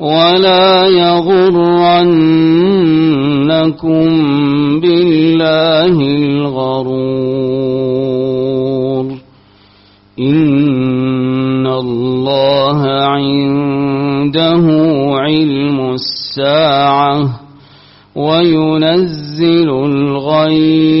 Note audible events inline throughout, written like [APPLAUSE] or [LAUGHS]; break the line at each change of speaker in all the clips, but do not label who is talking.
ولا يغرنكم بالله الغرور. إن الله عنده علم الساعة وينزل الغيث.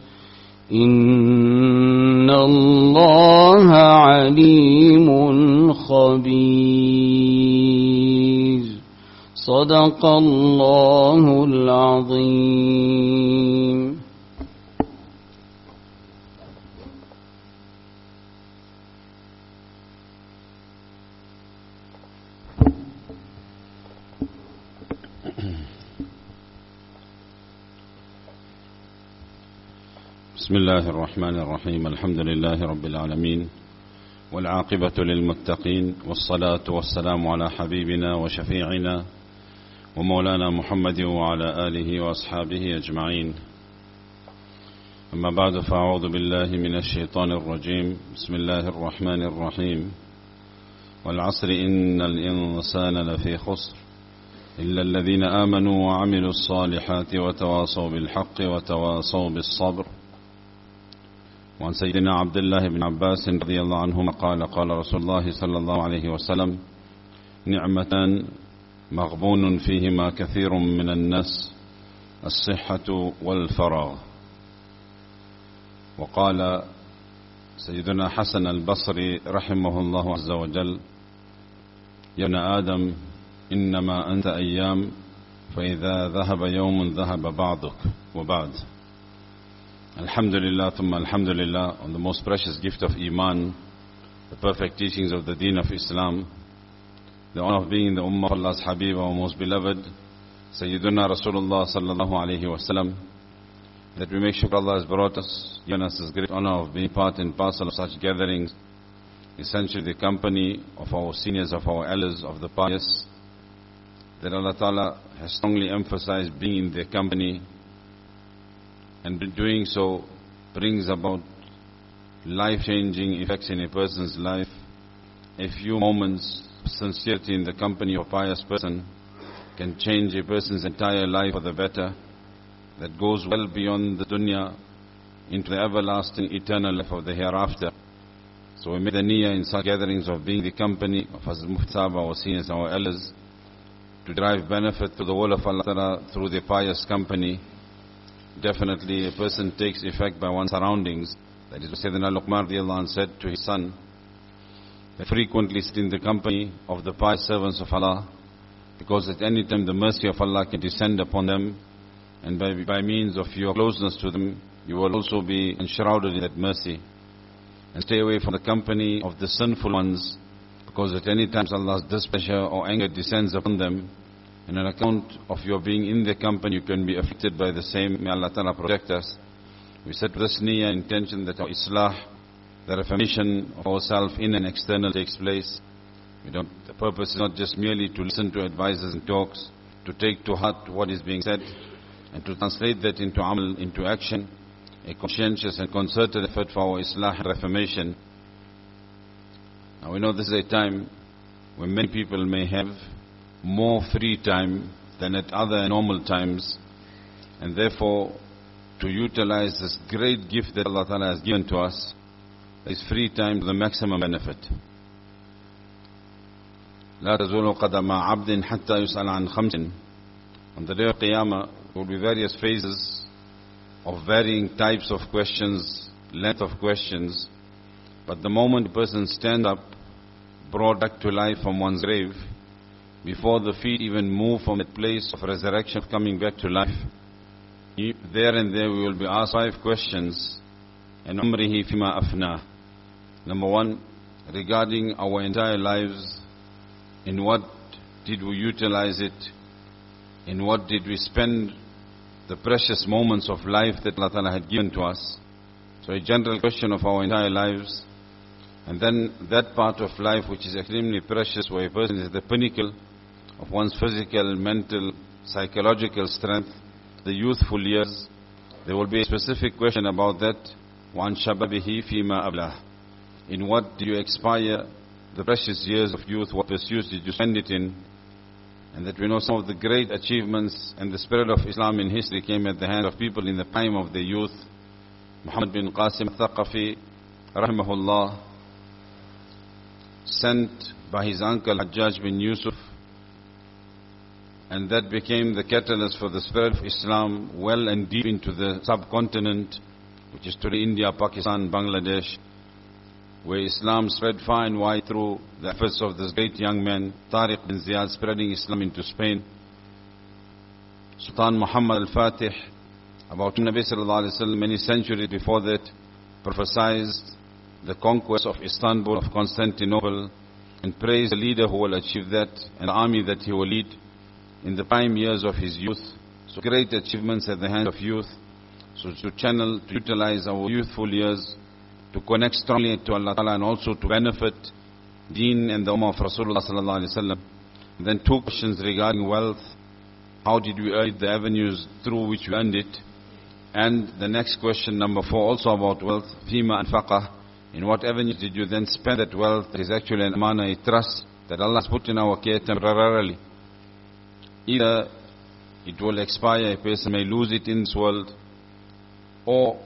إن الله عليم خبير صدق الله العظيم
بسم الله الرحمن الرحيم. الحمد لله رب العالمين والعاقبة للمتقين والصلاة والسلام على حبيبنا وشفيعنا ومولانا محمد وعلى آله وأصحابه أجمعين. أما بعد فأعوذ بالله من الشيطان الرجيم. بسم الله الرحمن الرحيم. والعصر إن الإنسان لفي خسر. إلا الذين آمنوا وعملوا الصالحات وتواصوا بالحق وتواصوا بالصبر. وعن سيدنا عبد الله بن عباس رضي الله عنهما قال قال رسول الله صلى الله عليه وسلم نعمتان مغبون فيهما كثير من الناس الصحة والفراغ. وقال سيدنا حسن البصري رحمه الله عز وجل يا ابن آدم إنما أنت أيام فإذا ذهب يوم ذهب بعضك وبعد Alhamdulillah, thumma alhamdulillah, on the most precious gift of Iman, the perfect teachings of the deen of Islam, the honor of being the Ummah of Allah's Habib, our most beloved, Sayyiduna Rasulullah sallallahu alayhi wasallam, that we make sure Allah has brought us, given us this great honor of being part and parcel of such gatherings, essentially the company of our seniors, of our elders, of the pious, that Allah Ta'ala has strongly emphasized being in their company, and doing so brings about life-changing effects in a person's life. A few moments of sincerity in the company of a pious person can change a person's entire life for the better that goes well beyond the dunya into the everlasting eternal life of the hereafter. So we make the niyyah in such gatherings of being the company of Hazrat Mufti Saab, our seniors, our elders, to derive benefit to the will of Allah through the pious company definitely a person takes effect by one's surroundings. That is what Sayyidina Luqman said to his son, frequently sit in the company of the pious servants of Allah, because at any time the mercy of Allah can descend upon them, and by, by means of your closeness to them, you will also be enshrouded in that mercy. and stay away from the company of the sinful ones, because at any time Allah's displeasure or anger descends upon them, and on account of your being in the company, you can be afflicted by the same. May Allah Ta'ala protect us. We set this niyyah intention that our islah, the reformation of ourselves in and external takes place. We don't, the purpose is not just merely to listen to advices and talks, to take to heart what is being said, and to translate that into amal, into action, a conscientious and concerted effort for our islah reformation. Now we know this is a time when many people may have more free time than at other normal times, and therefore to utilize this great gift that Allah Ta'ala has given to us, is free time to the maximum benefit. لا تزول قدم عبد حتى يسأل عن خمس On the day of Qiyamah, there will be various phases of varying types of questions, length of questions. But the moment a person stands up, brought back to life from one's grave, before the feet even move from the place of resurrection, coming back to life, there and there we will be asked five questions. And umrihi fima afna. Number one, regarding our entire lives, in what did we utilize it? In what did we spend the precious moments of life that Allah Ta'ala had given to us? So a general question of our entire lives. And then that part of life which is extremely precious where a person is the pinnacle of one's physical, mental, psychological strength, the youthful years. There will be a specific question about that. One shababihi fima ablah. In what do you expire the precious years of youth? What pursuits did you spend it in? And that we know some of the great achievements and the spirit of Islam in history came at the hands of people in the prime of their youth. Muhammad bin Qasim al-Thaqafi, rahimahullah, sent by his uncle Hajjaj bin Yusuf and that became the catalyst for the spread of Islam well and deep into the subcontinent, which is today India, Pakistan, Bangladesh, where Islam spread far and wide through the efforts of this great young man, Tariq bin Ziyad, spreading Islam into Spain. Sultan Muhammad al-Fatih, about Nabi sallallahu alayhi wa many centuries before that, prophesied the conquest of Istanbul, of Constantinople, and praised the leader who will achieve that, and the army that he will lead in the prime years of his youth. So great achievements at the hands of youth. So to channel, to utilize our youthful years, to connect strongly to Allah Ta'ala and also to benefit Deen and the Ummah of Rasulullah Sallallahu Alaihi Wasallam. Then two questions regarding wealth. How did we earn the avenues through which we earned it? And the next question, number four, also about wealth. Fima anfaqah. In what avenues did you then spend that wealth? It is actually an amana, a trust that Allah has put in our care temporarily. Either it will expire, a person may lose it in this world, or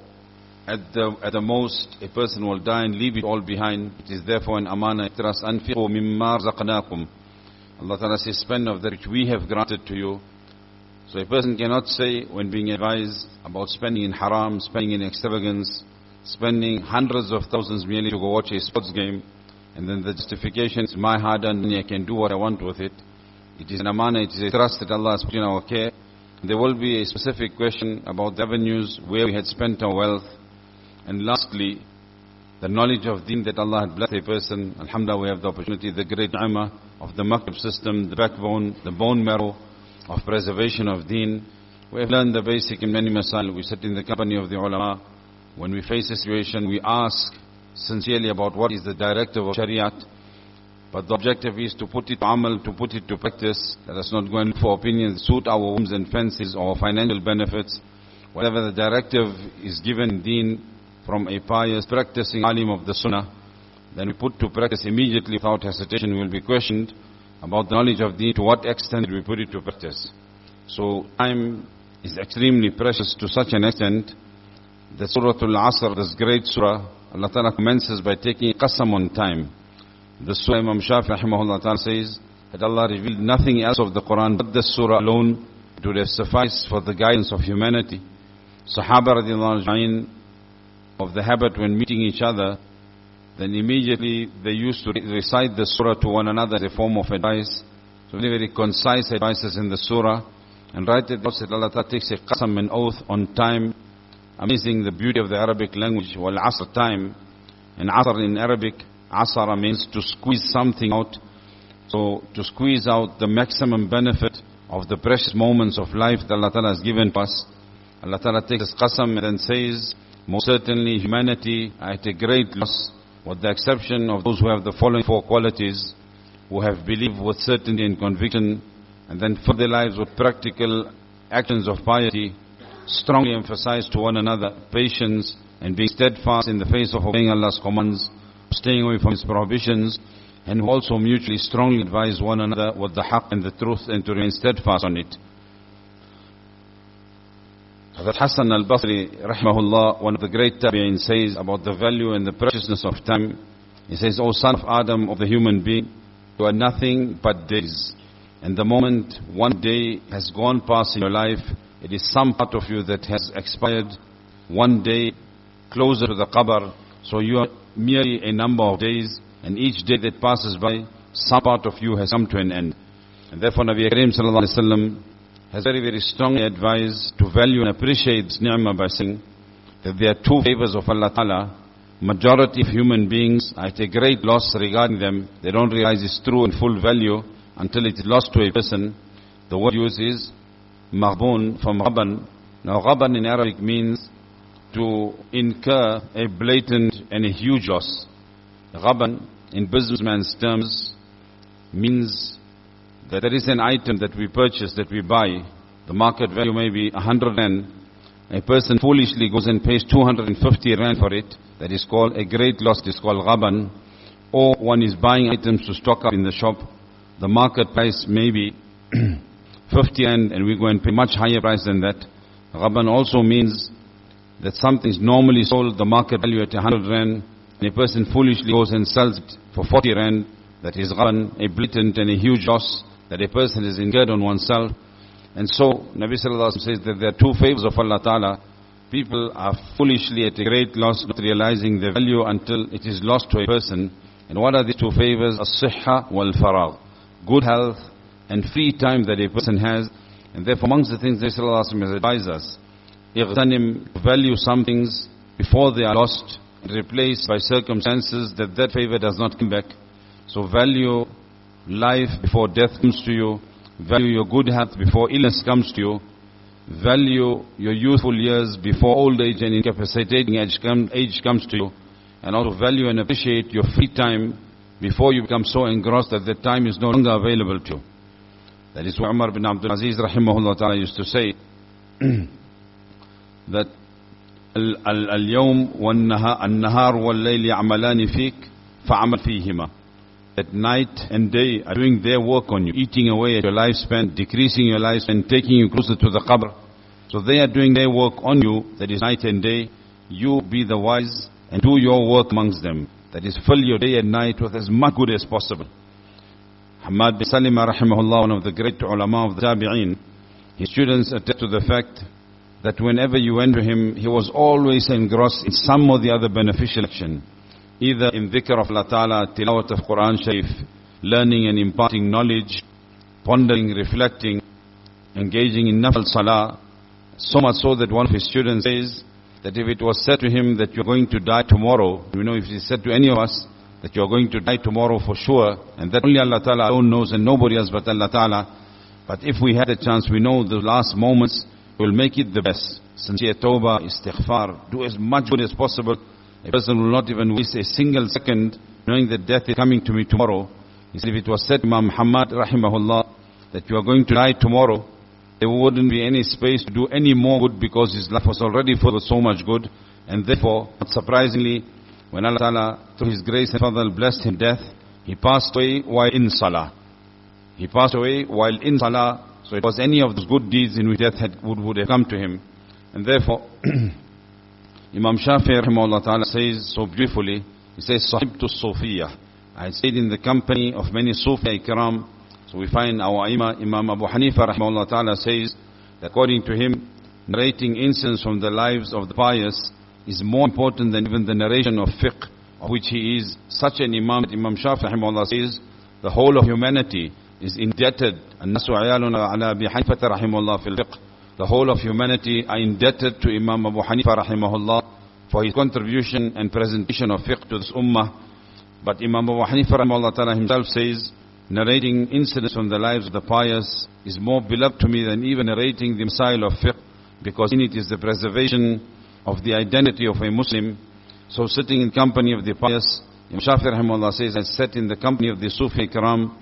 at the, at the most, a person will die and leave it all behind. It is therefore an amana. Allah Ta'ala says, spend of that which we have granted to you. So a person cannot say when being advised about spending in haram, spending in extravagance, spending hundreds of thousands merely to go watch a sports game, and then the justification is my hard-earned money, I can do what I want with it. It is an amana, it is a trust that Allah has put in our care. There will be a specific question about the avenues where we had spent our wealth. And lastly, the knowledge of deen that Allah had blessed a person. Alhamdulillah, we have the opportunity, the great ni'mah of the maktab system, the backbone, the bone marrow of preservation of deen. We have learned the basic in many masail. We sit in the company of the ulama. When we face a situation, we ask sincerely about what is the directive of Shariat. But the objective is to put it to amal, to put it to practice. Let us not go for opinions, suit our whims and fancies or financial benefits. Whatever the directive is given in deen from a pious practicing alim of the sunnah, then we put to practice immediately without hesitation. We will be questioned about the knowledge of deen, to what extent we put it to practice. So time is extremely precious to such an extent that Surah Al-Asr, this great surah, Allah Ta'ala commences by taking qasam on time. The surah Imam Shafi says that Allah revealed nothing else of the Quran but this surah alone. Would have sufficed for the guidance of humanity. Sahaba of the habit when meeting each other, then immediately they used to recite the surah to one another as a form of advice. So very, very concise advices in the surah. And right at the outset, Allah Ta'ala takes a qasam, an oath on time. Amazing the beauty of the Arabic language, wal asr time. And asr in Arabic, asara means to squeeze something out. So to squeeze out the maximum benefit of the precious moments of life that Allah Ta'ala has given us. Allah Ta'ala takes qasam and says, most certainly humanity at a great loss, with the exception of those who have the following four qualities, who have believed with certainty and conviction, and then fill their lives with practical actions of piety, strongly emphasize to one another patience and being steadfast in the face of obeying Allah's commands, staying away from His prohibitions, and also mutually strongly advise one another with the haqq and the truth and to remain steadfast on it. Hazrat Hassan al-Basri, rahimahullah, one of the great tabi'in says about the value and the preciousness of time. He says, O son of Adam, of the human being, you are nothing but days. And the moment one day has gone past in your life, it is some part of you that has expired. One day closer to the qabr. So you are merely a number of days. And each day that passes by, some part of you has come to an end. And therefore Nabi Kareem sallallahu alayhi wa sallam has very, very strongly advised to value and appreciate this ni'mah by saying that there are two favors of Allah Ta'ala. Majority of human beings are at a great loss regarding them. They don't realize its true and full value until it is lost to a person. The word used is maghbun from ghaban. Now ghaban in Arabic means to incur a blatant and a huge loss. Ghaban in businessman's terms means that there is an item that we purchase, that we buy, the market value may be 100 rand, a person foolishly goes and pays 250 rand for it, that is called a great loss, it is called ghaban, or one is buying items to stock up in the shop, the market price may be [CLEARS THROAT] 50 rand and we go and pay much higher price than that. Ghaban also means that something is normally sold, the market value at 100 rand, and a person foolishly goes and sells it for 40 rand, that is ghaban, a blatant and a huge loss that a person is incurred on oneself. And so, Nabi Sallallahu Alaihi Wasallam says that there are two favors of Allah Ta'ala. People are foolishly at a great loss, not realizing the value until it is lost to a person. And what are the two favors? As-sihha wal-faragh. Good health and free time that a person has. And therefore, amongst the things Nabi Sallallahu Alaihi Wasallam has advised us, Ightanim, value some things before they are lost, and replaced by circumstances that that favor does not come back. So value life before death comes to you. Value your good health before illness comes to you. Value your youthful years before old age and incapacitating age, come, age comes to you. And also value and appreciate your free time before you become so engrossed that the time is no longer available to you. That is what Umar bin Abdul Aziz rahimahullah ta'ala used to say [CLEARS THROAT] that اليوم والنهار والليل يعملان فيك فعمل فيهما At night and day are doing their work on you, eating away at your lifespan, decreasing your lifespan, taking you closer to the qabr. So they are doing their work on you, that is night and day. You be the wise and do your work amongst them. That is fill your day and night with as much good as possible. Hammad bin Salamah rahimahullah, one of the great ulama of the Tabi'in. his students attest to the fact that whenever you went to him, he was always engrossed in some or the other beneficial action either in dhikr of Allah Ta'ala, tilawat of Quran Sharif, learning and imparting knowledge, pondering, reflecting, engaging in nafal salah, so much so that one of his students says that if it was said to him that you're going to die tomorrow, we know if it is said to any of us that you're going to die tomorrow for sure, and that only Allah Ta'ala alone knows and nobody else but Allah Ta'ala, but if we had a chance, we know the last moments will make it the best. Sincere tawbah, istighfar, do as much good as possible, a person will not even waste a single second knowing that death is coming to me tomorrow. He said, if it was said Imam Muhammad rahimahullah that you are going to die tomorrow, there wouldn't be any space to do any more good because his life was already full with so much good. And therefore, not surprisingly, when Allah Ta'ala, through His grace and Fadl, blessed him death, he passed away while in Salah. He passed away while in Salah, so it was any of those good deeds in which death had, would, would have come to him. And therefore, [CLEARS THROAT] Imam Shafi'i rahimahullah ta'ala says so beautifully, he says, Sahibtu Sufiyah. I stayed in the company of many Sufi Ikram. So we find our Imam, Imam Abu Hanifa rahimahullah ta'ala says that according to him, narrating incidents from the lives of the pious is more important than even the narration of fiqh, of which he is such an Imam that Imam Shafi'i rahimahullah says, the whole of humanity is indebted. الناس عيالنا على أبي رحمه الله في الفقه. The whole of humanity are indebted to Imam Abu Hanifa rahimahullah for his contribution and presentation of fiqh to this ummah. But Imam Abu Hanifa rahimahullah ta'ala himself says, narrating incidents from the lives of the pious is more beloved to me than even narrating the masail of fiqh because in it is the preservation of the identity of a Muslim. So sitting in company of the pious, Imam Shafi rahimahullah says, I sat in the company of the Sufi Karam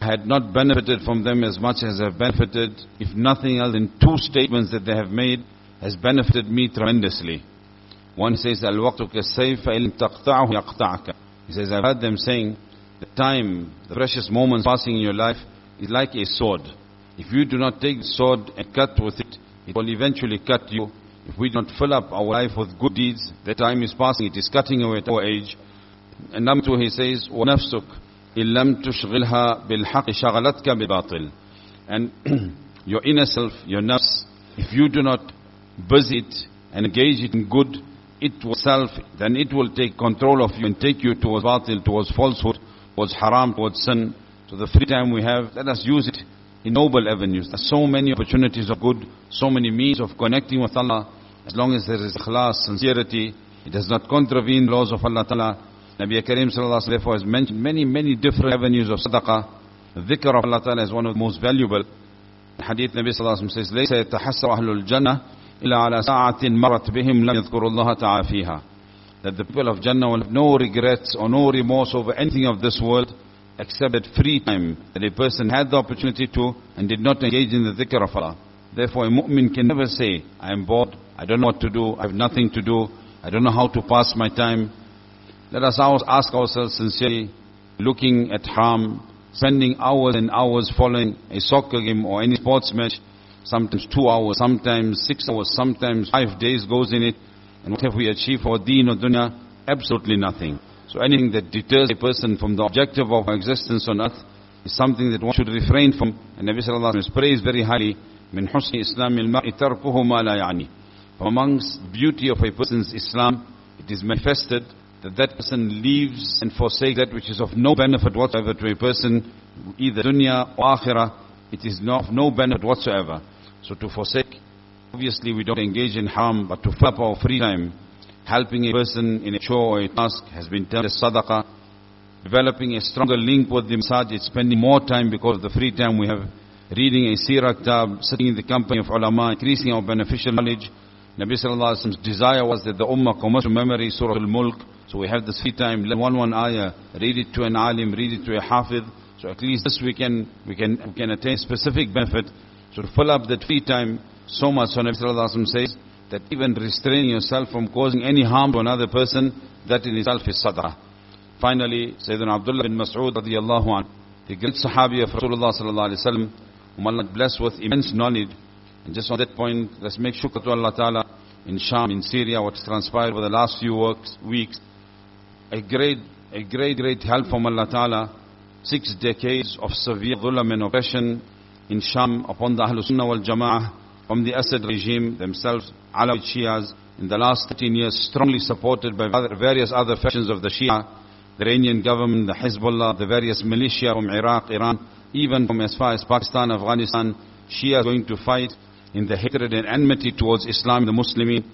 had not benefited from them as much as I have benefited, if nothing else in two statements that they have made, has benefited me tremendously. One says, Al-waqtu kasayf fa'il taqta'ahu yaqta'aka. He says, I've heard them saying, the time, the precious moments passing in your life is like a sword. If you do not take the sword and cut with it, it will eventually cut you. If we do not fill up our life with good deeds, the time is passing, it is cutting away at our age. And number two, he says, وَنَفْسُكَ إن لم تشغلها بالحق شغلتك بباطل and [CLEARS THROAT] your inner self, your nafs, if you do not busy it and engage it in good, it will self, then it will take control of you and take you towards batil, towards falsehood, towards haram, towards sin. So the free time we have, let us use it in noble avenues. There's so many opportunities of good, so many means of connecting with Allah. As long as there is ikhlas, sincerity, it does not contravene laws of Allah Ta'ala. Nabi Karim sallallahu alayhi wa has mentioned many, many different avenues of sadaqah. The dhikr of Allah Ta'ala is one of the most valuable. Hadith Nabi sallallahu alayhi wa says, ليس يتحسر أهل الجنة إلا على ساعة مرت بهم لم يذكر الله تعالى فيها. That the people of Jannah will have no regrets or no remorse over anything of this world except that free time that a person had the opportunity to and did not engage in the dhikr of Allah. Therefore a mu'min can never say, I am bored, I don't know what to do, I have nothing to do, I don't know how to pass my time. Let us ask ourselves sincerely, looking at harm, spending hours and hours following a soccer game or any sports match, sometimes two hours, sometimes six hours, sometimes five days goes in it. And what have we achieved for deen or dunya? Absolutely nothing. So anything that deters a person from the objective of existence on earth is something that one should refrain from. And Nabi Sallallahu Alaihi Wasallam is praised very highly. من حسن إسلام المرء تركه ما لا يعني. From amongst beauty of a person's Islam, it is manifested that that person leaves and forsakes that which is of no benefit whatsoever to a person, either dunya or akhirah, it is of no benefit whatsoever. So to forsake, obviously we don't engage in harm, but to fill up our free time, helping a person in a chore or a task has been termed as sadaqah, developing a stronger link with the masajid, spending more time because of the free time we have, reading a seerah kitab, sitting in the company of ulama, increasing our beneficial knowledge. Nabi sallallahu alaihi wasallam's desire was that the ummah commit to memory Surah Al-Mulk, so we have this free time, one one ayah, read it to an alim, read it to a hafidh. So at least this we can, we can, we can attain specific benefit. So to fill up that free time so much, so Nabi Sallallahu says that even restraining yourself from causing any harm to another person, that in itself is sadaqah. Finally, Sayyidina Abdullah bin Mas'ud radiallahu anhu, the great sahabi of Rasulullah sallallahu alaihi wasallam, whom Allah blessed with immense knowledge. And just on that point, let's make shukr to Allah Ta'ala in Sham, in Syria, what transpired over the last few works, weeks a great, a great, great help from Allah Ta'ala. Six decades of severe dhulam and oppression in Sham upon the Ahlul Sunnah wal Jama'ah from the Assad regime themselves, Alawite Shias, in the last 13 years strongly supported by various other factions of the Shia, the Iranian government, the Hezbollah, the various militia from Iraq, Iran, even from as far as Pakistan, Afghanistan, Shia going to fight in the hatred and enmity towards Islam, the Muslimin,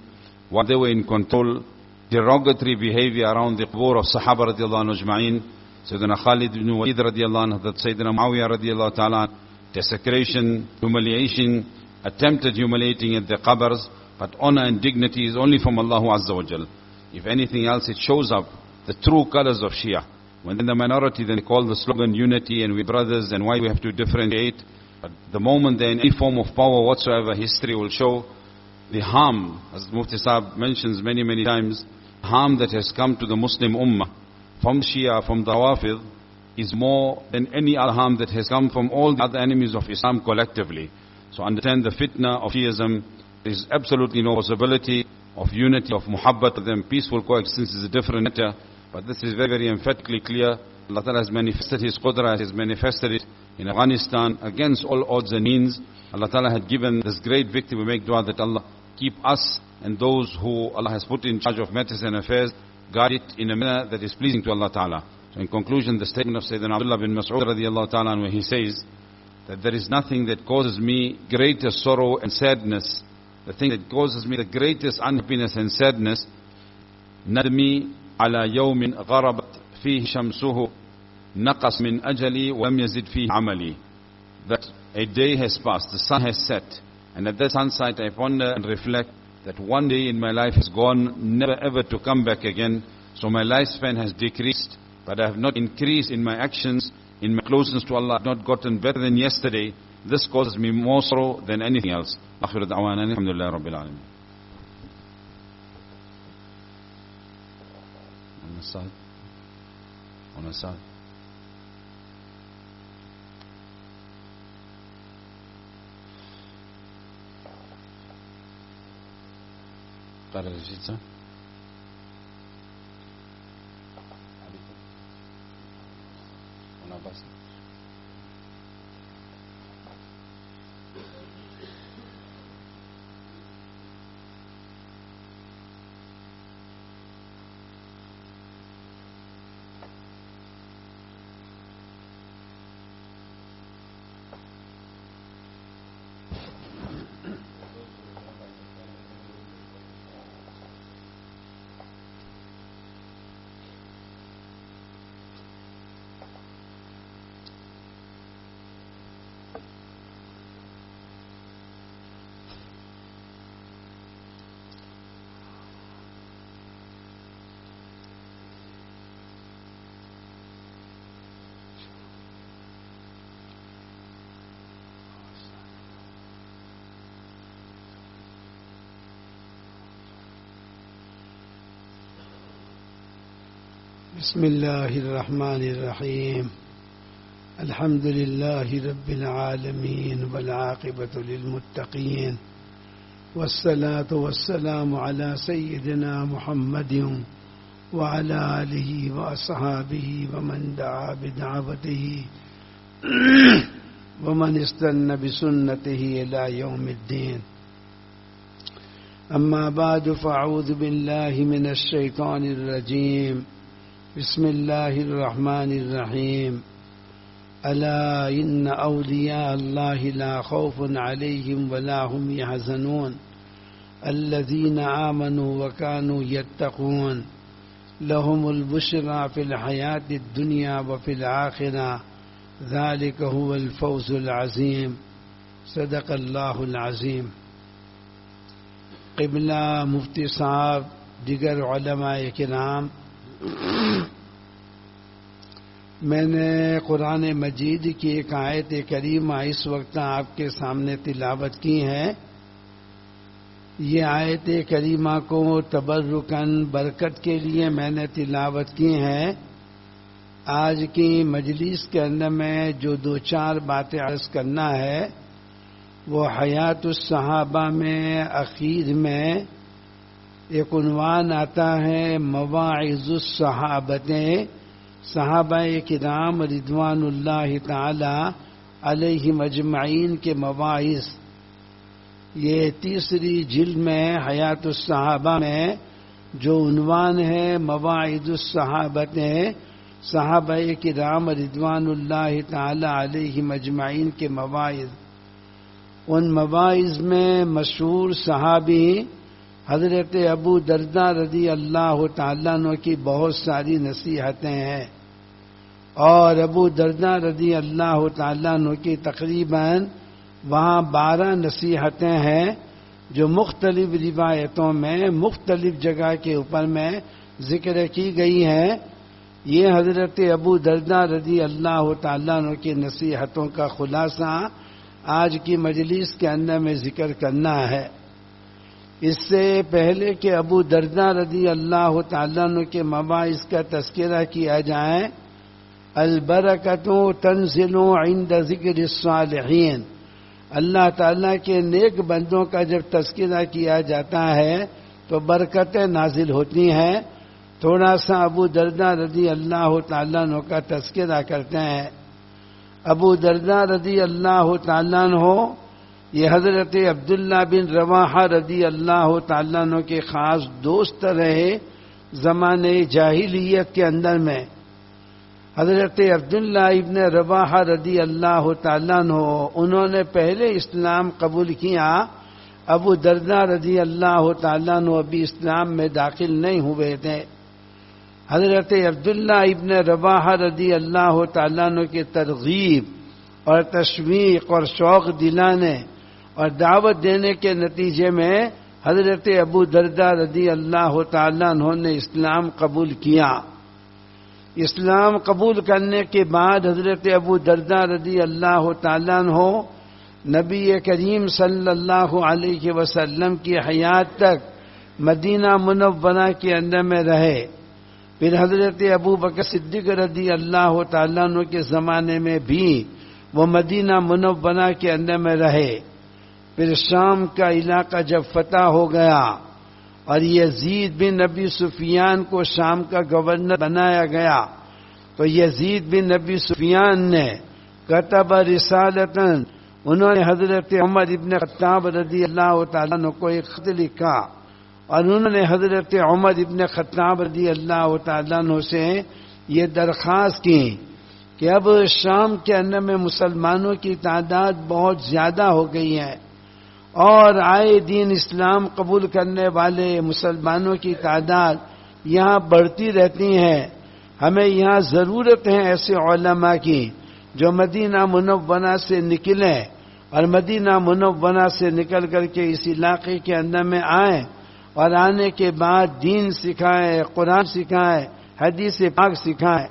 while they were in control derogatory behavior around the qubur of Sahaba radiallahu anhu ajma'in, Sayyidina Khalid ibn Walid radiallahu anhu, Sayyidina Muawiyah radiallahu ta'ala, desecration, humiliation, attempted humiliating at the qabrs, but honor and dignity is only from Allah Azza wa Jal. If anything else, it shows up the true colors of Shia. When in the minority, then they call the slogan unity and we brothers and why we have to differentiate. But the moment they're in any form of power whatsoever, history will show the harm, as Mufti Saab mentions many, many times, harm that has come to the Muslim Ummah from Shia, from the is more than any other harm that has come from all the other enemies of Islam collectively. So understand the fitna of Shiism. Is absolutely no possibility of unity, of muhabbat of them. Peaceful coexistence is a different matter. But this is very, very emphatically clear. Allah Ta'ala has manifested His Qudra, has manifested it in Afghanistan against all odds and means. Allah Ta'ala had given this great victory. We make dua that Allah keep us and those who Allah has put in charge of matters and affairs guide it in a manner that is pleasing to Allah Ta'ala. So in conclusion, the statement of Sayyidina Abdullah bin Mas'ud radiallahu ta'ala where he says that there is nothing that causes me greater sorrow and sadness, the thing that causes me the greatest unhappiness and sadness, nadmi على يوم gharabat فيه شمسه نقص من ajali wa lam فيه عملي. That a day has passed, the sun has set, and at that sunset I ponder and reflect that one day in my life has gone never ever to come back again so my lifespan has decreased but I have not increased in my actions in my closeness to Allah I have not gotten better than yesterday this causes me more sorrow than anything else آخر دعوانا الحمد لله رب العالمين on the side on the side gerade die Sitze.
بسم الله الرحمن الرحيم. الحمد لله رب العالمين والعاقبة للمتقين. والصلاة والسلام على سيدنا محمد وعلى آله وأصحابه ومن دعا بدعوته [CLEARS THROAT] ومن استنى بسنته إلى يوم الدين. أما بعد فأعوذ بالله من الشيطان الرجيم. بسم الله الرحمن الرحيم. ألا إن أولياء الله لا خوف عليهم ولا هم يحزنون. الذين آمنوا وكانوا يتقون. لهم البشرى في الحياة الدنيا وفي الآخرة. ذلك هو الفوز العظيم. صدق الله العظيم. قبلہ مفتی صاحب دیگر علماء کرام میں نے قرآن مجید کی ایک آیت کریمہ اس وقت آپ کے سامنے تلاوت کی ہے۔ یہ آیت کریمہ کو تبرکن برکت کے لیے میں نے تلاوت کی ہے۔ آج کی مجلس کے اندر میں جو دو چار باتیں عرض کرنا ہے، وہ حیات الصحابہ میں، اخیر میں ایک عنوان آتا ہے، مواعظ الصحابتیں صحابہ کرام رضوان اللہ تعالی علیہ مجمعین کے مواعظ۔ یہ تیسری جلد میں، حیات الصحابہ میں جو عنوان ہے، مواعظ الصحابتیں صحابہ کرام رضوان اللہ تعالی علیہ مجمعین کے مواعظ۔ ان مواعظ میں مشہور صحابی حضرت ابو دردہ رضی اللہ تعالیٰ عنہ کی بہت ساری نصیحتیں ہیں اور ابو دردہ رضی اللہ تعالیٰ عنہ کی تقریباً وہاں بارہ نصیحتیں ہیں جو مختلف روایتوں میں، مختلف جگہ کے اوپر میں ذکر کی گئی ہیں۔ یہ حضرت ابو دردہ رضی اللہ تعالیٰ عنہ کی نصیحتوں کا خلاصہ آج کی مجلس کے اندر میں ذکر کرنا ہے۔ اس سے پہلے کہ ابو دردہ رضی اللہ تعالیٰ عنہ کے مواعظ کا تذکرہ کیا جائے البرکتوں تنزلوں عند ذکر الصالحین۔ اللہ تعالیٰ کے نیک بندوں کا جب تذکرہ کیا جاتا ہے، تو برکتیں نازل ہوتی ہیں۔ تھوڑا سا ابو دردہ رضی اللہ تعالیٰ عنہ کا تذکرہ کرتے ہیں۔ ابو دردہ رضی اللہ تعالیٰ عنہ یہ حضرت عبداللہ بن رواحہ رضی اللہ تعالیٰ عنہ کے خاص دوست رہے زمانے جاہلیت کے اندر میں۔ حضرت عبداللہ ابن رواحہ رضی اللہ تعالیٰ عنہ، انہوں نے پہلے اسلام قبول کیا، ابو دردہ رضی اللہ تعالیٰ عنہ ابھی اسلام میں داخل نہیں ہوئے تھے۔ حضرت عبداللہ ابن رواحہ رضی اللہ تعالیٰ عنہ کے ترغیب اور تشویق اور شوق دلانے اور دعوت دینے کے نتیجے میں حضرت ابو دردہ رضی اللہ تعالیٰ عنہ نے اسلام قبول کیا۔ اسلام قبول کرنے کے بعد حضرت ابو دردہ رضی اللہ تعالیٰ عنہ نبی کریم صلی اللہ علیہ وسلم کی حیات تک مدینہ منورہ کے اندر میں رہے۔ پھر حضرت ابو بکر صدیق رضی اللہ تعالیٰ عنہ کے زمانے میں بھی وہ مدینہ منورہ کے اندر میں رہے۔ پھر شام کا علاقہ جب فتح ہو گیا اور یزید بن نبی سفیان کو شام کا گورنر بنایا گیا، تو یزید بن نبی سفیان نے کتب رسالت انہوں نے حضرت عمر ابن خطاب رضی اللہ تعالیٰ عنہ کو ایک خط لکھا اور انہوں نے حضرت عمر ابن خطاب رضی اللہ تعالیٰ عنہ سے یہ درخواست کی کہ اب شام کے اندر میں مسلمانوں کی تعداد بہت زیادہ ہو گئی ہے۔ اور آئے دین اسلام قبول کرنے والے مسلمانوں کی تعداد یہاں بڑھتی رہتی ہے ہمیں یہاں ضرورت ہے ایسے علماء کی جو مدینہ منونا سے نکلیں اور مدینہ منونا سے نکل کر کے اس علاقے کے اندر میں آئیں اور آنے کے بعد دین سکھائیں، قرآن سکھائیں، حدیث پاک سکھائیں۔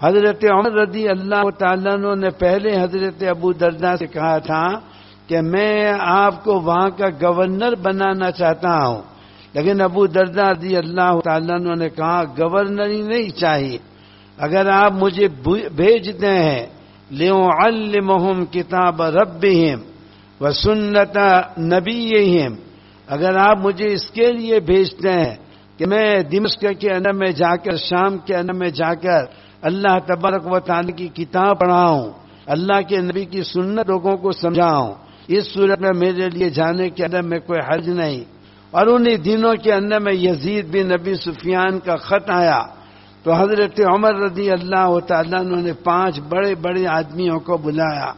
حضرت عمر رضی اللہ تعالیٰ نے پہلے حضرت ابو دردہ سے کہا تھا کہ میں آپ کو وہاں کا گورنر بنانا چاہتا ہوں۔ لیکن ابو دردہ دی اللہ تعالیٰ نے کہا، گورنر ہی نہیں چاہیے۔ اگر آپ مجھے بھیجتے ہیں لیو المحم کتاب رب و سنت نبی اگر آپ مجھے اس کے لیے بھیجتے ہیں کہ میں دمشق کے انم میں جا کر، شام کے اندر میں جا کر اللہ تبارک و تعالی کی کتاب پڑھاؤں، اللہ کے نبی کی سنت لوگوں کو سمجھاؤں۔ اس صورت میں میرے لیے جانے کے اندر میں کوئی حج نہیں اور انہی دنوں کے اندر میں یزید بن نبی سفیان کا خط آیا تو حضرت عمر رضی اللہ تعالیٰ نے پانچ بڑے بڑے آدمیوں کو بلایا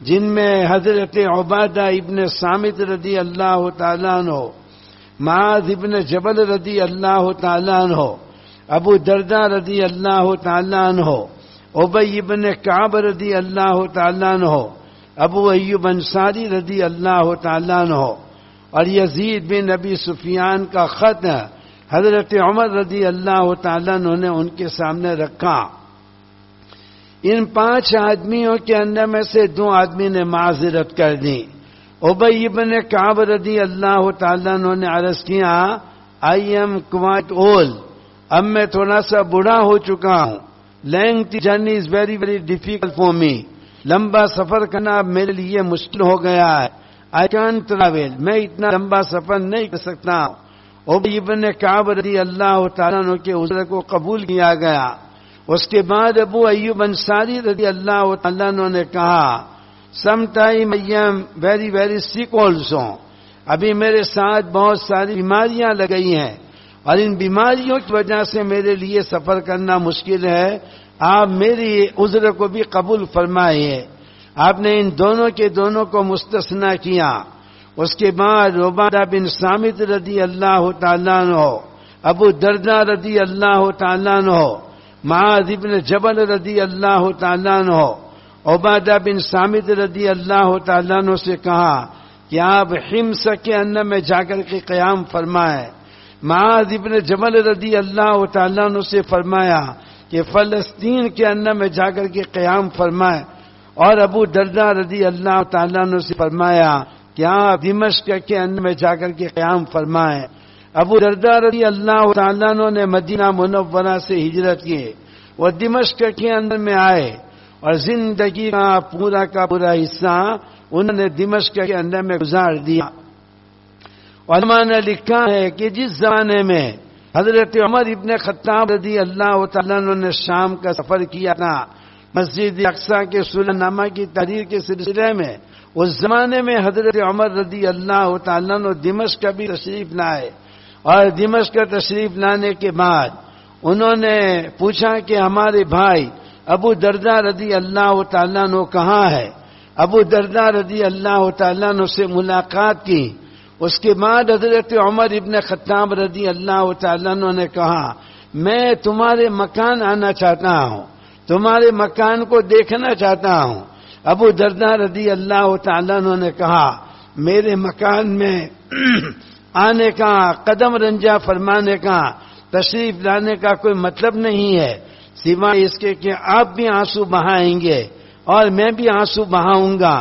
جن میں حضرت عبادہ ابن سامت رضی اللہ تعالیٰ عنہ، معاذ ابن جبل رضی اللہ تعالیٰ عنہ، ابو دردہ رضی اللہ تعالیٰ عنہ ابئی ابن کعب رضی اللہ تعالیٰ عنہ ابو ایوب انصاری رضی اللہ تعالیٰ عنہ اور یزید بن نبی سفیان کا خط حضرت عمر رضی اللہ تعالیٰ عنہ نے ان کے سامنے رکھا۔ ان پانچ آدمیوں کے اندر میں سے دو آدمی نے معذرت کر دی۔ ابئی ابن کعب رضی اللہ تعالیٰ عنہ نے عرض کیا آئی ایم کوائٹ اول اب میں تھوڑا سا بڑھا ہو چکا ہوں۔ Long journey is very very difficult for me لمبا سفر کرنا اب میرے لیے مشکل ہو گیا ہے۔ آئی کین ٹراویل میں اتنا لمبا سفر نہیں کر سکتا۔ ابن کعب رضی اللہ تعالیٰ کے عذر کو قبول کیا گیا۔ اس کے بعد ابو ایوب انصاری رضی اللہ تعالیٰ نے کہا some time I am very very sick also ابھی میرے ساتھ بہت ساری بیماریاں لگئی ہیں اور ان بیماریوں کی وجہ سے میرے لیے سفر کرنا مشکل ہے۔ آپ میری عذر کو بھی قبول فرمائیے۔ آپ نے ان دونوں کے دونوں کو مستثنا کیا۔ اس کے بعد ربادہ بن سامد رضی اللہ تعالیٰ عنہ، ابو دردا رضی اللہ تعالیٰ عنہ، معاذ ابن جبل رضی اللہ تعالیٰ عنہ، عبادہ بن سامد رضی اللہ تعالیٰ عنہ سے کہا کہ آپ ہمس کے ان میں جا کر کے قیام فرمائے معاذ ابن جبل رضی اللہ تعالیٰ عنہ سے فرمایا کہ فلسطین کے اندر میں جا کر کے قیام فرمائے اور ابو دردا رضی اللہ تعالیٰ نے اسے فرمایا کہ آپ دمشق کے ان میں جا کر کے قیام فرمائے۔ ابو دردا رضی اللہ تعالیٰ نے مدینہ منورہ سے ہجرت کی۔ وہ دمشق کے اندر میں آئے اور زندگی کا پورا کا پورا حصہ انہوں نے دمشق کے اندر میں گزار دیا۔ علماء نے لکھا ہے کہ جس زمانے میں حضرت عمر ابن خطاب رضی اللہ تعالیٰ نے شام کا سفر کیا تھا۔ مسجد اقسا کے سلح نامہ کی تحریر کے سلسلے میں، اس زمانے میں حضرت عمر رضی اللہ تعالیٰ نے دمش کا بھی تشریف لائے۔ اور دمش کا تشریف لانے کے بعد انہوں نے پوچھا کہ ہمارے بھائی ابو دردہ رضی اللہ تعالیٰ نے کہاں ہے؟ ابو دردہ رضی اللہ تعالیٰ نے سے ملاقات کی۔ اس کے بعد حضرت عمر ابن خطاب رضی اللہ تعالیٰ نے کہا، میں تمہارے مکان آنا چاہتا ہوں، تمہارے مکان کو دیکھنا چاہتا ہوں. ابو دردہ رضی اللہ تعالیٰ نے کہا، میرے مکان میں [CLEARS THROAT] آنے کا قدم رنجا فرمانے کا، تشریف لانے کا کوئی مطلب نہیں ہے، سوائے اس کے کہ آپ بھی آنسو بہائیں گے اور میں بھی آنسو بہاؤں گا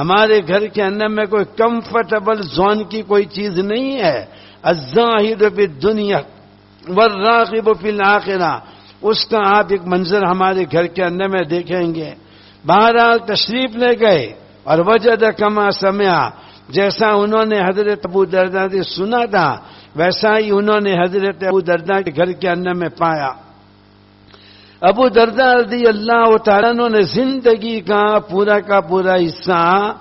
ہمارے گھر کے اندر میں کوئی کمفرٹیبل زون کی کوئی چیز نہیں ہے۔ الزاہد فی دنیا والراغب فی الآخرہ اس کا آپ ایک منظر ہمارے گھر کے اندر میں دیکھیں گے۔ بہرحال تشریف لے گئے اور وجد کما سمیا جیسا انہوں نے حضرت ابو دردا سے سنا تھا، ویسا ہی انہوں نے حضرت ابو دردا کے گھر کے اندر میں پایا۔ ابو دردہ رضی اللہ تعالیٰ نے زندگی کا پورا کا پورا حصہ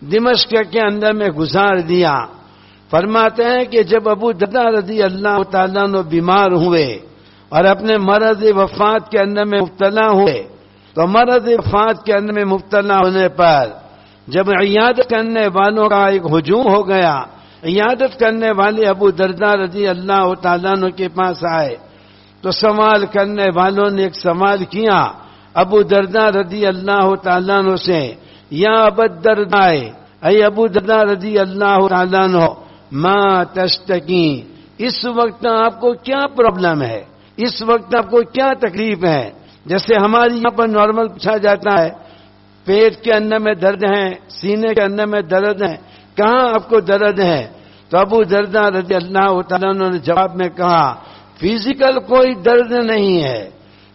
دمشق کے اندر میں گزار دیا۔ فرماتے ہیں کہ جب ابو دردہ رضی اللہ تعالیٰ نے بیمار ہوئے اور اپنے مرض وفات کے اندر میں مبتلا ہوئے، تو مرض وفات کے اندر میں مبتلا ہونے پر جب عیادت کرنے والوں کا ایک ہجوم ہو گیا، عیادت کرنے والے ابو دردا رضی اللہ تعالیٰ کے پاس آئے۔ تو سوال کرنے والوں نے ایک سوال کیا، ابو دردا رضی اللہ تعالیٰ عنہ سے، یا ابد دردائے اے ابو دردا رضی اللہ تعالیٰ عنہ ماں تشتکی، اس وقت آپ کو کیا پرابلم ہے؟ اس وقت آپ کو کیا تکلیف ہے؟ جیسے ہماری یہاں پر نارمل پوچھا جاتا ہے، پیٹ کے اندر میں درد ہے سینے کے اندر میں درد ہے کہاں آپ کو درد ہے؟ تو ابو دردہ رضی اللہ تعالیٰ نے جواب میں کہا فزیکل کوئی درد نہیں ہے۔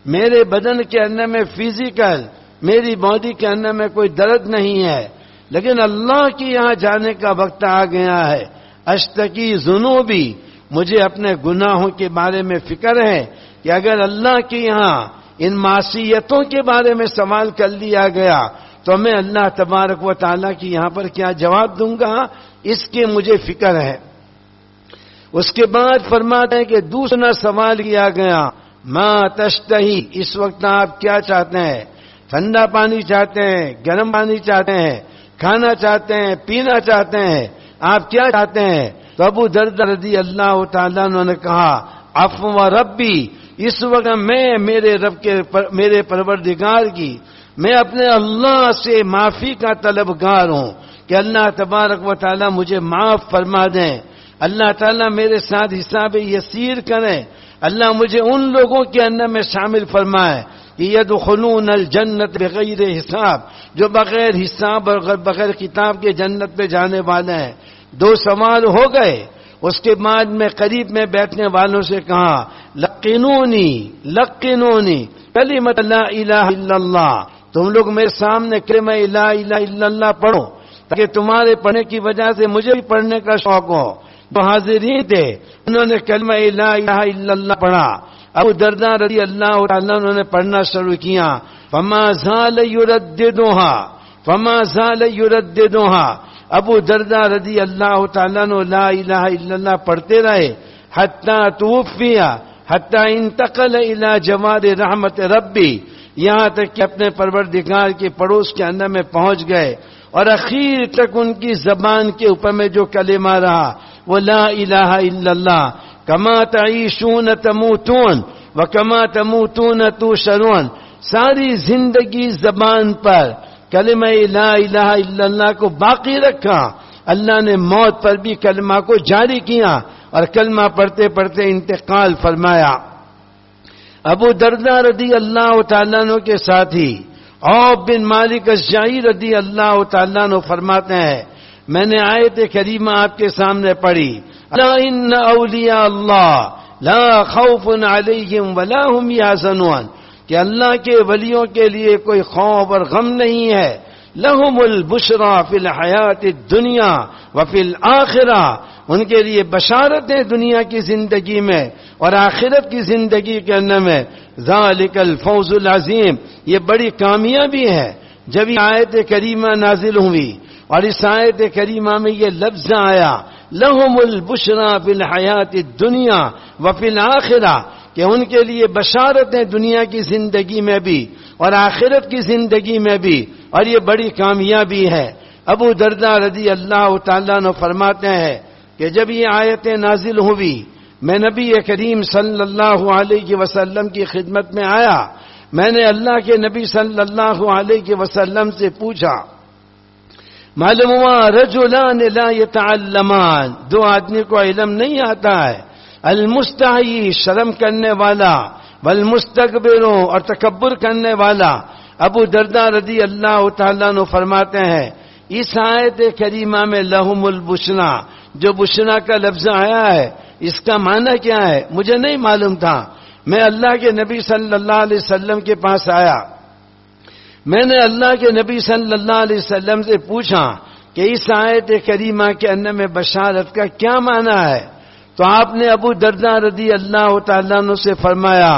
میرے بدن کے اندر میں فزیکل، میری باڈی کے اندر میں کوئی درد نہیں ہے۔ لیکن اللہ کے یہاں جانے کا وقت آ گیا ہے۔ اشتقی جنوبی مجھے اپنے گناہوں کے بارے میں فکر ہے کہ اگر اللہ کے یہاں ان معصیتوں کے بارے میں سوال کر لیا گیا، تو میں اللہ تبارک و تعالیٰ کی یہاں پر کیا جواب دوں گا؟ اس کے مجھے فکر ہے۔ اس کے بعد فرماتے ہیں کہ دوسرا سوال کیا گیا ماں تشتہی، اس وقت آپ کیا چاہتے ہیں؟ ٹھنڈا پانی چاہتے ہیں، گرم پانی چاہتے ہیں، کھانا چاہتے ہیں، پینا چاہتے ہیں، آپ کیا چاہتے ہیں؟ تو ابو درد رضی اللہ تعالیٰ نے کہا افوا ربی، اس وقت میں میرے رب کے پر، میرے پروردگار کی، میں اپنے اللہ سے معافی کا طلبگار ہوں کہ اللہ تبارک و تعالیٰ مجھے معاف فرما دیں۔ اللہ تعالیٰ میرے ساتھ حساب یسیر کریں اللہ مجھے ان لوگوں کے اندر میں شامل فرمائے۔ ید خلون الجنت بغیر حساب، جو بغیر حساب اور بغیر کتاب کے جنت میں جانے والے ہیں۔ دو سوال ہو گئے۔ اس کے بعد میں قریب میں بیٹھنے والوں سے کہا، لقنونی لقنونی کلی مت اللہ الہ الا اللہ۔ تم لوگ میرے سامنے کلمہ الہ الا اللہ پڑھو، تاکہ تمہارے پڑھنے کی وجہ سے مجھے بھی پڑھنے کا شوق ہو۔ حاضر حاضرین تھے۔ انہوں نے کلمہ لا الہ الا اللہ پڑھا۔ ابو دردا رضی اللہ تعالیٰ انہوں نے پڑھنا شروع کیا۔ فما زال یرددوها فما زال یرددوها ابو دردا رضی اللہ تعالیٰ نے لا الہ الا اللہ پڑھتے رہے۔ حتی توفیا حتی انتقل الى جوار رحمت ربی۔ یہاں تک کہ اپنے پروردگار کے پڑوس کے اندر میں پہنچ گئے۔ اور اخیر تک ان کی زبان کے اوپر میں جو کلمہ رہا۔ ولا الہ الا الله كما تعيشون تموتون وكما تموتون تشرون ساری زندگی زبان پر کلمہ لا الہ الا اللہ کو باقی رکھا۔ اللہ نے موت پر بھی کلمہ کو جاری کیا اور کلمہ پڑھتے پڑھتے انتقال فرمایا۔ ابو دردہ رضی اللہ تعالیٰ کے ساتھی اور بن مالک شاہی رضی اللہ تعالیٰ فرماتے ہیں میں نے آیت کریمہ آپ کے سامنے پڑھی۔ ان اولیاء اللہ لا خوف علیہم ولا هم یحزنون۔ کہ اللہ کے ولیوں کے لیے کوئی خوف اور غم نہیں ہے۔ لہم البشرا فی الحیات دنیا و فی الآخرہ ان کے لیے بشارتیں دنیا کی زندگی میں اور آخرت کی زندگی کے اندر میں۔ ذالک الفوز العظیم۔ یہ بڑی کامیابی ہے۔ جب یہ آیت کریمہ نازل ہوئی اور اس آیت کریمہ میں یہ لفظ آیا، لہم البشرا فل حیات دنیا و فل آخرہ کہ ان کے لیے بشارتیں دنیا کی زندگی میں بھی اور آخرت کی زندگی میں بھی، اور یہ بڑی کامیابی ہے۔ ابو دردا رضی اللہ تعالیٰ نے فرماتے ہیں کہ جب یہ آیتیں نازل ہوئی، میں نبی کریم صلی اللہ علیہ وسلم کی خدمت میں آیا، میں نے اللہ کے نبی صلی اللہ علیہ وسلم سے پوچھا معلوم ہوا رجولان لا يتعلمان. دو آدمی کو علم نہیں آتا ہے. المستحی شرم کرنے والا والمستقبروں اور تکبر کرنے والا. ابو دردہ رضی اللہ تعالیٰ نے فرماتے ہیں، اس آیت کریمہ میں لہم البشنا جو بشنا کا لفظ آیا ہے، اس کا معنی کیا ہے؟ مجھے نہیں معلوم تھا. میں اللہ کے نبی صلی اللہ علیہ وسلم کے پاس آیا۔ میں نے اللہ کے نبی صلی اللہ علیہ وسلم سے پوچھا کہ اس آیت کریمہ کے ان میں بشارت کا کیا معنی ہے؟ تو آپ نے ابو دردا رضی اللہ تعالیٰ عنہ سے فرمایا،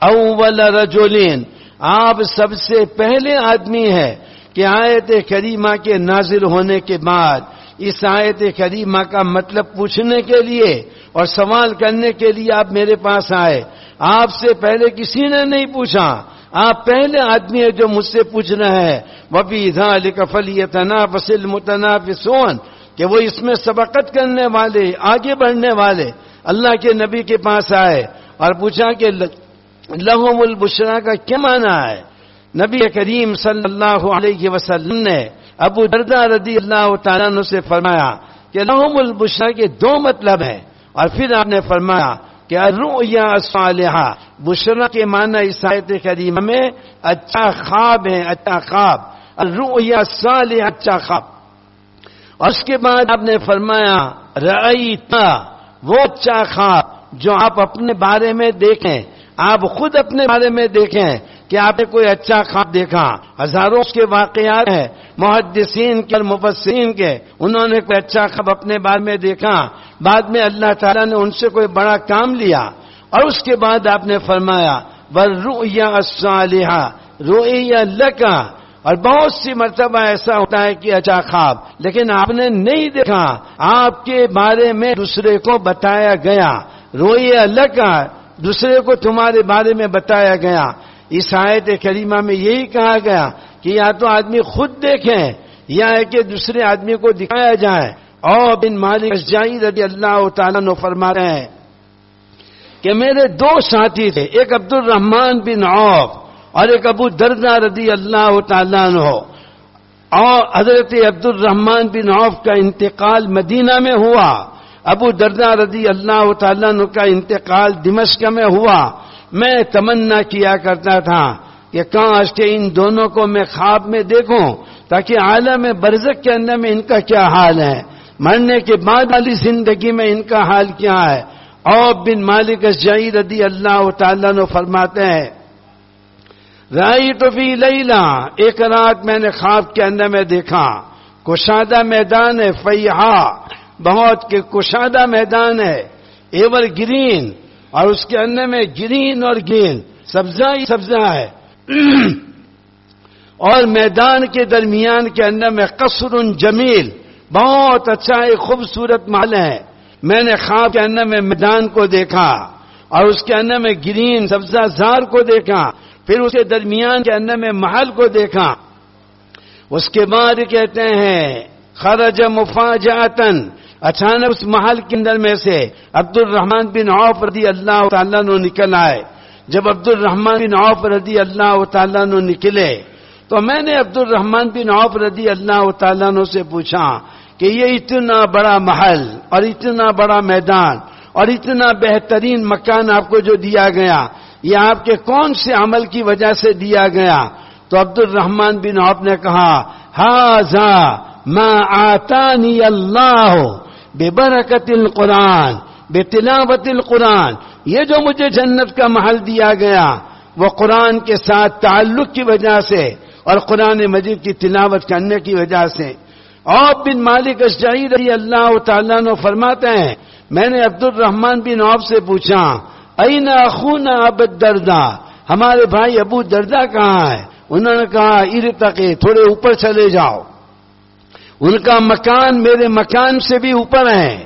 اول رجولین آپ سب سے پہلے آدمی ہے کہ آیت کریمہ کے نازل ہونے کے بعد، اس آیت کریمہ کا مطلب پوچھنے کے لیے اور سوال کرنے کے لیے آپ میرے پاس آئے۔ آپ سے پہلے کسی نے نہیں پوچھا۔ آپ پہلے آدمی ہے جو مجھ سے پوچھنا ہے وبی دھا لکھا فلی تناب وسل متناب کہ وہ اس میں سبقت کرنے والے، آگے بڑھنے والے اللہ کے نبی کے پاس آئے اور پوچھا کہ لہم البشرا کا کیا معنی ہے؟ نبی کریم صلی اللہ علیہ وسلم نے ابو دردا رضی اللہ تعالیٰ سے فرمایا کہ لہم البشرا کے دو مطلب ہیں، اور پھر آپ نے فرمایا کہ رویا صالحہ؟ بشرا کے معنی اس آیت کریمہ میں اچھا خواب ہے اچھا خواب۔ رویا صالحہ اچھا خواب۔ اور اس کے بعد آپ نے فرمایا رعیتا وہ اچھا خواب جو آپ اپنے بارے میں دیکھیں۔ آپ خود اپنے بارے میں دیکھیں کہ آپ نے کوئی اچھا خواب دیکھا۔ ہزاروں کے واقعات ہیں۔ محدثین کے اور مبصرین کے۔ انہوں نے کوئی اچھا خب اپنے بعد میں دیکھا۔ بعد میں اللہ تعالیٰ نے ان سے کوئی بڑا کام لیا۔ اور اس کے بعد آپ نے فرمایا رویہ الصالحہ رویہ لکا اور بہت سی مرتبہ ایسا ہوتا ہے کہ اچھا خواب۔ لیکن آپ نے نہیں دیکھا۔ آپ کے بارے میں دوسرے کو بتایا گیا۔ روئی الگ کا دوسرے کو تمہارے بارے میں بتایا گیا۔ اس آیت کریمہ میں یہی کہا گیا کہ یا تو آدمی خود دیکھیں یا ہے کہ دوسرے آدمی کو دکھایا جائے۔ اور بن مالک رضی اللہ تعالیٰ نے فرما رہے ہیں کہ میرے دو ساتھی تھے، ایک عبد الرحمان بن عوف اور ایک ابو دردہ رضی اللہ تعالیٰ عنہ۔ اور حضرت عبد الرحمان بن عوف کا انتقال مدینہ میں ہوا۔ ابو دردہ رضی اللہ تعالیٰ عنہ کا انتقال دمشق میں ہوا۔ میں تمنا کیا کرتا تھا۔ کہ کاش کے ان دونوں کو میں خواب میں دیکھوں تاکہ عالم برزک کے اندر میں ان کا کیا حال ہے؟ مرنے کے بعد والی زندگی میں ان کا حال کیا ہے؟ اور بن مالک جئی رضی اللہ تعالیٰ نے فرماتے ہیں رائی تو فی لیلا ایک رات میں نے خواب کے اندر میں دیکھا، کشادہ میدان ہے، فیحا، بہت کے کشادہ میدان ہے، ایور گرین، اور اس کے اندر میں گرین اور گرین، سبزہ ہی سبزہ ہے۔ [CLEARS THROAT] اور میدان کے درمیان کے اندر میں قصر جمیل، بہت اچھا ایک خوبصورت محل ہے۔ میں نے خواب کے اندر میں میدان کو دیکھا اور اس کے اندر میں گرین، سبزہ زار کو دیکھا۔ پھر اس کے درمیان کے اندر میں محل کو دیکھا۔ اس کے بعد کہتے ہیں، خرج مفاجاتن اچانک اس محل کے اندر میں سے عبد الرحمان بن عوف رضی اللہ تعالیٰ نو نکل آئے۔ جب عبد الرحمان بن عوف رضی اللہ تعالیٰ نے نکلے، تو میں نے عبد الرحمان بن عوف رضی اللہ تعالیٰ نے سے پوچھا کہ یہ اتنا بڑا محل اور اتنا بڑا میدان اور اتنا بہترین مکان آپ کو جو دیا گیا، یہ آپ کے کون سے عمل کی وجہ سے دیا گیا؟ تو عبد الرحمان بن عوف نے کہا ہاضا ما آتانی اللہ بے برکت القرآن بے تلاوت القرآن۔ یہ جو مجھے جنت کا محل دیا گیا، وہ قرآن کے ساتھ تعلق کی وجہ سے اور قرآن مجید کی تلاوت کرنے کی وجہ سے۔ اور بن مالک اشجعی رضی اللہ تعالیٰ نے فرماتے ہیں، میں نے عبد الرحمن بن عوف سے پوچھا این اخونا ابد دردا ہمارے بھائی ابو دردا کہاں ہے؟ انہوں نے کہا ارتقے تھوڑے اوپر چلے جاؤ۔ ان کا مکان میرے مکان سے بھی اوپر ہے۔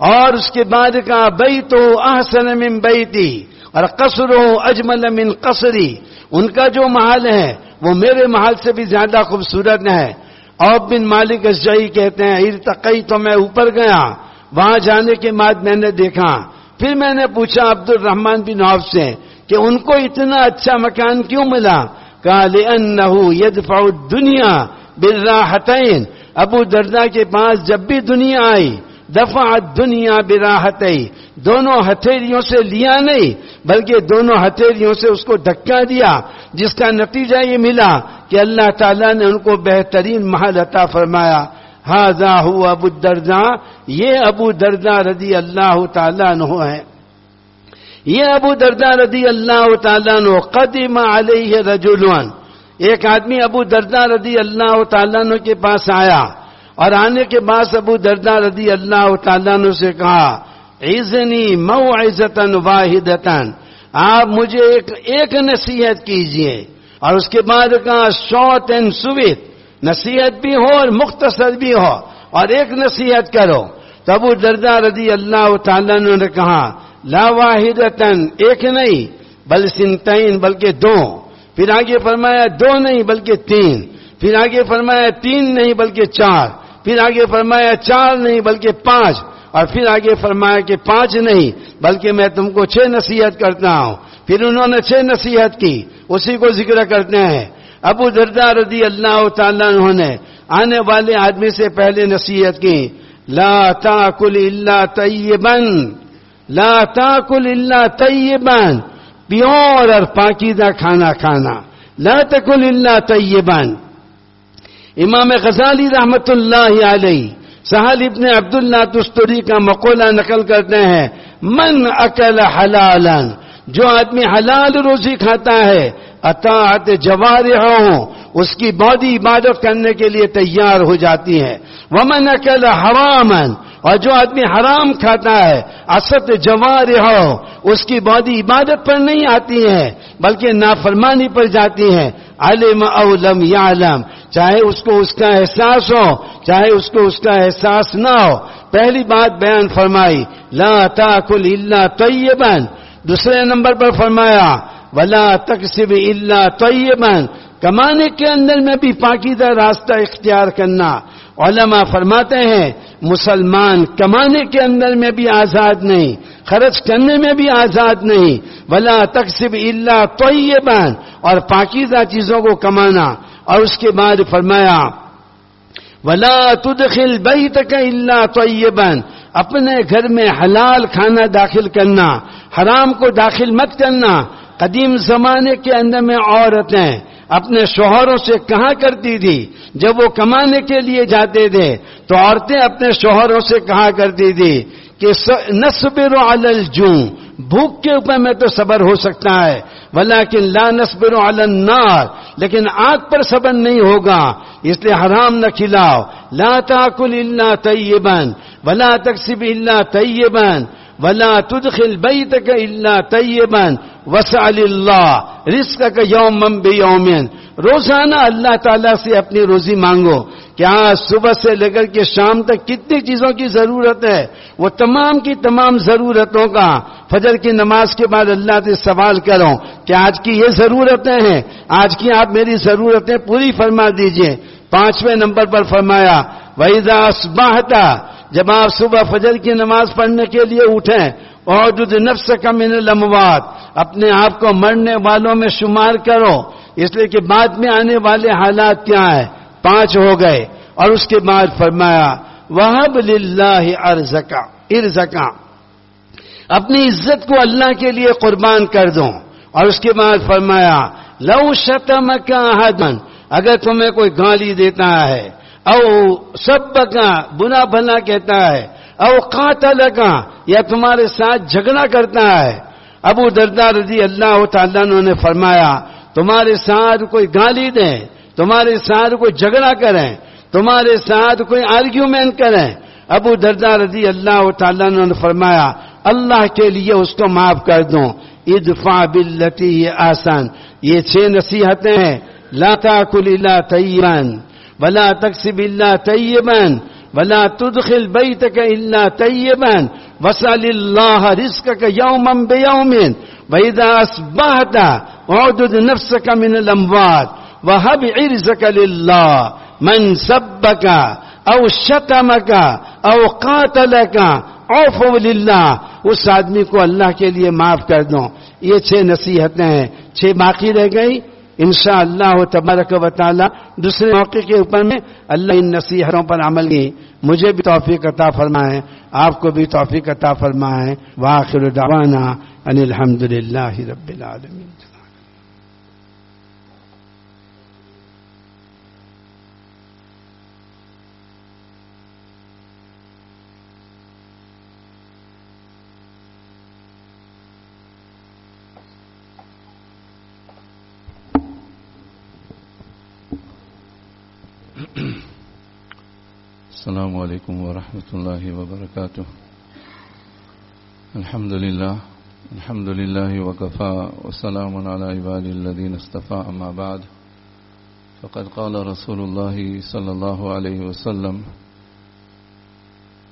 اور اس کے بعد کا بئی تو احسن من بیتی اور قصر اجمل من قصری. ان کا جو محل ہے، وہ میرے محل سے بھی زیادہ خوبصورت ہے۔ اور بن مالک اسجئی کہتے ہیں ارتقئی تو میں اوپر گیا۔ وہاں جانے کے بعد میں نے دیکھا۔ پھر میں نے پوچھا عبد الرحمان بن عوف سے کہ ان کو اتنا اچھا مکان کیوں ملا؟ کہا لأنه دنیا الدنيا بالراحتين ابو دردا کے پاس جب بھی دنیا آئی دفع دنیا براہت دونوں ہتھیلیوں سے لیا نہیں، بلکہ دونوں ہتھیلیوں سے اس کو دھکا دیا، جس کا نتیجہ یہ ملا کہ اللہ تعالیٰ نے ان کو بہترین محل عطا فرمایا۔ ہاضا ہو ابو درجہ یہ ابو درجا رضی اللہ تعالیٰ عنہ ہے۔ یہ ابو دردا رضی اللہ تعالیٰ نو قدیم علیہ رجولون ایک آدمی ابو دردا رضی اللہ تعالیٰ نو کے پاس آیا۔ اور آنے کے بعد ابو دردا رضی اللہ تعالیٰ نے سے کہا، عزنی مو عزتن واحدتن آپ مجھے ایک ایک نصیحت کیجیے۔ اور اس کے بعد کہا، شوت اینڈ سویت. نصیحت بھی ہو اور مختصر بھی ہو۔ اور ایک نصیحت کرو۔ تو ابو دردا رضی اللہ تعالیٰ نے کہا، لا واحدتن ایک نہیں، بل سنتین، بلکہ دو۔ پھر آگے فرمایا، دو نہیں، بلکہ تین۔ پھر آگے فرمایا تین نہیں بلکہ چار پھر آگے فرمایا چار نہیں بلکہ پانچ اور پھر آگے فرمایا کہ پانچ نہیں بلکہ میں تم کو چھ نصیحت کرتا ہوں پھر انہوں نے چھ نصیحت کی اسی کو ذکر کرتے ہیں ابو دردا رضی اللہ تعالیٰ انہوں نے آنے والے آدمی سے پہلے نصیحت کی، لا تاکل اللہ طیبن لا تاکل اللہ طیبن پیور اور پاکیزہ کھانا کھانا، لا تکل اللہ طیبن امام غزالی رحمت اللہ علیہ سہل ابن عبداللہ تستوری کا مقولہ نقل کرتے ہیں، من اکل حلالا جو آدمی حلال روزی کھاتا ہے، اطاعت جوارحوں اس کی باڈی عبادت کرنے کے لیے تیار ہو جاتی ہے۔ ومن اکل حرامن اور جو آدمی حرام کھاتا ہے اسد جوار ہو اس کی باڈی عبادت پر نہیں آتی ہے، بلکہ نافرمانی پر جاتی ہے۔ علم اولم یا علم چاہے اس کو اس کا احساس ہو، چاہے اس کو اس کا احساس نہ ہو۔ پہلی بات بیان فرمائی، لا تاکل الا طیبا۔ دوسرے نمبر پر فرمایا، ولا تکسب الا طیبا۔ کمانے کے اندر میں بھی پاکیزہ راستہ اختیار کرنا علماء فرماتے ہیں، مسلمان کمانے کے اندر میں بھی آزاد نہیں، خرچ کرنے میں بھی آزاد نہیں بلا تقسیب اللہ تو اور پاکیزہ چیزوں کو کمانا۔ اور اس کے بعد فرمایا، ولا تدخل بہی تک اللہ تو اپنے گھر میں حلال کھانا داخل کرنا، حرام کو داخل مت کرنا۔ قدیم زمانے کے اندر میں عورتیں اپنے شوہروں سے کہا کرتی تھی؟ جب وہ کمانے کے لیے جاتے تھے، تو عورتیں اپنے شوہروں سے کہا کرتی تھی کہ نصبر علی الجوع، بھوک کے اوپر میں تو صبر ہو سکتا ہے، ولیکن لا نصبر علی النار، لیکن آگ پر صبر نہیں ہوگا، اس لیے حرام نہ کھلاؤ۔ لا تاکل الا طیبا، ولا تکسب الا طیبا ولا تدخل بيتك الا طيبا وسال اللہ رزقك يوما یوم روزانہ اللہ تعالیٰ سے اپنی روزی مانگو۔ کہ صبح سے لے کر کے شام تک کتنی چیزوں کی ضرورت ہے؟ وہ تمام کی تمام ضرورتوں کا۔ فجر کی نماز کے بعد اللہ سے سوال کرو کہ آج کی یہ ضرورتیں ہیں؟ آج کی آپ میری ضرورتیں پوری فرما دیجیے۔ پانچویں نمبر پر فرمایا وحیدہ اسباہتا جب آپ صبح فجر کی نماز پڑھنے کے لیے اٹھیں اور جد نفس کا من لمبات اپنے آپ کو مرنے والوں میں شمار کرو۔ اس لیے کہ بعد میں آنے والے حالات کیا ہیں؟ پانچ ہو گئے۔ اور اس کے بعد فرمایا وہب للہ ارزکا ارزکا اپنی عزت کو اللہ کے لیے قربان کر دو اور اس کے بعد فرمایا، لو شتم کا اگر تمہیں کوئی گالی دیتا ہے او سب کا بنا بنا کہتا ہے، او قاتل کا یا تمہارے ساتھ جھگڑا کرتا ہے۔ ابو دردار رضی اللہ تعالیٰ نے فرمایا، تمہارے ساتھ کوئی گالی دیں، تمہارے ساتھ کوئی جھگڑا کریں، تمہارے ساتھ کوئی آرگیومنٹ کریں۔ ابو دردار رضی اللہ تعالیٰ نے فرمایا، اللہ کے لیے اس کو معاف کر دو ادفا بلتی یہ آسان یہ چھ نصیحتیں ہیں۔ لاتا کل طیبان ولا تقسب اللہ طیبن ولا تدخل بيتك الا طيبا وسل الله رزقك يوما بيوم واذا اصبحت اعدد نفسك من الاموات وهب عرزك لله من سبك او شتمك او قاتلك اوفو للہ اس آدمی کو اللہ کے لیے معاف کر دو یہ چھ نصیحتیں ہیں چھ باقی رہ گئی انشاءاللہ اللہ تبارک و تعالی دوسرے موقع کے اوپر میں اللہ ان نصیحتوں پر عمل کی مجھے بھی توفیق عطا فرمائے، آپ کو بھی توفیق عطا فرمائے۔ واخر دعوانا ان الحمد للہ رب العالمین۔
السلام عليكم ورحمة الله وبركاته. الحمد لله الحمد لله وكفى وسلام على عباد الذين اصطفى أما بعد. فقد قال رسول الله صلى الله عليه وسلم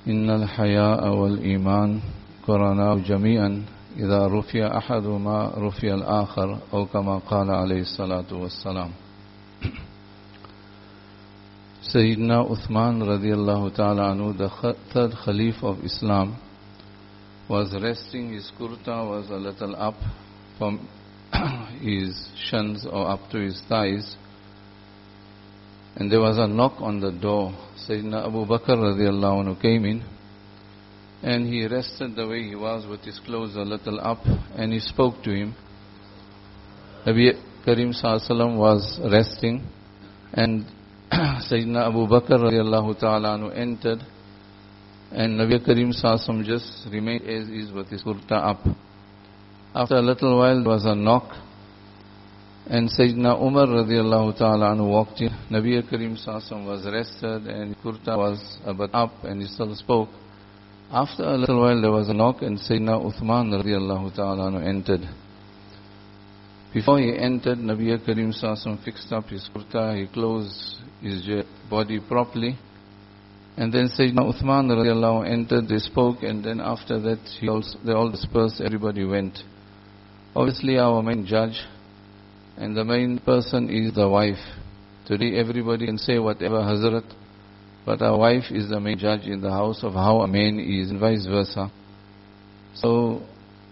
إن الحياء والإيمان قرناء جميعا إذا رفي أحدهما رفي الآخر أو كما قال عليه الصلاة والسلام. Sayyidina Uthman radiallahu ta'ala anhu, the third Khalif of Islam, was resting, his kurta was a little up from [CLEARS THROAT] his shins or up to his thighs. And there was a knock on the door. Sayyidina Abu Bakr radiallahu anhu came in and he rested the way he was with his clothes a little up and he spoke to him. Nabi Karim was resting and [CLEARS THROAT] Sayyidina Abu Bakr radiallahu ta'ala anhu entered and Nabi Karim Sassam just remained as is with his kurta up. After a little while there was a knock and Sayyidina Umar radiallahu ta'ala anhu walked in. Nabi Karim Sassam was rested and kurta was about up and he still spoke. After a little while there was a knock and Sayyidina Uthman radiallahu ta'ala anhu entered. Before he entered, Nabi Karim Sassam fixed up his kurta, he closed his body properly. And then Sayyidina Uthman radiallahu entered, they spoke, and then after that he also, they all dispersed, everybody went. Obviously our main judge and the main person is the wife. Today everybody can say whatever Hazrat, but our wife is the main judge in the house of how a man is and vice versa. So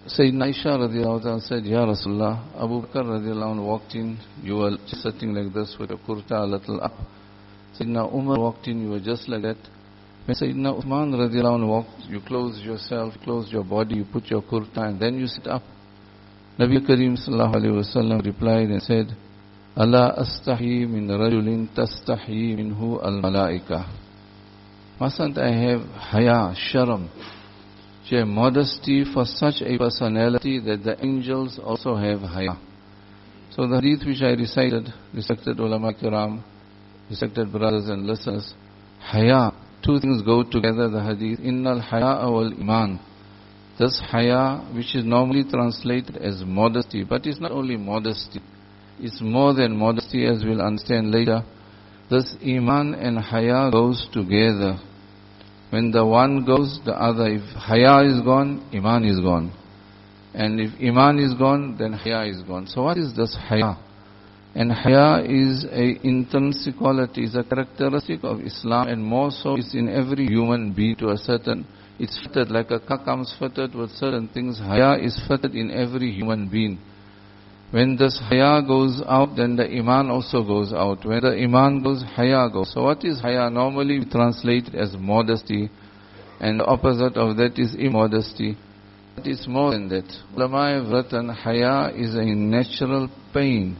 Sayyidina Aisha radiallahu said, Ya Rasulullah, Abu Bakr radiallahu walked in, you were sitting like this with a kurta a little up. Sayyidina Umar walked in, you were just like that. When Sayyidina Uthman radiallahu walked, you closed yourself, closed your body, you put your kurta and then you sit up. Nabi Kareem sallallahu alayhi wa sallam replied and said, Allah astahi min rajulin tastahi minhu al-malaika. Mustn't I have haya, sharam, a modesty for such a personality that the angels also have haya. So the hadith which I recited, respected ulama kiram, respected brothers and listeners, haya, two things go together, the hadith, innal haya wal iman. This haya, which is normally translated as modesty, but it's not only modesty, it's more than modesty as we'll understand later. This iman and haya goes together. When the one goes, the other, if haya is gone, iman is gone. And if iman is gone, then haya is gone. So what is this haya? And haya is a intrinsic quality, is a characteristic of Islam and more so it's in every human being to a certain, it's fitted like a car comes fitted with certain things. Haya is fitted in every human being. When this haya goes out, then the iman also goes out. When the iman goes, haya goes. So what is haya? Normally we translate it as modesty. And the opposite of that is immodesty. It is more than that. Ulama have written, haya is a natural pain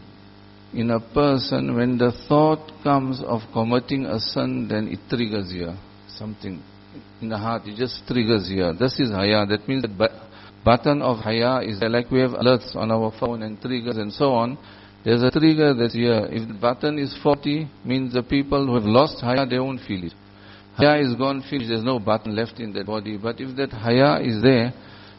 in a person when the thought comes of committing a sin, then it triggers here. Something in the heart, it just triggers here. This is haya. That means that button of haya is like we have alerts on our phone and triggers and so on. There's a trigger that's here. If the button is 40, means the people who have lost haya, they won't feel it. Haya is gone, finished, there's no button left in that body. But if that haya is there,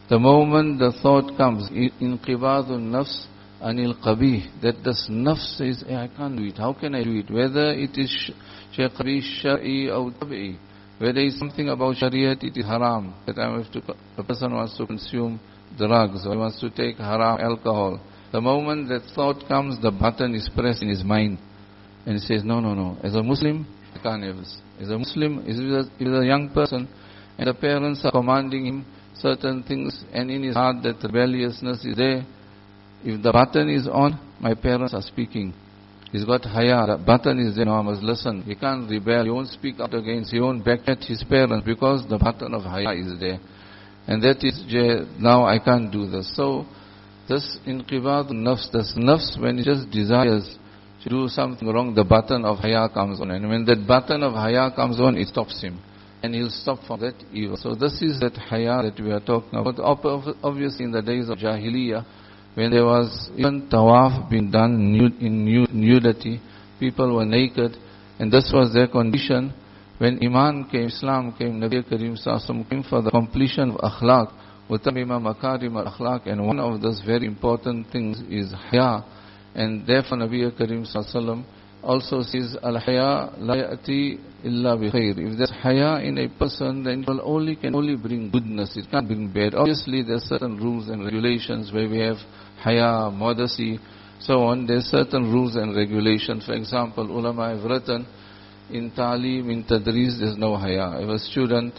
the moment the thought comes, in qibadun nafs anil qabih, that this nafs says, hey, eh, I can't do it. How can I do it? Whether it is shayqabi, shari, or tabi'i. Whether it's something about Shariat, it is haram. That I have to, a person wants to consume drugs or he wants to take haram alcohol. The moment that thought comes, the button is pressed in his mind. And he says, no, no, no. As a Muslim, I can't ever. Is a Muslim, is a, is a young person, and the parents are commanding him certain things, and in his heart that rebelliousness is there. If the button is on, my parents are speaking. He's got the button is must listen. He can't rebel, he won't speak out against, he won't back at his parents because the button of haya is there. And that is, now I can't do this. So, this inqibad nafs, this nafs when it just desires to do something wrong, the button of haya comes on. And when that button of haya comes on, it stops him. And he'll stop from that evil. So this is that haya that we are talking about. Obviously in the days of Jahiliyyah, when there was even tawaf being done in nudity, people were naked, and this was their condition. When Iman came, Islam came, Nabi Karim Sassam came for the completion of akhlaq, utamima makarim al-akhlaq, and one of those very important things is haya. And therefore Nabi Karim Sallallahu also says, Al-haya la ya'ti illa bi khair. If there's haya in a person, then it only, can only bring goodness. It can't bring bad. Obviously, there are certain rules and regulations where we have haya, modesty, so on. There's certain rules and regulations. For example, ulama have written, in talim, in tadris, there's no haya. If a student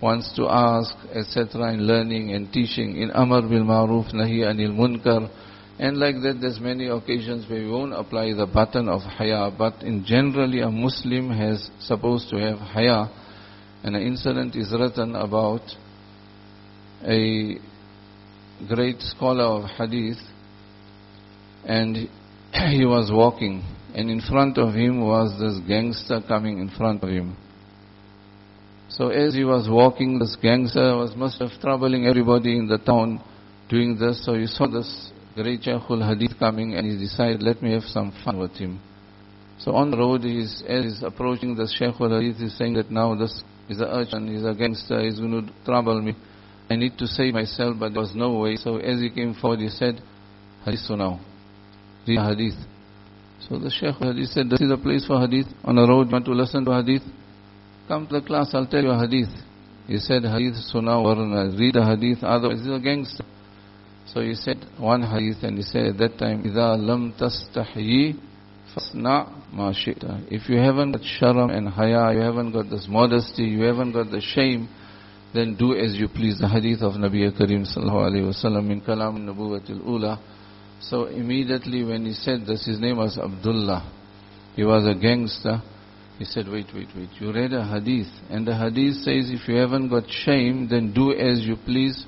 wants to ask, etc., in learning and teaching, in amar bil ma'ruf, nahi anil munkar, and like that, there's many occasions where we won't apply the button of haya, but in generally a Muslim has supposed to have haya. And an incident is written about a great scholar of hadith, and he was walking, and in front of him was this gangster coming in front of him. So as he was walking, this gangster was must have troubling everybody in the town doing this. So he saw this great Shaykhul Hadith coming and he decided, let me have some fun with him. So on the road, he's, as he's approaching the Shaykhul Hadith, he's saying that now this is a urchin, he's a gangster, he's going to trouble me. I need to save myself, but there was no way. So as he came forward, he said, Hadith now. Read Hadith. So the Shaykh Hadith said, this is a place for Hadith. On the road, you want to listen to Hadith? Come to the class, I'll tell you a Hadith. He said, Hadith Sunnah Varna. Read the Hadith, otherwise he's a gangster. So he said one hadith and he said at that time, إِذَا لَمْ تَسْتَحْيِي فَاسْنَعْ مَا شِئْتَ If you haven't got sharam and haya, you haven't got this modesty, you haven't got the shame, then do as you please. The hadith of Nabi Karim sallallahu alayhi wa sallam in Kalam Nabuwatil Ula. So immediately when he said this, his name was Abdullah. He was a gangster. He said, wait, wait, wait. You read a hadith. And the hadith says, if you haven't got shame, then do as you please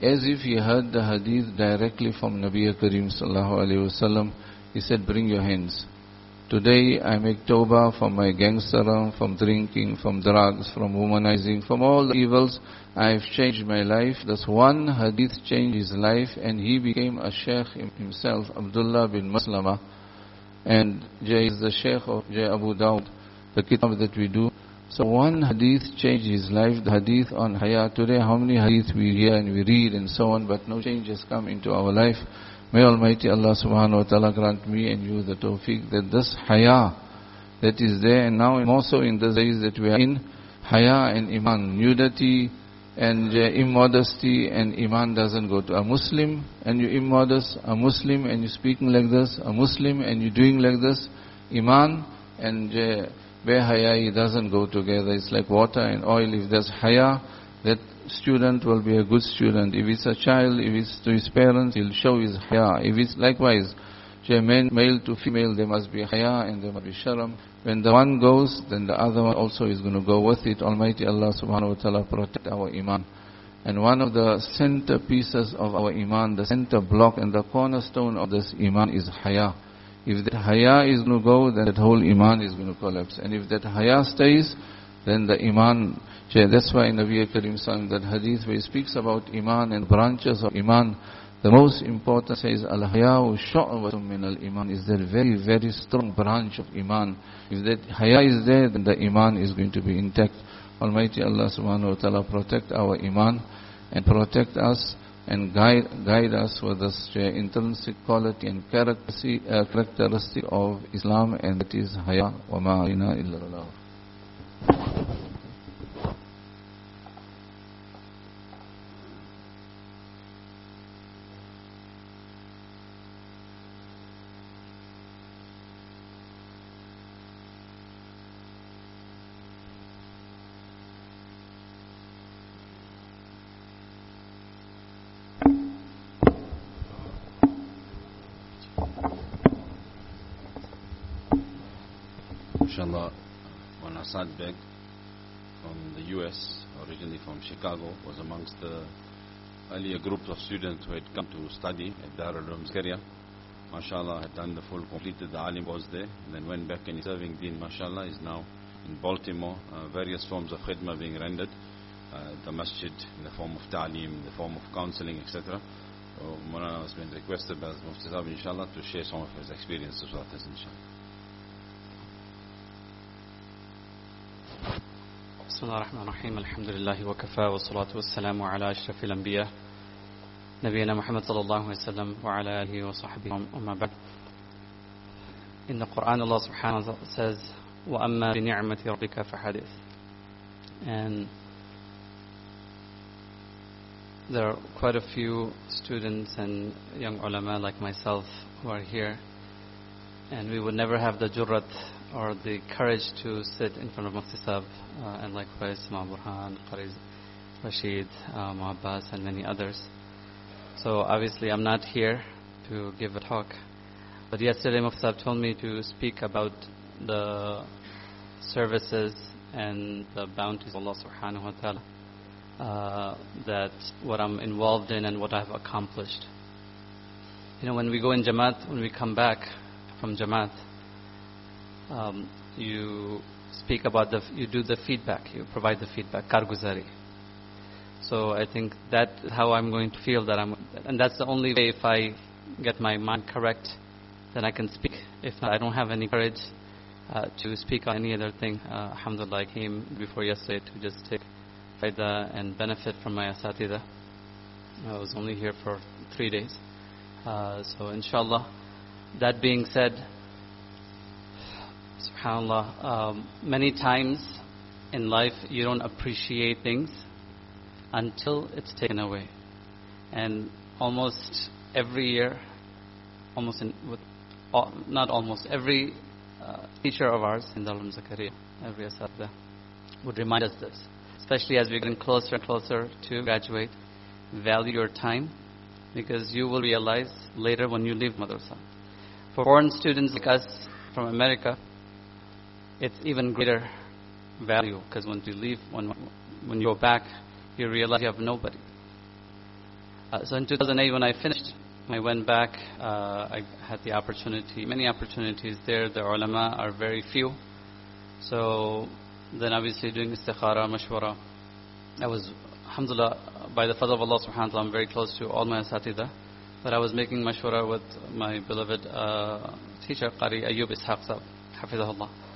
as if he heard the hadith directly from Nabi Karim sallallahu alaihi wasallam. He said, bring your hands. Today I make tawbah from my gangsterism, from drinking, from drugs, from womanizing, from all the evils. I have changed my life. This one hadith changed his life and he became a sheikh himself, Abdullah bin Maslama. And Jay is the sheikh of Jay Abu Dawud, the kitab that we do. So one hadith changed his life, the hadith on haya. Today how many hadith we hear and we read and so on, but no change has come into our life. May Almighty Allah subhanahu wa ta'ala grant me and you the tawfiq that this haya that is there and now more so in the days that we are in, haya and iman, nudity and uh, immodesty and iman doesn't go to a Muslim and you immodest, a Muslim and you speaking like this, a Muslim and you doing like this, iman and uh, where haya doesn't go together. It's like water and oil. If there's haya, that student will be a good student. If it's a child, if it's to his parents, he'll show his haya. If it's likewise, male to female, there must be haya and there must be sharam. When the one goes, then the other one also is going to go with it. Almighty Allah subhanahu wa ta'ala protect our iman. And one of the center pieces of our iman, the center block and the cornerstone of this iman is haya. If that haya is going to go, then that whole iman is going to collapse. And if that haya stays, then the iman, that's why in Nabi Karim sang that hadith where he speaks about iman and branches of iman, the most important says, Al-Haya'u shu'watum min al-iman, is that very, very strong branch of iman. If that haya is there, then the iman is going to be intact. Almighty Allah subhanahu wa ta'ala protect our iman and protect us and guide, guide us with this intrinsic quality and characteristic, uh, of Islam and that is haya wa ma'ina illa
MashaAllah, Mulana Asad Beg from the US, originally from Chicago, was amongst the earlier groups of students who had come to study at Darul Uloom Zakaria. MashaAllah had done the full, completed the alim was there, and then went back and serving deen. MashaAllah is now in Baltimore, uh, various forms of khidmah being rendered, uh, the masjid in the form of ta'lim, in the form of counseling, etc. So Mulana has been requested by Mufti Sahib, inshallah, to share some of his experiences with us, inshallah.
بسم الله الرحمن الرحيم. الحمد لله وكفى والصلاة والسلام على أشرف الأنبياء. نبينا محمد صلى الله عليه وسلم وعلى آله وصحبه. وما بعد. إن قرآن الله سبحانه وتعالى says وأما بنعمة ربك فحدث. And there are quite a few students and young ulama like myself who are here. And we would never have the jurrat or the courage to sit in front of Mufti Sahib uh, and likewise Imam Burhan, Qariz Rashid, uh, Muhabbas and many others. So obviously I'm not here to give a talk. But yesterday Mufti Sahib told me to speak about the services and the bounties of Allah subhanahu wa ta'ala. Uh, that what I'm involved in and what I've accomplished. You know, when we go in Jamaat, when we come back from Jamaat, um, you speak about the, you do the feedback, you provide the feedback, karguzari. So I think that is how I'm going to feel that I'm, and that's the only way if I get my mind correct, then I can speak. If not, I don't have any courage uh, to speak on any other thing. Uh, alhamdulillah, I came before yesterday to just take faida and benefit from my asatida. I was only here for three days. Uh, so inshallah, that being said, subhanallah, um, many times in life you don't appreciate things until it's taken away. And almost every year, almost in, with, all, not almost, every uh, teacher of ours in Darul Zakaria, every asatida, would remind us this. Especially as we're getting closer and closer to graduate, value your time because you will realize later when you leave madrasa. For foreign students like us from America, it's even greater value because when you leave, when, when you go back, you realize you have nobody. Uh, so in 2008, when I finished, I went back. Uh, I had the opportunity, many opportunities there. The ulama are very few. So then obviously doing istikhara, mashwara. I was, alhamdulillah, by the fadl of Allah subhanahu wa ta'ala, I'm very close to all my asatida. But I was making mashwara with my beloved uh, teacher, Qari Ayub Ishaq Sahib, Hafizahullah.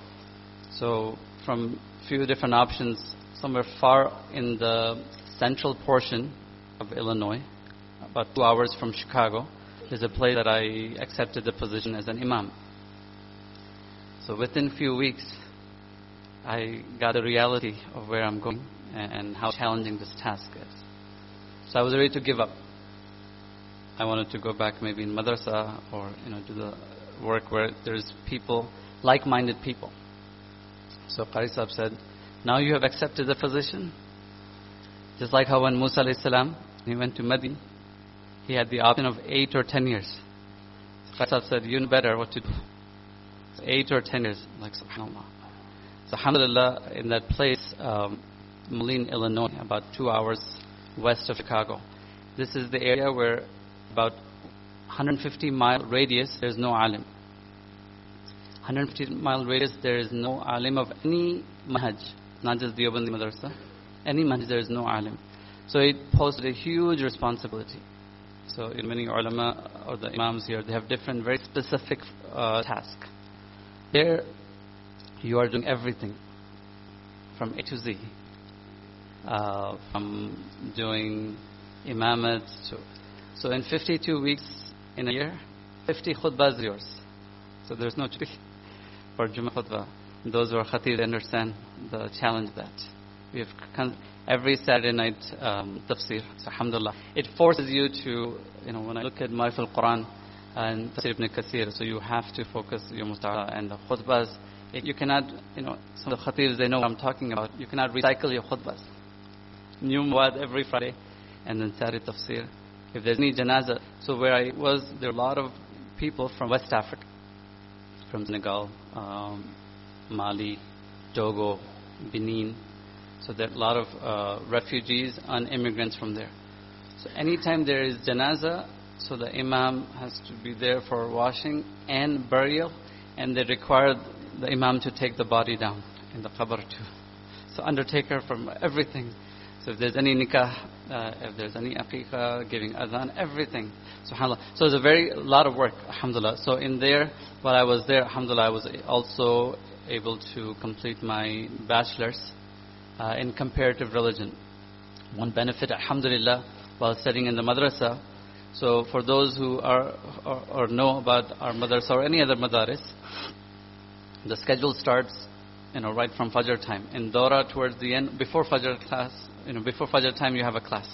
So from few different options, somewhere far in the central portion of Illinois, about two hours from Chicago, is a place that I accepted the position as an imam. So within a few weeks, I got a reality of where I'm going and how challenging this task is. So I was ready to give up. I wanted to go back maybe in madrasa or you know do the work where there's people, like-minded people. So Qari Sahib said, now you have accepted the position. Just like how when Musa salam, he went to Madi, he had the option of eight or ten years. Qari Sahib said, you know better what to do. So eight or ten years, like subhanAllah. So alhamdulillah, in that place, um, Moline, Illinois, about two hours west of Chicago. This is the area where about 150 mile radius, there's no alim. 150 mile radius, there is no alim of any manhaj, not just the Deobandi Madrasa. Any manhaj, there is no alim. So it posed a huge responsibility. So in many ulama or the imams here, they have different, very specific uh, tasks. There, you are doing everything from A to Z. Uh, from doing imamat to so in 52 weeks in a year, 50 khutbahs yours. So there's no trick for Jummah khutbah. Those who are khatib understand the challenge that we have con- every Saturday night um, tafsir. So alhamdulillah, it forces you to you know when I look at Ma'ariful Quran and Tafsir Ibn Kathir, so you have to focus your musta'ala and the khutbahs. You cannot, you know, some of the khatibs they know what I'm talking about. You cannot recycle your khutbahs. New muad every Friday, and then Saturday tafsir if there's any janaza. So where I was, there were a lot of people from West Africa, from Senegal, um, Mali, Togo, Benin. So there are a lot of uh, refugees and immigrants from there. So anytime there is janaza, so the imam has to be there for washing and burial, and they require the imam to take the body down in the qabr too. So undertaker from everything. So if there's any nikah, uh, if there's any aqiqah, giving adhan, everything. SubhanAllah. So it's a very lot of work, alhamdulillah. So in there, while I was there, alhamdulillah, I was also able to complete my bachelor's uh, in comparative religion. One benefit, alhamdulillah, while studying in the madrasa. So for those who are or, or know about our madrasa or any other madaris, the schedule starts, you know, right from Fajr time. In Dora, towards the end, before Fajr class, you know, before Fajr time, you have a class,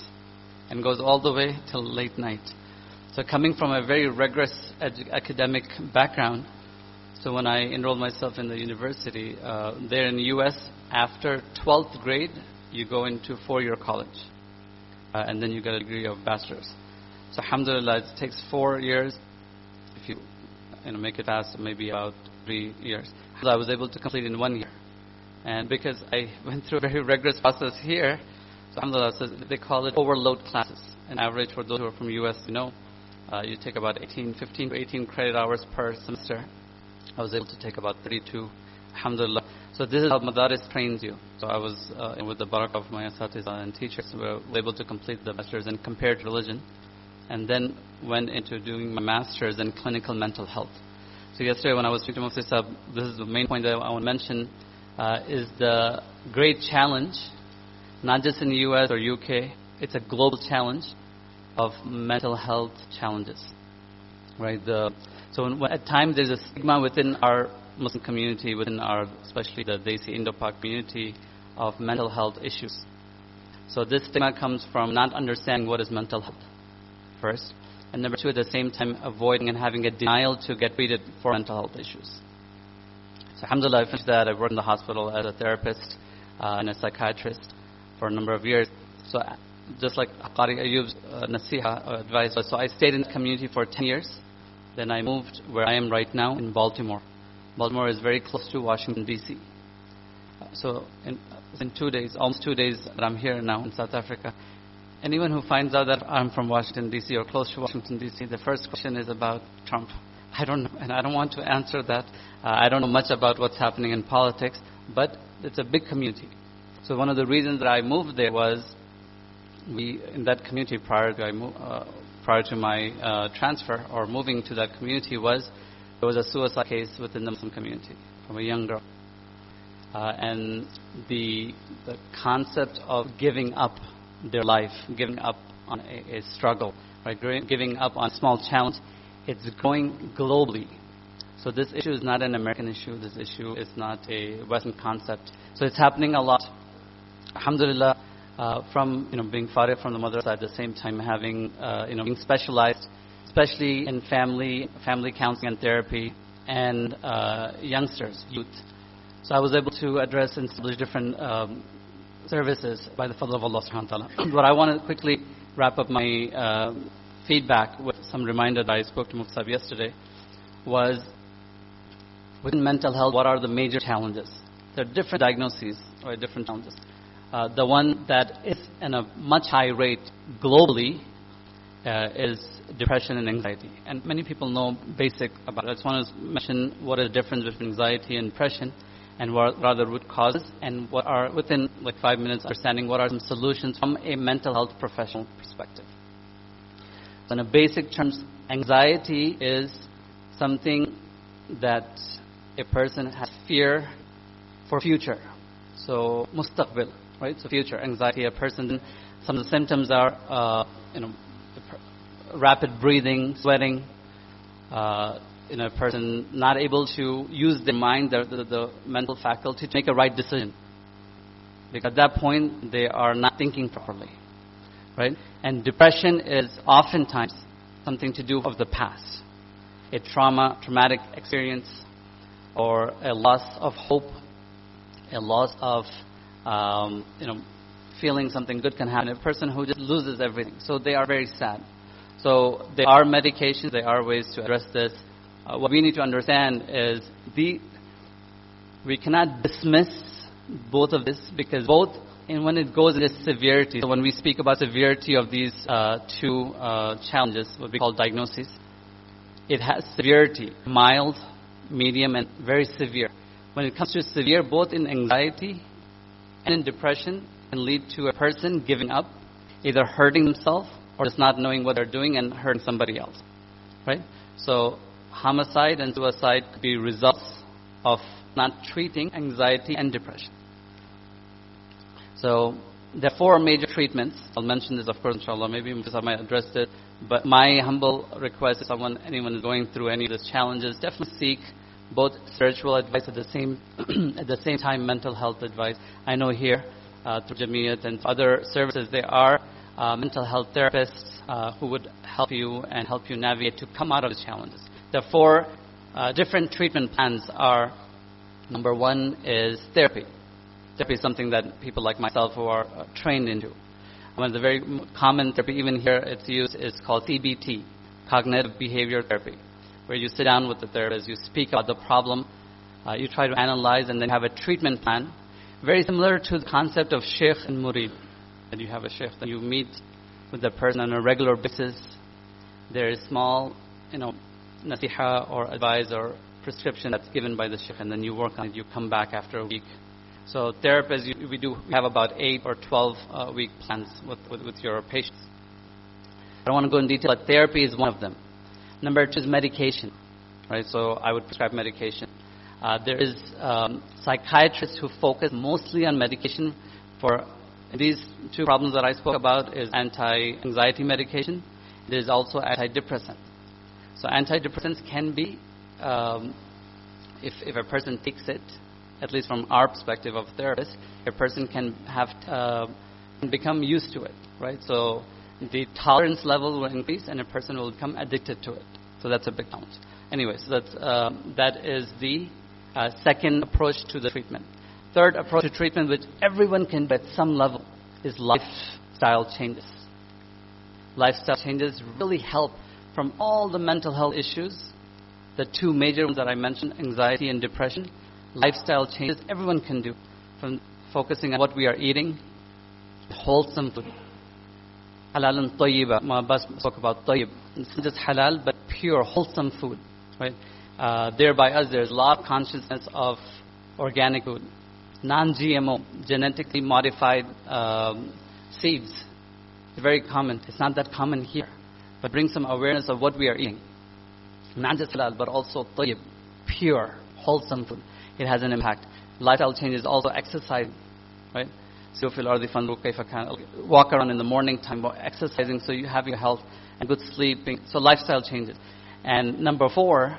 and goes all the way till late night. So coming from a very rigorous academic background, so when I enrolled myself in the university uh, there in the U.S., after 12th grade, you go into four-year college, uh, and then you get a degree of bachelor's. So alhamdulillah, it takes four years. If you, you know, make it fast, maybe about three years. So I was able to complete in one year. And because I [LAUGHS] went through a very rigorous process here, alhamdulillah, so they call it overload classes. An average for those who are from U.S., you know, uh, you take about 18, 15 to 18 credit hours per semester. I was able to take about 32, alhamdulillah. So this is how Madaris trains you. So I was, uh, with the barakah of my asatiza and teachers, we were able to complete the master's in compared religion, and then went into doing my master's in clinical mental health. So yesterday when I was speaking to Mufti Sahib, this is the main point that I want to mention, uh, is the great challenge, not just in the US or UK, it's a global challenge of mental health challenges. Right? The, so when, at times there's a stigma within our Muslim community, within our, especially the Desi Indo-Pak community, of mental health issues. So this stigma comes from not understanding what is mental health, first. And number two, at the same time, avoiding and having a denial to get treated for mental health issues. So alhamdulillah, I finished that. I worked in the hospital as a therapist uh, and a psychiatrist for a number of years. So uh, just like Qari Ayyub's uh, nasiha uh, advice, so I stayed in the community for 10 years. Then I moved where I am right now in Baltimore. Baltimore is very close to Washington, D.C. Uh, so in, in two days, almost two days that I'm here now in South Africa, anyone who finds out that I'm from Washington, D.C. or close to Washington, D.C., the first question is about Trump. I don't know, and I don't want to answer that. Uh, I don't know much about what's happening in politics, but it's a big community. So one of the reasons that I moved there was we, in that community prior to, I mo- uh, prior to my uh, transfer or moving to that community was there was a suicide case within the Muslim community from a young girl. Uh, and the, the concept of giving up their life, giving up on a, a struggle, right? Giving up on small challenge, it's growing globally. So this issue is not an American issue. This issue is not a Western concept. So it's happening a lot. Alhamdulillah, uh, from you know being far from the mother side, at the same time having uh, you know being specialized, especially in family family counseling and therapy and uh, youngsters, youth. So I was able to address and establish different um, services by the fadl of Allah subhanahu wa ta'ala. [CLEARS THROAT] but I want to quickly wrap up my uh, feedback with some reminder that I spoke to Muqtab yesterday was within mental health, what are the major challenges? There are different diagnoses or different challenges. Uh, the one that is in a much high rate globally uh, is depression and anxiety. And many people know basic about it. I just want to mention what is the difference between anxiety and depression and what are the root causes and what are, within like five minutes, understanding what are some solutions from a mental health professional perspective. So in a basic terms, anxiety is something that a person has fear for future. So mustaqbil, right? So future anxiety. A person, some of the symptoms are, uh, you know, rapid breathing, sweating. Uh, you know, a person not able to use their mind, the, the, the mental faculty to make a right decision. Because at that point, they are not thinking properly, right? And depression is oftentimes something to do of the past, a trauma, traumatic experience, or a loss of hope, a loss of, um, you know, feeling something good can happen. A person who just loses everything, so they are very sad. So there are medications, there are ways to address this. Uh, what we need to understand is the we cannot dismiss both of this because both, and when it goes into severity, so when we speak about severity of these uh, two uh, challenges, what we call diagnoses, it has severity, mild, medium, and very severe. When it comes to severe, both in anxiety and in depression, can lead to a person giving up, either hurting themselves or just not knowing what they're doing and hurting somebody else. Right? So homicide and suicide could be results of not treating anxiety and depression. So there are four major treatments. I'll mention this, of course, inshallah. Maybe because I might address it. But my humble request is someone, anyone going through any of these challenges, definitely seek both spiritual advice at the same [CLEARS THROAT] at the same time mental health advice. I know here uh, through Jamiyat and other services there are uh, mental health therapists uh, who would help you and help you navigate to come out of the challenges. The four uh, different treatment plans are number one is therapy. Therapy is something that people like myself who are uh, trained into. One of the very common therapy, even here it's used, is called CBT, cognitive behavior therapy, where you sit down with the therapist, you speak about the problem, uh, you try to analyze, and then have a treatment plan. Very similar to the concept of sheikh and murid. And you have a sheikh, then you meet with the person on a regular basis. There is small, you know, nasiha or advice or prescription that's given by the sheikh, and then you work on it. You come back after a week. So therapists, we do we have about eight or 12 uh, week plans with, with, with your patients. I don't want to go in detail, but therapy is one of them. Number two is medication, right? So I would prescribe medication. Uh, there is um, psychiatrists who focus mostly on medication for these two problems that I spoke about is anti-anxiety medication. There is also antidepressant. So antidepressants can be, um, if, if a person takes it, at least from our perspective of therapists, a person can have uh, become used to it, right? So the tolerance level will increase, and a person will become addicted to it. So that's a big challenge. Anyway, so that's, uh, that is the uh, second approach to the treatment. Third approach to treatment, which everyone can do at some level, is lifestyle changes. Lifestyle changes really help from all the mental health issues, the two major ones that I mentioned, anxiety and depression, lifestyle changes everyone can do, from focusing on what we are eating, wholesome food. Halal and tayyiba. My boss spoke about tayyib. It's not just halal, but pure, wholesome food. Right? Uh, there us, there's a lot of consciousness of organic food, non-GMO, genetically modified um, seeds. It's very common. It's not that common here, but bring some awareness of what we are eating. Not just halal, but also tayyib, pure, wholesome food. It has an impact. Lifestyle changes also exercise, right? Fil ardi fanzur kayfa kan. Walk around in the morning time, exercising so you have your health and good sleeping. So lifestyle changes. And number four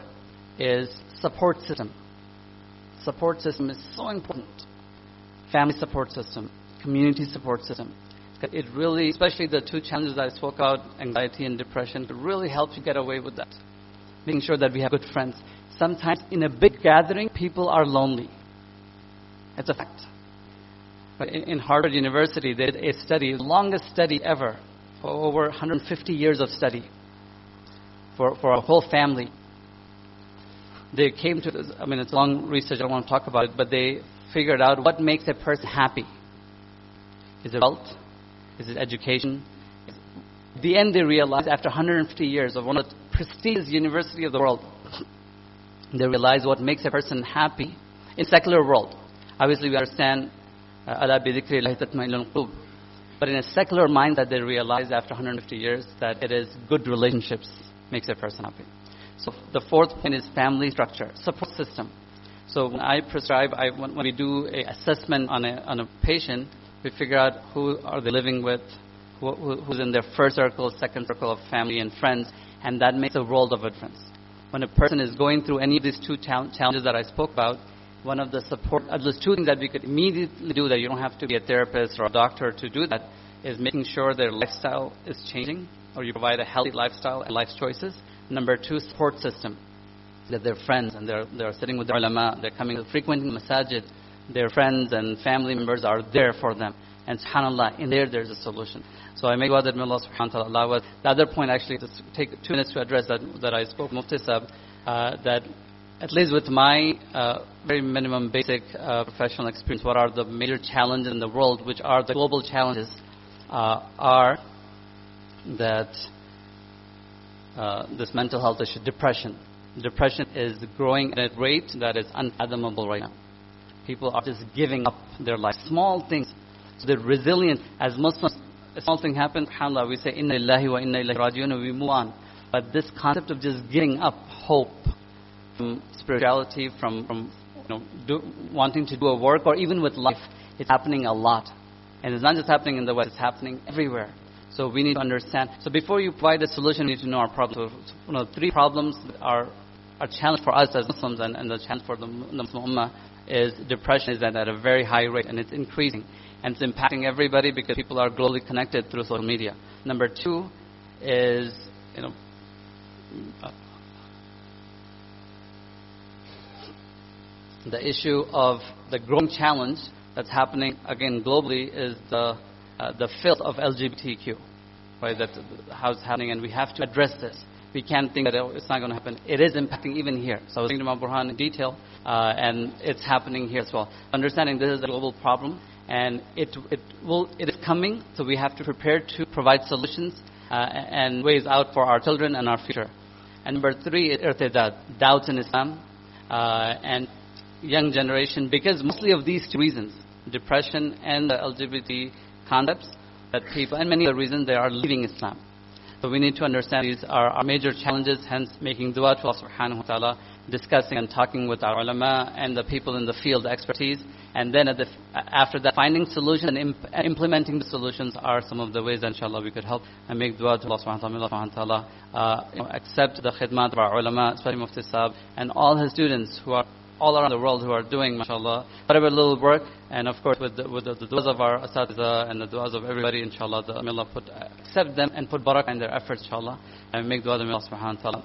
is support system. Support system is so important. Family support system, community support system. It really, especially the two challenges that I spoke about, anxiety and depression, it really helps you get away with that. Making sure that we have good friends. Sometimes in a big gathering, people are lonely. It's a fact. In, Harvard University, they did a study, the longest study ever, over 150 years of study for, for a whole family. They came to, I mean, it's long research, I don't want to talk about it, but they figured out what makes a person happy. Is it wealth? Is it education? At the end, they realized after 150 years of one of the prestigious university of the world, they realized what makes a person happy in secular world. Obviously, we understand Allah bi But in a secular mind that they realize after 150 years that it is good relationships makes a person happy. So the fourth point is family structure, support system. So when I prescribe, I, when, we do a assessment on a, on a patient, we figure out who are they living with, who, who's in their first circle, second circle of family and friends, and that makes a world of difference. When a person is going through any of these two challenges that I spoke about, one of the support, uh, there's two things that we could immediately do that you don't have to be a therapist or a doctor to do that, is making sure their lifestyle is changing, or you provide a healthy lifestyle and life choices. Number two, support system. That they're friends and they're, they're sitting with their ulama, they're coming, frequenting masajid, their friends and family members are there for them. And subhanAllah, in there, there's a solution. So I make dua that Allah subhanahu wa ta'ala. The other point, actually, to take two minutes to address that, that I spoke, Mufti Sab, uh, that at least with my uh, very minimum basic uh, professional experience, what are the major challenges in the world, which are the global challenges, uh, are that uh, this mental health issue, depression. Depression is growing at a rate that is unfathomable right now. People are just giving up their life. Small things. So they're resilient. As Muslims, a small thing happens, alhamdulillah, we say, Inna illahi wa inna ilayhi rajiun, we move on. But this concept of just giving up hope from spirituality, from, from you know, do, wanting to do a work, or even with life, it's happening a lot. And it's not just happening in the West, it's happening everywhere. So we need to understand. So before you provide a solution, you need to know our problems. So, you know, three problems are a challenge for us as Muslims and, and the challenge for the, the Muslim Ummah is depression is at, at a very high rate and it's increasing. And it's impacting everybody because people are globally connected through social media. Number two is, you know, the issue of the growing challenge that's happening again globally is the uh, the filth of LGBTQ, right? That's how it's happening, and we have to address this. We can't think that it's not going to happen. It is impacting even here. So I was thinking about Burhan in detail, uh, and it's happening here as well. Understanding this is a global problem, and it it will it is coming. So we have to prepare to provide solutions uh, and ways out for our children and our future. And number three is irtidat, doubts in Islam, uh, and young generation, because mostly of these two reasons, depression and the LGBT concepts, that people, and many other reasons, they are leaving Islam. So we need to understand these are our major challenges, hence making dua to Allah subhanahu wa ta'ala, discussing and talking with our ulama and the people in the field, expertise, and then the, after that, finding solutions and imp, implementing the solutions are some of the ways, inshallah, we could help and make dua to Allah subhanahu wa ta'ala, uh, accept the khidmat of our ulama, especially Mufti Saab, and all his students who are all around the world who are doing, mashallah, whatever little work, and of course with the, with the, the du'as of our asatiza and the du'as of everybody, inshallah, the, may Allah put, accept them and put barakah in their efforts, inshallah, and make dua to Allah subhanahu wa ta'ala,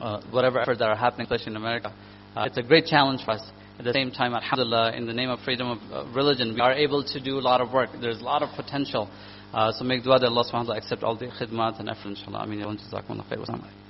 uh, whatever efforts that are happening, especially in America. Uh, it's a great challenge for us. At the same time, alhamdulillah, in the name of freedom of uh, religion, we are able to do a lot of work. There's a lot of potential. Uh, so make dua that Allah subhanahu wa ta'ala accept all the khidmat and effort, inshallah. Ameen.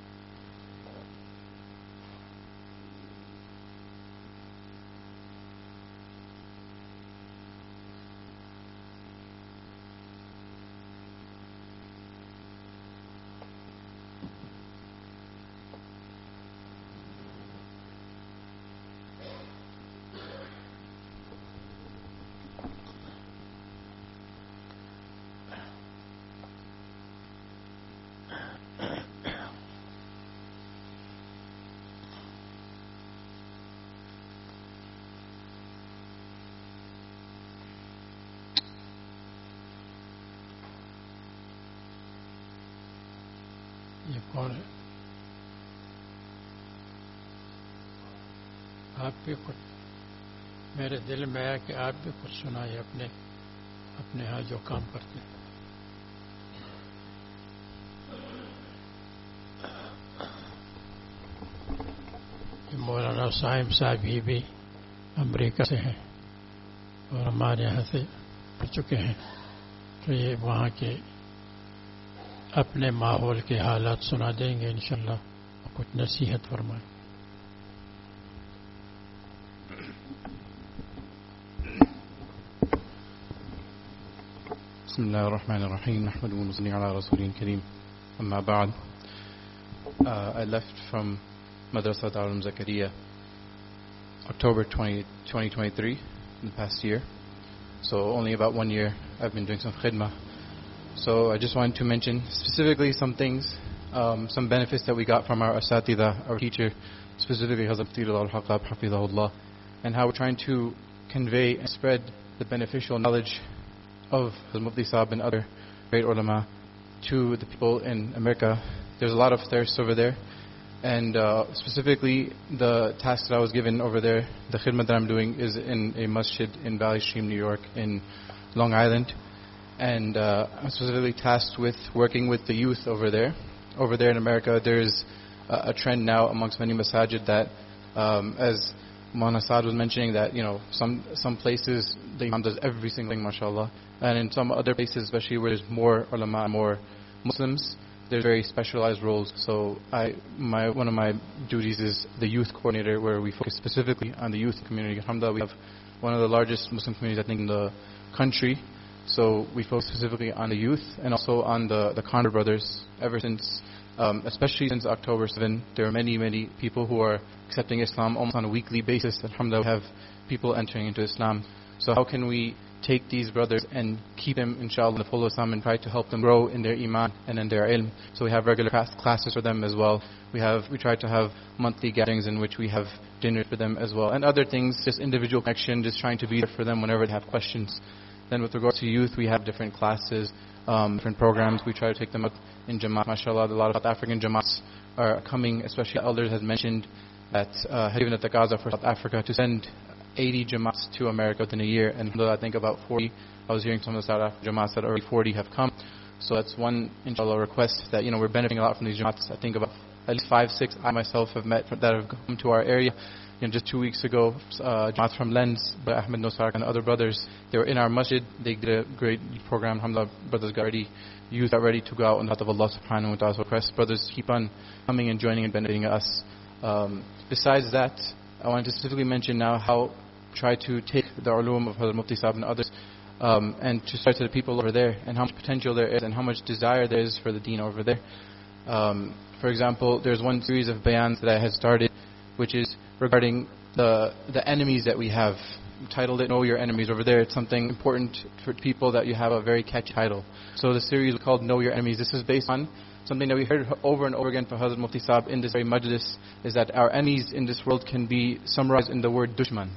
علم میں کہ آپ بھی کچھ سنائیں اپنے اپنے ہاں جو کام کرتے ہیں۔ مولانا صاحب صاحب ہی بھی امریکہ سے ہیں اور ہمارے یہاں سے چکے ہیں۔ تو یہ وہاں کے اپنے ماحول کے حالات سنا دیں گے انشاءاللہ۔ کچھ نصیحت فرمائیں۔
بسم الله الرحمن الرحيم نحمد ونصلي على رسوله الكريم أما بعد uh, I left from Madrasa Darul Zakaria October 20, 2023 in the past year so only about one year I've been doing some khidmah so I just wanted to mention specifically some things um, some benefits that we got from our asatida our teacher specifically Hazrat al-Haqab Hafizahullah and how we're trying to convey and spread the beneficial knowledge of Mufti Saab and other great ulama to the people in America. There's a lot of thirst over there. And uh, specifically, the task that I was given over there, the khidmat that I'm doing, is in a masjid in Valley Stream, New York, in Long Island. And uh, I'm specifically tasked with working with the youth over there. Over there in America, there's a, a trend now amongst many masajid that, um, as Mona Saad was mentioning that you know some some places the imam does every single thing, mashallah, and in some other places, especially where there's more ulama, more Muslims, there's very specialized roles. So I, my, one of my duties is the youth coordinator, where we focus specifically on the youth community. Alhamdulillah, we have one of the largest Muslim communities, I think, in the country. So we focus specifically on the youth and also on the, the Condor brothers. Ever since, um, especially since October 7, there are many, many people who are accepting Islam almost on a weekly basis. Alhamdulillah, we have people entering into Islam. So how can we take these brothers and keep them, inshallah, in the full Islam and try to help them grow in their iman and in their ilm. So we have regular class- classes for them as well. We have, we try to have monthly gatherings in which we have dinners for them as well. And other things, just individual connection, just trying to be there for them whenever they have questions. Then with regards to youth, we have different classes, um, different programs. We try to take them up in Jamaat. MashaAllah, a lot of South African Jamaats are coming, especially elders has mentioned that uh, given at the Gaza for South Africa to send 80 Jamaats to America within a year, and I think about 40. I was hearing some of the South African Jamaats that already 40 have come. So that's one, inshallah, request that, you know, we're benefiting a lot from these Jamaats. I think about at least five, six I myself have met that have come to our area. You know, just two weeks ago, uh, from Lenz, Ahmed Nosar and other brothers, they were in our masjid. They did a great program. Alhamdulillah, brothers got ready, youth got ready to go out on behalf of Allah subhanahu wa ta'ala. Request brothers keep on coming and joining and benefiting us. Um, besides that, I wanted to specifically mention now how try to take the ulum of Hazrat Mufti Sahib and others um, and to start to the people over there and how much potential there is and how much desire there is for the deen over there. Um, for example, there's one series of bayans that I had started which is regarding the, the enemies that we have. Titled it Know Your Enemies over there. It's something important for people that you have a very catchy title. So the series is called Know Your Enemies. This is based on something that we heard over and over again from Hazrat Mufti Sahib in this very majlis is that our enemies in this world can be summarized in the word dushman.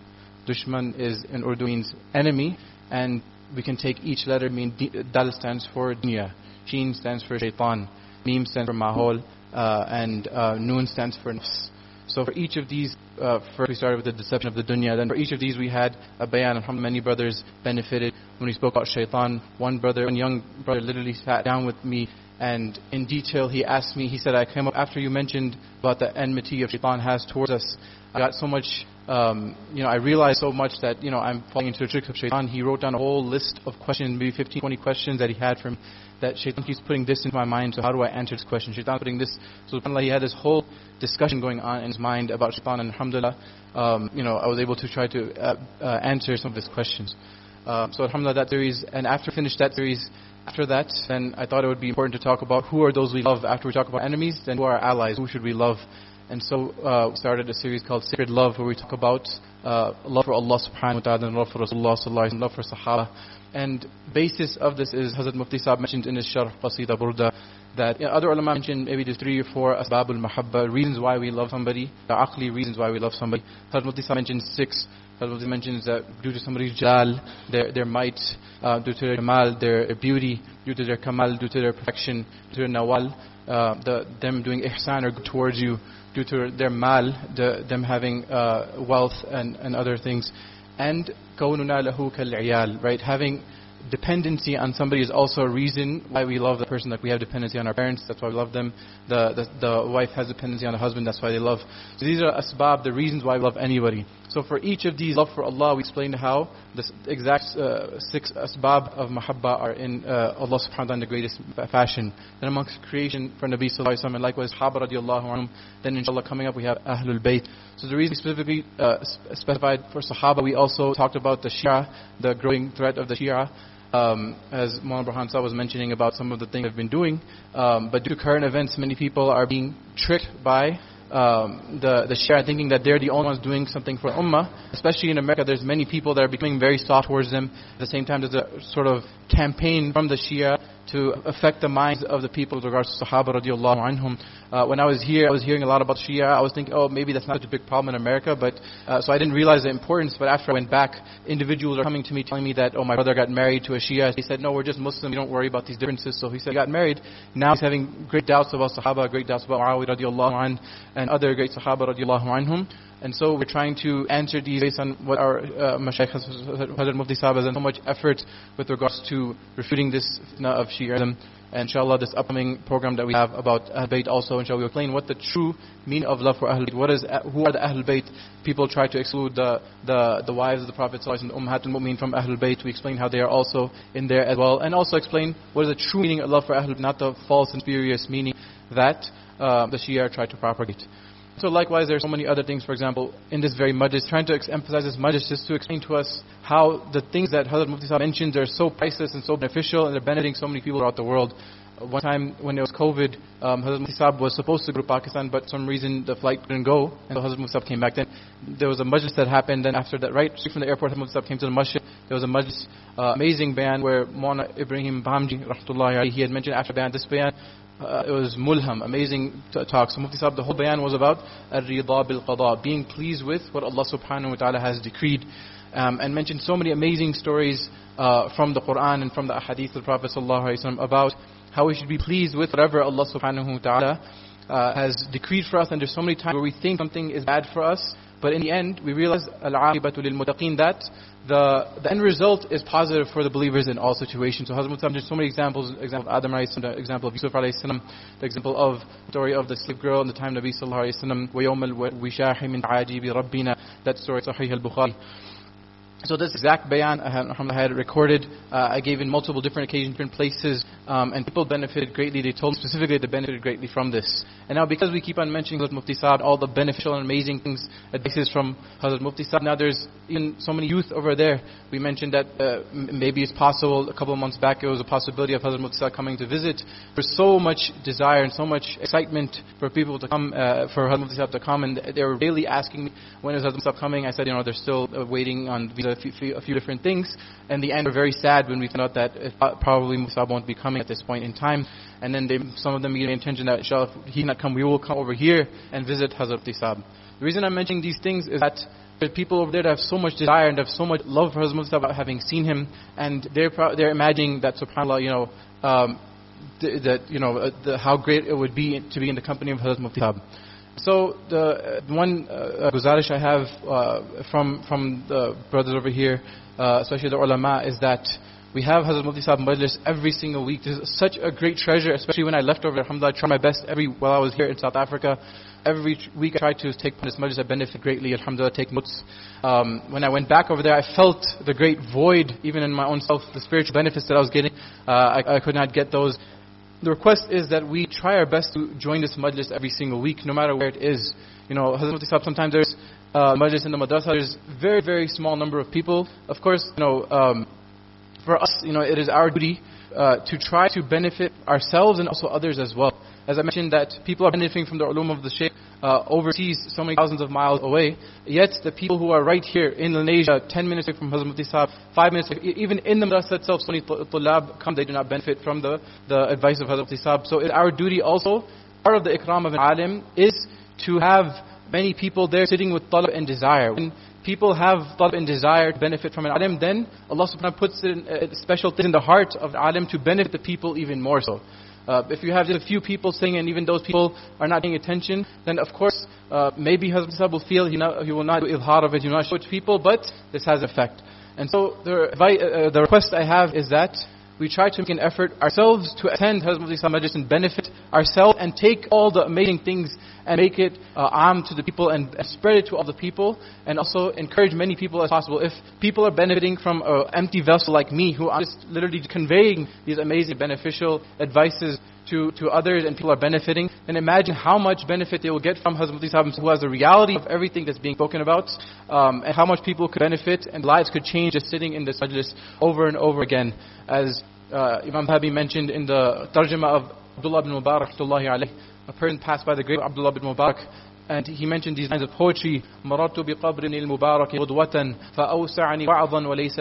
Dushman is in Urdu means enemy, and we can take each letter. Mean Dal stands for dunya, Sheen stands for shaitan, Meem stands for mahol, uh, and uh, Noon stands for nafs. So for each of these, uh, first we started with the deception of the dunya. Then for each of these we had a bayan and how many brothers benefited when we spoke about shaitan. One brother, one young brother, literally sat down with me and in detail he asked me. He said, "I came up after you mentioned about the enmity of shaitan has towards us. I got so much." Um, you know, I realized so much that, you know, I'm falling into the tricks of shaitan. He wrote down a whole list of questions, maybe 15, 20 questions that he had from that shaitan keeps putting this into my mind, so how do I answer this question? Shaitan putting this, so subhanAllah, he had this whole discussion going on in his mind about shaitan, and alhamdulillah, um, you know, I was able to try to uh, uh, answer some of his questions. Uh, so alhamdulillah, that series, and after I finished that series, after that, then I thought it would be important to talk about who are those we love. After we talk about enemies, then who are our allies? Who should we love? And so uh, we started a series called Sacred Love, where we talk about uh, love for Allah subhanahu wa ta'ala and love for Rasulullah sallallahu love for Sahaba. And basis of this is Hazrat Mufti Sahib mentioned in his Sharh Qasida Burda that you know, other ulama mentioned maybe there's three or four asbab al-mahabba, reasons why we love somebody, the aqli reasons why we love somebody. Hazrat Mufti Sahib mentioned six. Hazrat Mufti mentions that due to somebody's jal, their, their might, uh, due to their kamal, their beauty, due to their kamal, due to their perfection, due to their nawal, uh, the, them doing ihsan or towards you, due to their mal, the, them having uh, wealth and, and other things. And كوننا له كالعيال, right? Having dependency on somebody is also a reason why we love the person. Like we have dependency on our parents, that's why we love them. The, the, the wife has dependency on the husband, that's why they love. So these are asbab, the reasons why we love anybody. So for each of these, love for Allah, we explained how the exact uh, six asbab of mahabba are in uh, Allah subhanahu wa ta'ala in the greatest fashion. Then amongst creation for Nabi sallallahu alayhi wa and likewise Sahaba radiallahu anhum. Then inshallah coming up we have Ahlul Bayt. So the reason specifically uh, specified for Sahaba, we also talked about the Shia, the growing threat of the Shia um, as Maulana Burhan was mentioning about some of the things they've been doing. Um, but due to current events, many people are being tricked by um, the the Shia thinking that they're the only ones doing something for Ummah. Especially in America, there's many people that are becoming very soft towards them. At the same time, there's a sort of campaign from the Shia to affect the minds of the people with regards to Sahaba radiallahu anhum. Uh, when I was here, I was hearing a lot about Shia. I was thinking, oh, maybe that's not such a big problem in America, but uh, so I didn't realize the importance. But after I went back, individuals are coming to me telling me that, oh, my brother got married to a Shia. He said, no, we're just Muslim. We don't worry about these differences. So he said he got married. Now he's having great doubts about Sahaba, great doubts about Muawiyah radiallahu anh, and other great Sahaba radiallahu anhum. And so we're trying to answer these based on what our uh, Mashaykh Hazrat Mufti Sahib has done so much effort with regards to refuting this fitna of Shi'ism. And inshallah, this upcoming program that we have about Ahl Bayt also, inshallah, we explain what the true meaning of love for Ahl Bayt. What is, who are the Ahl Bayt? People try to exclude the, the, the wives of the Prophet and Ummahat al-Mu'min from Ahl Bayt. We explain how they are also in there as well. And also explain what is the true meaning of love for Ahl Bayt, not the false and spurious meaning that uh, the Shia try to propagate. So likewise, there are so many other things, for example, in this very majlis, trying to emphasize this majlis just to explain to us how the things that Hazrat Mufti Sahib mentioned are so priceless and so beneficial and they're benefiting so many people throughout the world. Uh, one time when there was COVID, um, Hazrat Mufti Sahib was supposed to go to Pakistan, but some reason the flight couldn't go, and so Hazrat Mufti Sahib came back. Then there was a majlis that happened, then after that, right straight from the airport, Hazrat Mufti Sahib came to the masjid. There was a majlis, uh, amazing bayan where Mona Ibrahim Bhamji, he had mentioned after bayan, this bayan uh, it was mulham, amazing t- talk. So Mufti Sahib, the whole bayan was about ar-rida bil-qada, being pleased with what Allah subhanahu wa ta'ala has decreed. Um, and mentioned so many amazing stories uh, from the Quran and from the ahadith of the Prophet about how we should be pleased with whatever Allah subhanahu wa ta'ala uh, has decreed for us. And there's so many times where we think something is bad for us, but in the end, we realize al-aqibatu lil-muttaqin that the, the end result is positive for the believers in all situations. So Hazrat Muslim, there's so many examples, example of Adam the example of Yusuf alayhi the example of the story of the slave girl in the time of Nabi sallallahu alayhi wasallam, وَيَوْمَ الْوِشَاحِ مِنْ عَاجِبِ رَبِّنَا That story, Sahih al-Bukhari. So this exact bayan I had, I had recorded. Uh, I gave in multiple different occasions, different places, um, and people benefited greatly. They told me specifically they benefited greatly from this. And now because we keep on mentioning Hazrat Mufti Saab, all the beneficial and amazing things, advices from Hazrat Mufti Saab, now there's even so many youth over there. We mentioned that uh, maybe it's possible, a couple of months back it was a possibility of Hazrat Mufti Saab coming to visit. There's so much desire and so much excitement for people to come, uh, for Hazrat Mufti Saab to come, and they were really asking me, when is Hazrat Mufti Saab coming? I said, you know, they're still uh, waiting on visa a few, a few different things. And the end, we're very sad when we found out that uh, probably Mufti Saab won't be coming at this point in time. And then they, some of them gave the intention that, inshallah, if he not come, we will come over here and visit Hazrat Isab. The reason I'm mentioning these things is that there's people over there that have so much desire and have so much love for Hazrat Mustafa having seen him, and they're pro- they're imagining that Subhanallah, you know, um, th- that you know uh, the, how great it would be to be in the company of Hazrat Mufti so the uh, one uh, guzarish I have uh, from from the brothers over here, uh, especially the ulama, is that we have Hazrat Mufti Sahib Majlis every single week. This is such a great treasure, especially when I left over. Alhamdulillah, I tried my best every while I was here in South Africa. Every week I tried to take part in this Majlis. I benefit greatly, Alhamdulillah, take notes. Um, when I went back over there, I felt the great void, even in my own self, the spiritual benefits that I was getting. Uh, I, I could not get those the request is that we try our best to join this majlis every single week, no matter where it is. You know, sometimes there's uh, majlis in the madrasa, there's very, very small number of people. Of course, you know, um, for us, you know, it is our duty uh, to try to benefit ourselves and also others as well. As I mentioned that people are benefiting from the ulum of the Shaykh uh, overseas, so many thousands of miles away. Yet the people who are right here in Lenasia, 10 minutes away from Hazrat Mufti Sahib, 5 minutes away, even in the madrasa itself, so many tulab come, they do not benefit from the, the advice of Hazrat Mufti. So it's our duty also, part of the ikram of an alim is to have many people there sitting with talab and desire. When people have talab and desire to benefit from an alim, then Allah subhanahu wa ta'ala puts in, uh, special thing in the heart of the alim to benefit the people even more so. Uh, if you have just a few people singing and even those people are not paying attention, then of course, uh, maybe Hazrat Sahib will feel he, not, he will not do izhar of it, he will not show it to people, but this has effect. And so the, uh, the request I have is that we try to make an effort ourselves to attend Hazrat Mufti Majlis and benefit ourselves and take all the amazing things and make it uh, am to the people and, and, spread it to all the people and also encourage many people as possible. If people are benefiting from an empty vessel like me who are just literally conveying these amazing beneficial advices to, to others and people are benefiting, then imagine how much benefit they will get from Hazrat Sahib who has the reality of everything that's being spoken about um, and how much people could benefit and lives could change just sitting in this majlis over and over again. As uh, Imam Dhahabi mentioned in the tarjama of Abdullah ibn Mubarak, alayhi, a person passed by the grave of Abdullah ibn Mubarak and he mentioned these lines of poetry مررت بقبر المبارك غدوة فأوسعني وعظا وليس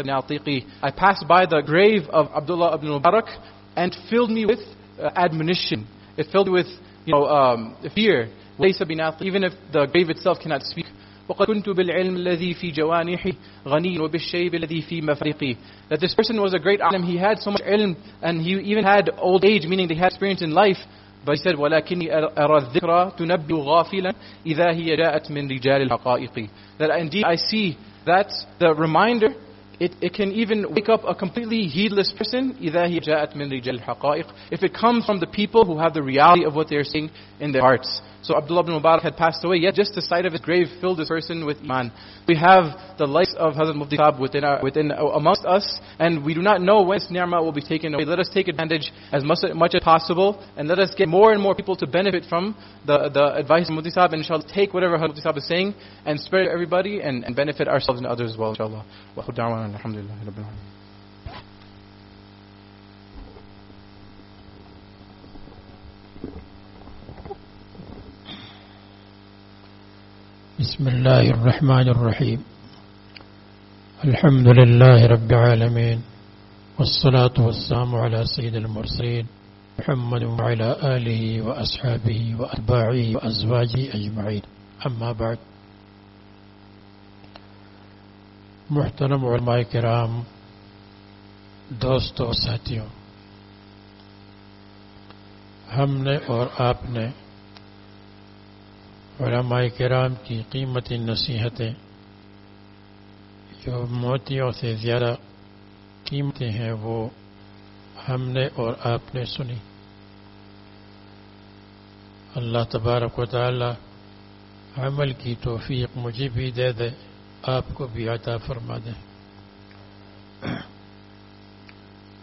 I passed by the grave of Abdullah ibn Mubarak and filled me with uh, admonition it filled me with you know um, fear وليس بنعطيقي even if the grave itself cannot speak وقد كنت بالعلم الذي في جوانحي غني وبالشيب الذي في مفرقي that this person was a great alim he had so much ilm and he even had old age meaning they had experience in life but he said ولكني أرى الذكرى تنبئ غافلا إذا هي جاءت من رجال الحقائق that indeed I see that the reminder it, it can even wake up a completely heedless person إِذَا هِي جَاءَتْ مِنْ رِجَالِ الْحَقَائِقِ If it comes from the people who have the reality of what they're seeing in their hearts. So Abdullah ibn Mubarak had passed away, yet just the sight of his grave filled this person with iman. We have the likes of Hazrat Mufti Saab within, our, within amongst us, and we do not know when this ni'mah will be taken away. Let us take advantage as much, much as possible, and let us get more and more people to benefit from the, the advice of Mufti Saab, and inshallah take whatever Hazrat Mufti Saab is saying, and spread it to everybody, and, and benefit ourselves and others as well, inshallah.
بسم الله الرحمن الرحيم. الحمد لله رب العالمين والصلاة والسلام على سيد المرسلين محمد وعلى آله وأصحابه وأتباعه وأزواجه أجمعين. أما بعد محترم علماء کرام دوستوں اور ساتھیوں ہم نے اور آپ نے علماء کرام کی قیمتی نصیحتیں جو موتیوں سے زیادہ قیمتیں ہیں وہ ہم نے اور آپ نے سنی۔ اللہ تبارک و تعالی عمل کی توفیق مجھے بھی دے دے، آپ کو بھی عطا فرما دے۔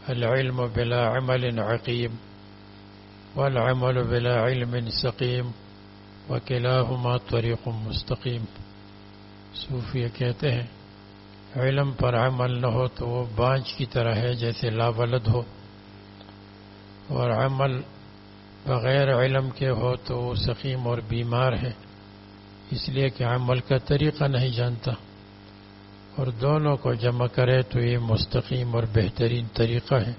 العلم بلا عمل عقیم والعمل بلا علم سقیم وکلاہما طریق مستقیم۔ صوفیہ کہتے ہیں، علم پر عمل نہ ہو تو وہ بانج کی طرح ہے جیسے لاولد ہو۔ اور عمل بغیر علم کے ہو تو وہ سقیم اور بیمار ہے۔ اس لیے کہ عمل کا طریقہ نہیں جانتا۔ اور دونوں کو جمع کرے تو یہ مستقیم اور بہترین طریقہ ہے۔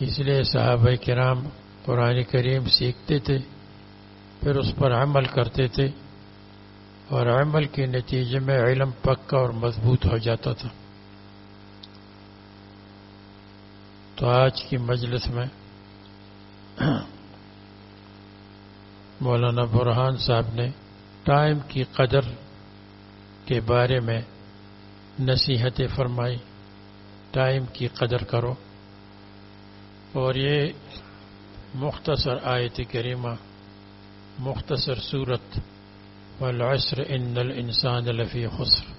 اس لیے صحابہ کرام قرآن کریم سیکھتے تھے پھر اس پر عمل کرتے تھے اور عمل کے نتیجے میں علم پکا اور مضبوط ہو جاتا تھا۔ تو آج کی مجلس میں [CLEARS THROAT] مولانا برحان صاحب نے ٹائم کی قدر کے بارے میں نصیحتیں فرمائی۔ ٹائم کی قدر کرو۔ اور یہ مختصر آیت کریمہ مختصر صورت والعصر ان الانسان لفی خسر۔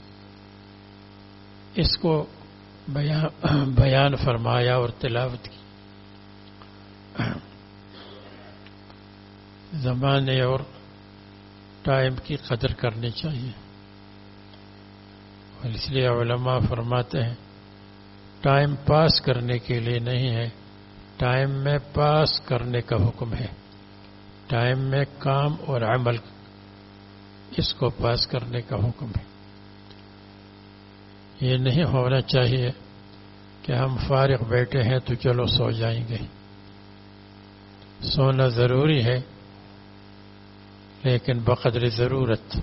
اس کو بیان فرمایا اور تلاوت کی۔ زمانے اور ٹائم کی قدر کرنی چاہیے۔ اور اس لیے علماء فرماتے ہیں، ٹائم پاس کرنے کے لیے نہیں ہے، ٹائم میں پاس کرنے کا حکم ہے۔ ٹائم میں کام اور عمل اس کو پاس کرنے کا حکم ہے۔ یہ نہیں ہونا چاہیے کہ ہم فارغ بیٹھے ہیں تو چلو سو جائیں گے۔ سونا ضروری ہے، لیکن بقدر ضرورت۔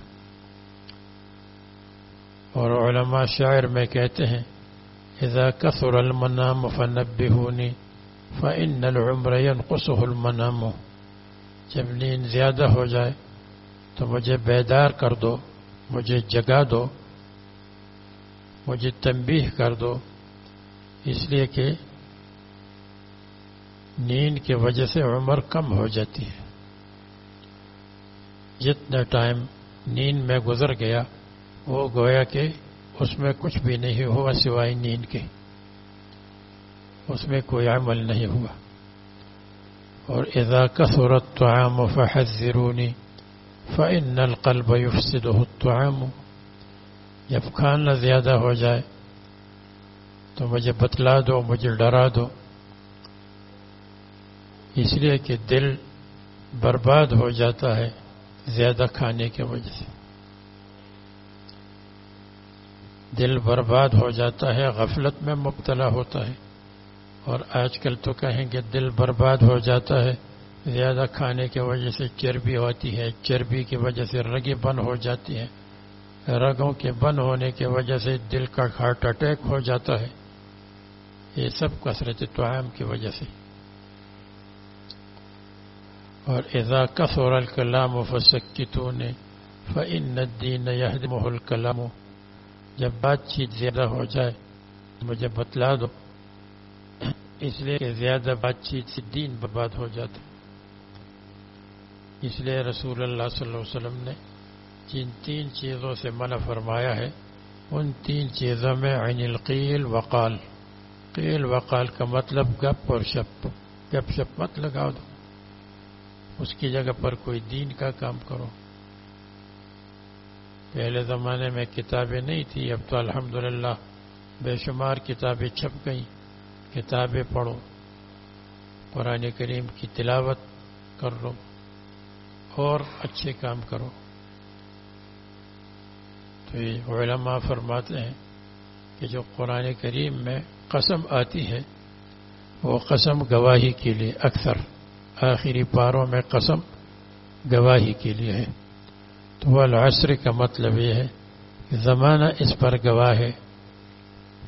اور علماء شاعر میں کہتے ہیں، اذا كثر المنام فنبهوني فإن العمر ينقصه المنام. جب نیند زیادہ ہو جائے تو مجھے بیدار کر دو، مجھے جگا دو، مجھے تنبیہ کر دو۔ اس لیے کہ نیند کی وجہ سے عمر کم ہو جاتی ہے۔ جتنا ٹائم نیند میں گزر گیا، وہ گویا کہ اس میں کچھ بھی نہیں ہوا سوائے نیند کے۔ اس میں کوئی عمل نہیں ہوا۔ اور اذا كثر الطعام فحذروني فإن القلب يفسده الطعام۔ جب کھانا زیادہ ہو جائے تو مجھے بتلا دو، مجھے ڈرا دو۔ اس لیے کہ دل برباد ہو جاتا ہے زیادہ کھانے کی وجہ سے۔ دل برباد ہو جاتا ہے، غفلت میں مبتلا ہوتا ہے۔ اور آج کل تو کہیں کہ دل برباد ہو جاتا ہے، زیادہ کھانے کی وجہ سے چربی ہوتی ہے، چربی کی وجہ سے رگیں بند ہو جاتی ہیں۔ رگوں کے بند ہونے کی وجہ سے دل کا ہارٹ اٹیک ہو جاتا ہے۔ یہ سب کثرت توام کی وجہ سے۔ اور اذا کثر الکلام فسکتون، فإن الدین يهدمه الکلام۔ اس لیے کہ زیادہ بات چیت سے دین برباد ہو جاتا اس لیے رسول اللہ صلی اللہ علیہ وسلم نے جن تین چیزوں سے منع فرمایا ہے، ان تین چیزوں میں عین القیل وقال۔ قیل وقال کا مطلب گپ اور شپ۔ گپ شپ مت لگاؤ۔ دو اس کی جگہ پر کوئی دین کا کام کرو۔ پہلے زمانے میں کتابیں نہیں تھی اب تو الحمدللہ بے شمار کتابیں چھپ گئیں۔ کتابیں پڑھو، قرآن کریم کی تلاوت کر لو اور اچھے کام کرو۔ تو یہ علماء فرماتے ہیں کہ جو قرآن کریم میں قسم آتی ہے، وہ قسم گواہی کے لیے اکثر، آخری پاروں میں قسم گواہی کے لیے ہے۔ تو وہ العصر کا مطلب یہ ہے کہ زمانہ اس پر گواہ ہے،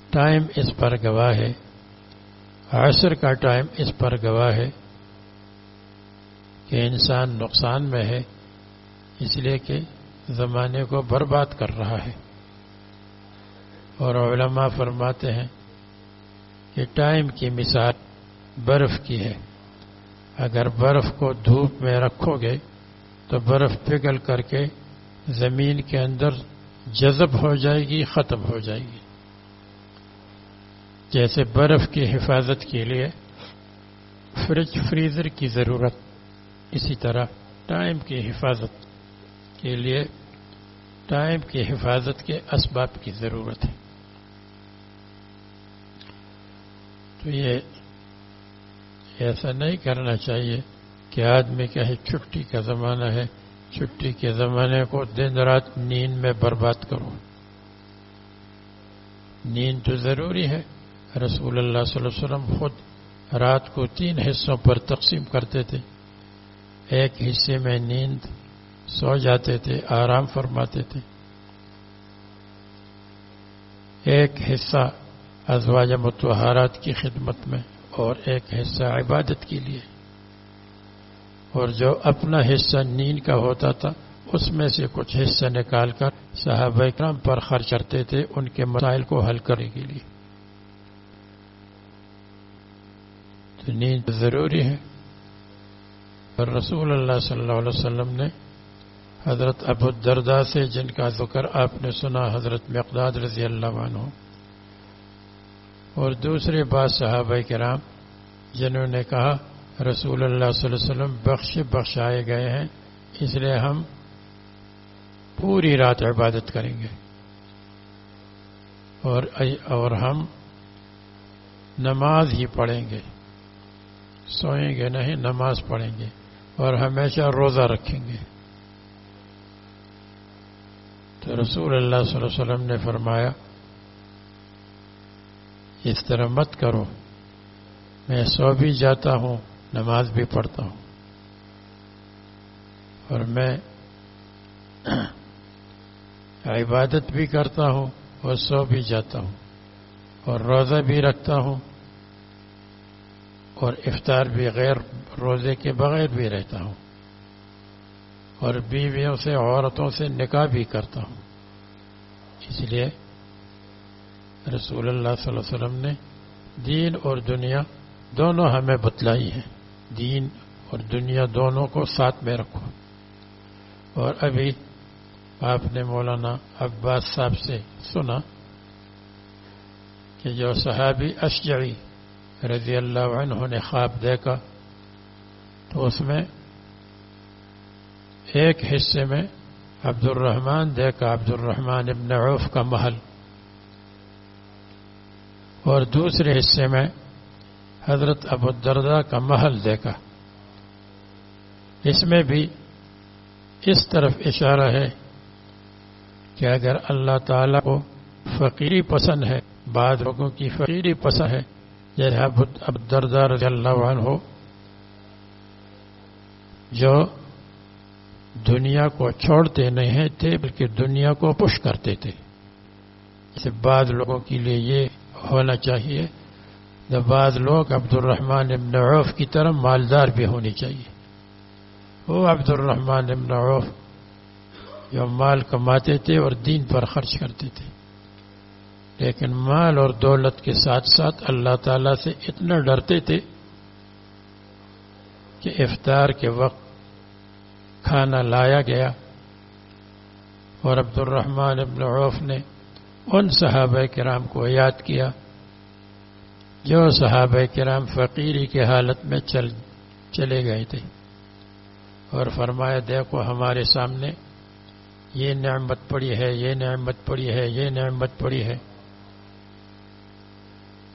ٹائم اس پر گواہ ہے۔ عصر کا ٹائم اس پر گواہ ہے کہ انسان نقصان میں ہے، اس لیے کہ زمانے کو برباد کر رہا ہے۔ اور علماء فرماتے ہیں کہ ٹائم کی مثال برف کی ہے۔ اگر برف کو دھوپ میں رکھو گے تو برف پگھل کر کے زمین کے اندر جذب ہو جائے گی، ختم ہو جائے گی۔ جیسے برف کی حفاظت کے لیے فریج فریزر کی ضرورت۔ اسی طرح ٹائم کی حفاظت کے لیے ٹائم کی حفاظت کے اسباب کی ضرورت ہے۔ تو یہ ایسا نہیں کرنا چاہیے کہ آدمی کہے چھٹی کا زمانہ ہے، چھٹی کے زمانے کو دن رات نیند میں برباد کرو۔ نیند تو ضروری ہے۔ رسول اللہ صلی اللہ علیہ وسلم خود رات کو تین حصوں پر تقسیم کرتے تھے۔ ایک حصے میں نیند سو جاتے تھے، آرام فرماتے تھے۔ ایک حصہ ازواج متحرات کی خدمت میں اور ایک حصہ عبادت کے لیے۔ اور جو اپنا حصہ نیند کا ہوتا تھا، اس میں سے کچھ حصہ نکال کر صحابہ کرام پر خرچ کرتے تھے ان کے مسائل کو حل کرنے کے لیے۔ نیند ضروری ہے۔ پر رسول اللہ صلی اللہ علیہ وسلم نے حضرت ابو دردا سے جن کا ذکر آپ نے سنا، حضرت مقداد رضی اللہ عنہ اور دوسرے بعض صحابہ کرام جنہوں نے کہا، رسول اللہ صلی اللہ علیہ وسلم بخش بخشائے گئے ہیں، اس لیے ہم پوری رات عبادت کریں گے۔ اور اور ہم نماز ہی پڑھیں گے۔ سوئیں گے نہیں، نماز پڑھیں گے اور ہمیشہ روزہ رکھیں گے۔ تو رسول اللہ صلی اللہ علیہ وسلم نے فرمایا، اس طرح مت کرو، میں سو بھی جاتا ہوں، نماز بھی پڑھتا ہوں۔ اور میں [CLEARS THROAT] عبادت بھی کرتا ہوں اور سو بھی جاتا ہوں اور روزہ بھی رکھتا ہوں۔ اور افطار بھی غیر روزے کے بغیر بھی رہتا ہوں اور بیویوں سے عورتوں سے نکاح بھی کرتا ہوں۔ اس لیے رسول اللہ صلی اللہ علیہ وسلم نے دین اور دنیا دونوں ہمیں بتلائی ہے۔ دین اور دنیا دونوں کو ساتھ میں رکھو۔ اور ابھی آپ نے مولانا عباس صاحب سے سنا کہ جو صحابی اشجعی رضی اللہ عنہ نے خواب دیکھا تو اس میں ایک حصے میں عبد الرحمن دیکھا عبد الرحمن ابن عوف کا محل۔ اور دوسرے حصے میں حضرت ابو الدردہ کا محل دیکھا۔ اس میں بھی اس طرف اشارہ ہے کہ اگر اللہ تعالیٰ کو فقیری پسند ہے، بعض لوگوں کی فقیری پسند ہے یعنی جیسے اب دردار رضی اللہ عنہ جو دنیا کو چھوڑتے نہیں تھے، بلکہ دنیا کو پش کرتے تھے۔ جیسے بعض لوگوں کے لیے یہ ہونا چاہیے بعض لوگ عبد الرحمن ابن عوف کی طرح مالدار بھی ہونی چاہیے۔ وہ عبد الرحمن ابن عوف جو مال کماتے تھے اور دین پر خرچ کرتے تھے۔ لیکن مال اور دولت کے ساتھ ساتھ اللہ تعالیٰ سے اتنا ڈرتے تھے کہ افطار کے وقت کھانا لایا گیا اور عبد الرحمن ابن عوف نے ان صحابہ کرام کو یاد کیا جو صحابہ کرام فقیری کی حالت میں چل چلے گئے تھے اور فرمایا، دیکھو، ہمارے سامنے یہ نعمت پڑی ہے، یہ نعمت پڑی ہے، یہ نعمت پڑی ہے۔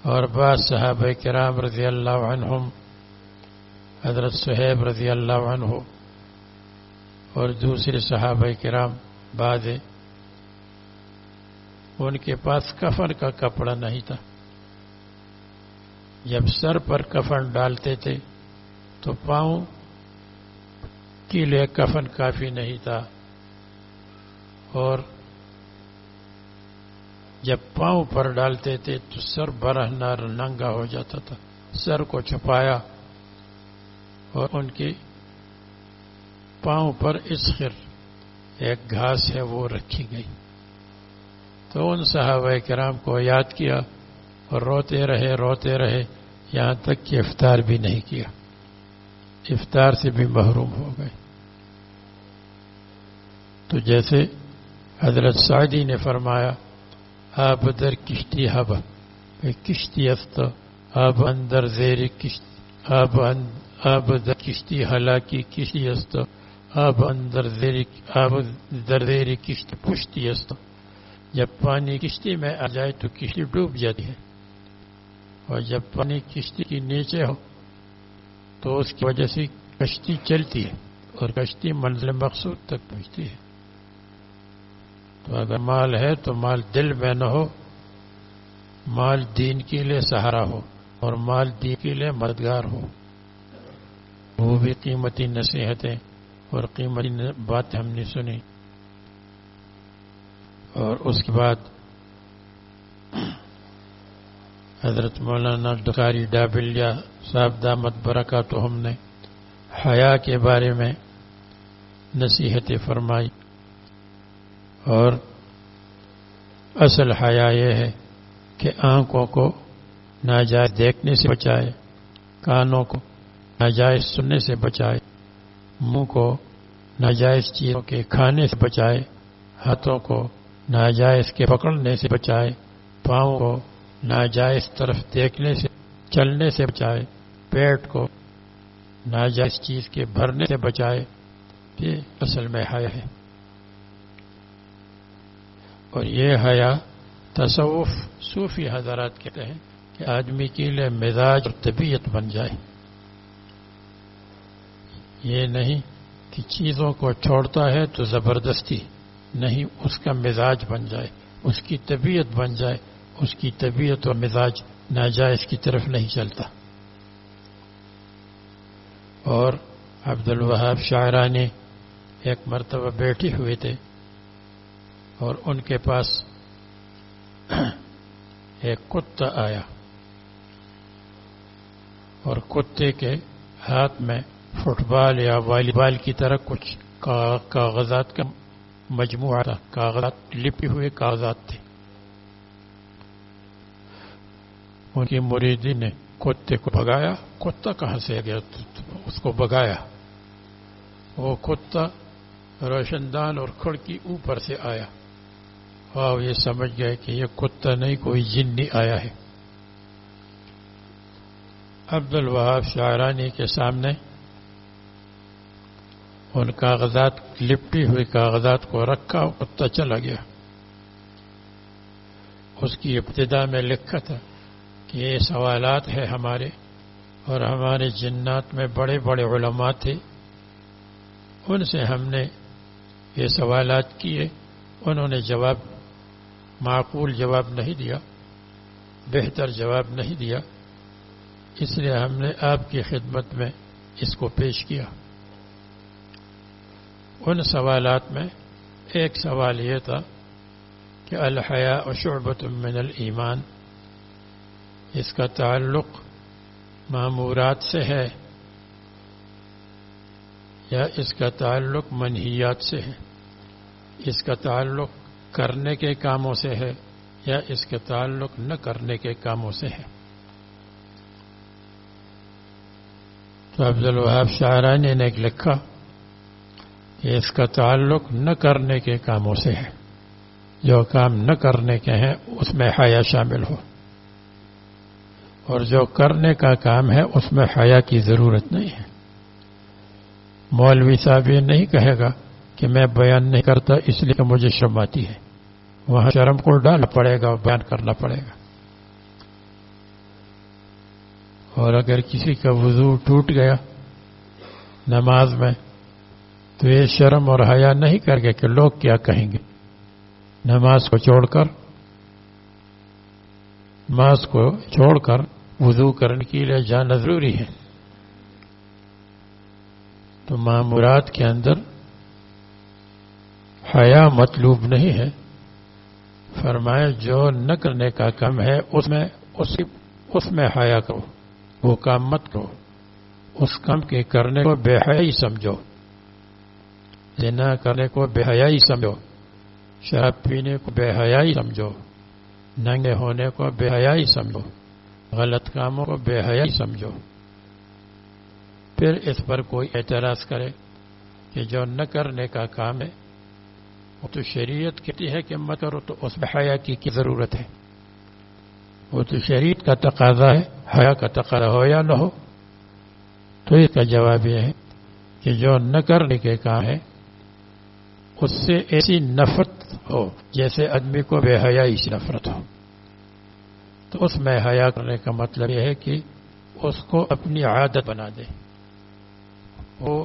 اور بعض صحابہ کرام رضی اللہ عنہم حضرت صہیب رضی اللہ عنہ اور دوسرے صحابہ کرام بعد ان کے پاس کفن کا کپڑا نہیں تھا۔ جب سر پر کفن ڈالتے تھے تو پاؤں کے لیے کفن کافی نہیں تھا اور جب پاؤں پر ڈالتے تھے تو سر برہ نار ننگا ہو جاتا تھا۔ سر کو چھپایا اور ان کی پاؤں پر اسخر، ایک گھاس ہے، وہ رکھی گئی۔ تو ان صحابہ کرام کو یاد کیا اور روتے رہے روتے رہے۔ یہاں تک کہ افطار بھی نہیں کیا۔ افطار سے بھی محروم ہو گئے۔ تو جیسے حضرت سعدی نے فرمایا آب در کشتی هبا کشتی افتا آب اندر زیر کشت. آب, اند... آب در کشتی حلاکی کشتی است. آب اندر زیر آب در زیر کشتی پشتی است. جب پانی کشتی میں آ جائے تو کشتی ڈوب جاتی ہے. اور جب پانی کشتی کی نیچے ہو تو اس کی وجہ سے کشتی چلتی ہے اور کشتی منزل مقصود تک پہنچتی ہے. تو اگر مال ہے تو مال دل میں نہ ہو، مال دین کے لیے سہارا ہو اور مال دین کے لیے مددگار ہو۔ وہ بھی قیمتی نصیحتیں اور قیمتی بات ہم نے سنی۔ اور اس کے بعد حضرت مولانا ڈکاری ڈابلیا صاحب دامت برکا تو ہم نے حیا کے بارے میں نصیحتیں فرمائی۔ اور اصل حیا یہ ہے کہ آنکھوں کو ناجائز دیکھنے سے بچائے، کانوں کو ناجائز سننے سے بچائے، منہ کو ناجائز چیزوں کے کھانے سے بچائے، ہاتھوں کو ناجائز کے پکڑنے سے بچائے، پاؤں کو ناجائز طرف دیکھنے سے، چلنے سے بچائے، پیٹ کو ناجائز چیز کے بھرنے سے بچائے، یہ اصل میں حیا ہے۔ اور یہ حیا تصوف صوفی حضرات کہتے ہیں کہ آدمی کے لیے مزاج اور طبیعت بن جائے۔ یہ نہیں کہ چیزوں کو چھوڑتا ہے تو زبردستی، نہیں، اس کا مزاج بن جائے، اس کی طبیعت بن جائے، اس کی طبیعت اور مزاج ناجائز کی طرف نہیں چلتا۔ اور عبد الوہاب شاعرہ نے ایک مرتبہ بیٹھے ہوئے تھے۔ اور ان کے پاس ایک کتا آیا اور کتے کے ہاتھ میں فٹ بال یا والی بال کی طرح کچھ کاغذات کا مجموعہ تھا۔ کاغذات لپے ہوئے کاغذات تھے۔ ان کی مریدی نے کتے کو بھگایا۔ کتا کہاں سے گیا؟ اس کو بھگایا۔ وہ کتا روشن دان اور کھڑکی اوپر سے آیا۔ خواب یہ سمجھ گئے کہ یہ کتا نہیں، کوئی جن نہیں آیا ہے۔ عبد الوہاب شاعرانی کے سامنے ان کاغذات، لپٹی ہوئی کاغذات کو رکھا، کتا چلا گیا۔ اس کی ابتدا میں لکھا تھا کہ یہ سوالات ہے ہمارے، اور ہمارے جنات میں بڑے بڑے علماء تھے۔ ان سے ہم نے یہ سوالات کیے، انہوں نے جواب معقول جواب نہیں دیا، بہتر جواب نہیں دیا، اس لیے ہم نے آپ کی خدمت میں اس کو پیش کیا۔ ان سوالات میں ایک سوال یہ تھا کہ الحیا شعبت من المان اس کا تعلق معمورات سے ہے یا اس کا تعلق منہیات سے ہے؟ اس کا تعلق کرنے کے کاموں سے ہے یا اس کے تعلق نہ کرنے کے کاموں سے ہے۔ تو عبد الوہاب شاہرانی نے ایک لکھا کہ اس کا تعلق نہ کرنے کے کاموں سے ہے۔ جو کام نہ کرنے کے ہیں، اس میں حیا شامل ہو۔ اور جو کرنے کا کام ہے، اس میں حیا کی ضرورت نہیں ہے۔ مولوی صاحب یہ نہیں کہے گا کہ میں بیان نہیں کرتا، اس لیے کہ مجھے شرم آتی ہے۔ وہاں شرم کو ڈالنا پڑے گا، بیان کرنا پڑے گا۔ اور اگر کسی کا وضو ٹوٹ گیا نماز میں، تو یہ شرم اور حیا نہیں کر گئے کہ لوگ کیا کہیں گے۔ نماز کو چھوڑ کر، نماز کو چھوڑ کر وضو کرنے کے لیے جانا ضروری ہے۔ تو معمورات کے اندر حیا مطلوب نہیں ہے۔ فرمائے جو نہ کرنے کا کم ہے اس میں اس, اس میں حیا کرو۔ وہ کام مت کرو۔ اس کام کے کرنے کو بے حیائی سمجھو۔ زنا کرنے کو بے حیائی سمجھو۔ شراب پینے کو بے حیائی سمجھو۔ ننگے ہونے کو بے حیائی سمجھو۔ غلط کاموں کو بے حیائی سمجھو۔ پھر اس پر کوئی اعتراض کرے کہ جو نہ کرنے کا کام ہے تو شریعت کہتی ہے کہ مت کرو تو اس میں حیا کی کیا ضرورت ہے؟ وہ تو شریعت کا تقاضا ہے، حیا کا تقاضا ہو یا نہ ہو؟ تو اس کا جواب یہ ہے کہ جو نہ کرنے کے کام ہے، اس سے ایسی نفرت ہو جیسے آدمی کو بے حیائی سے نفرت ہو۔ تو اس میں حیا کرنے کا مطلب یہ ہے کہ اس کو اپنی عادت بنا دے۔ وہ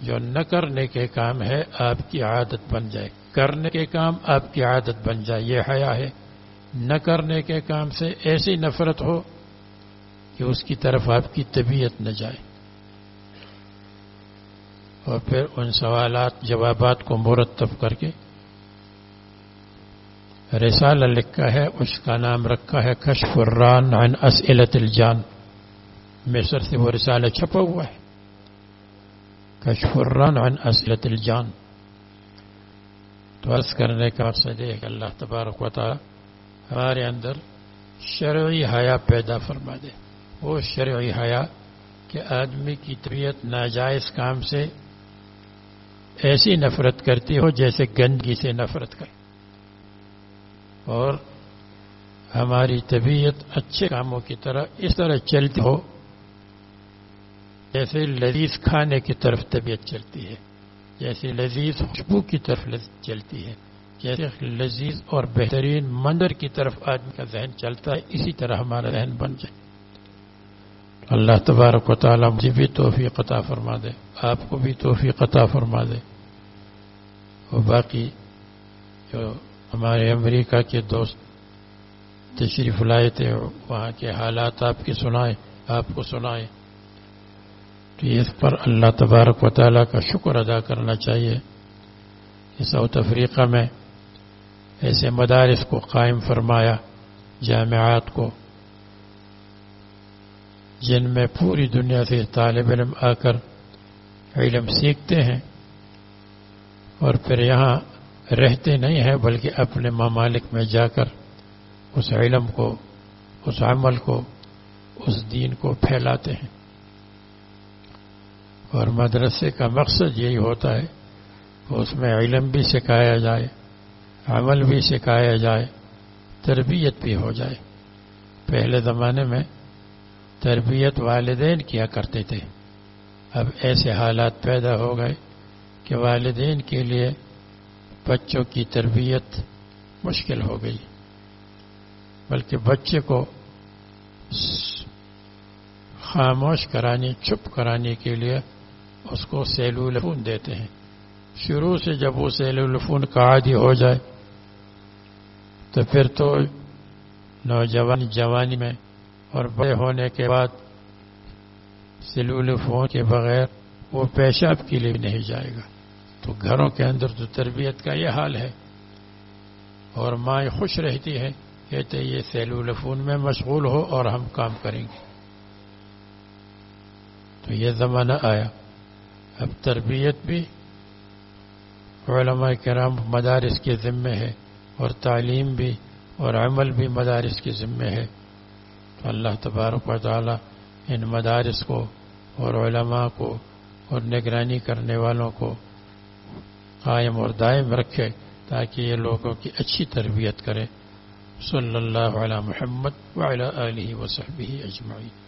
جو نہ کرنے کے کام ہے، آپ کی عادت بن جائے۔ کرنے کے کام آپ کی عادت بن جائے، یہ حیا ہے۔ نہ کرنے کے کام سے ایسی نفرت ہو کہ اس کی طرف آپ کی طبیعت نہ جائے۔ اور پھر ان سوالات، جوابات کو مرتب کر کے رسالہ لکھا ہے، اس کا نام رکھا ہے، کشف الران عن اسئلت الجان۔ مصر سے وہ رسالہ چھپا ہوا ہے۔ کشف الران عن اسلت الجان۔ تو عرض کرنے کا مقصد ہے کہ اللہ تبارک و تعالی ہمارے اندر شرعی حیا پیدا فرما دے۔ وہ شرعی حیا کہ آدمی کی طبیعت ناجائز کام سے ایسی نفرت کرتی ہو جیسے گندگی سے نفرت کرے۔ اور ہماری طبیعت اچھے کاموں کی طرح اس طرح چلتی ہو جیسے لذیذ کھانے کی طرف طبیعت چلتی ہے، جیسے لذیذ خوشبو کی طرف چلتی ہے، جیسے لذیذ اور بہترین منظر کی طرف آدمی کا ذہن چلتا ہے، اسی طرح ہمارا ذہن بن جائے۔ اللہ تبارک و تعالیٰ مجھے بھی توفیق عطا فرما دے، آپ کو بھی توفیق عطا فرما دے۔ اور باقی جو ہمارے امریکہ کے دوست تشریف لائے تھے، وہاں کے حالات آپ کی سنائے آپ کو سنائے تو اس پر اللہ تبارک و تعالیٰ کا شکر ادا کرنا چاہیے۔ کہ ساؤتھ افریقہ میں ایسے مدارس کو قائم فرمایا، جامعات کو، جن میں پوری دنیا سے طالب علم آ کر علم سیکھتے ہیں اور پھر یہاں رہتے نہیں ہیں، بلکہ اپنے ممالک میں جا کر اس علم کو، اس عمل کو، اس دین کو پھیلاتے ہیں۔ اور مدرسے کا مقصد یہی ہوتا ہے کہ اس میں علم بھی سکھایا جائے، عمل بھی سکھایا جائے، تربیت بھی ہو جائے۔ پہلے زمانے میں تربیت والدین کیا کرتے تھے۔ اب ایسے حالات پیدا ہو گئے کہ والدین کے لیے بچوں کی تربیت مشکل ہو گئی۔ بلکہ بچے کو خاموش کرانے، چپ کرانے کے لیے اس کو سیلول فون دیتے ہیں۔ شروع سے جب وہ سیلول فون کا عادی ہو جائے، تو
پھر تو
نوجوان جوانی میں اور بڑے ہونے کے بعد سیلول فون کے بغیر وہ پیشاب کے لیے نہیں جائے گا۔ تو گھروں کے اندر تو تربیت کا یہ حال ہے۔ اور ماں خوش رہتی ہے، کہتے یہ سیلول فون میں مشغول ہو اور ہم کام کریں گے۔ تو یہ زمانہ آیا۔ اب تربیت بھی علماء کرام مدارس کے ذمے ہے اور تعلیم بھی اور عمل بھی مدارس کے ذمے ہے۔ تو اللہ تبارک و تعالی ان مدارس کو اور علماء کو اور نگرانی کرنے والوں کو قائم اور دائم رکھے تاکہ یہ لوگوں کی اچھی تربیت کرے۔ صلی اللہ علی محمد وعلی آلہ وصحبہ اجمعین۔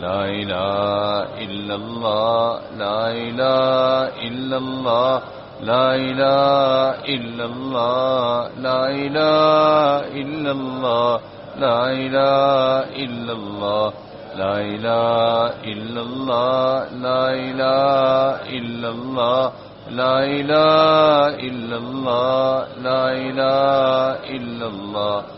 لا إله إلا الله، لا إله إلا الله، لا إله إلا الله، لا إله إلا الله، لا إله إلا الله، لا إله إلا الله، لا إله إلا الله، لا إله إلا الله، لا إله إلا الله.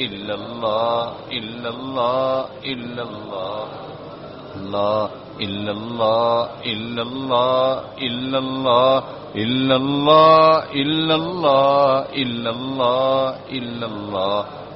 إلا الله إلا الله إلا الله لا إلا الله إلا الله إلا الله إلا الله إلا الله إلا الله إلا الله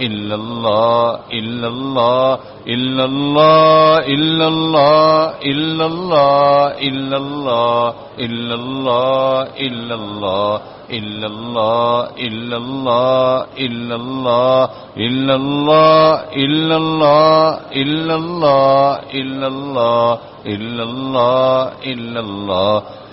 إلا الله إلا الله إلا الله إلا الله إلا الله إلا الله إلا الله إلا الله إلا الله إلا الله إلا الله إلا الله إلا الله إلا الله إلا الله إلا الله إلا الله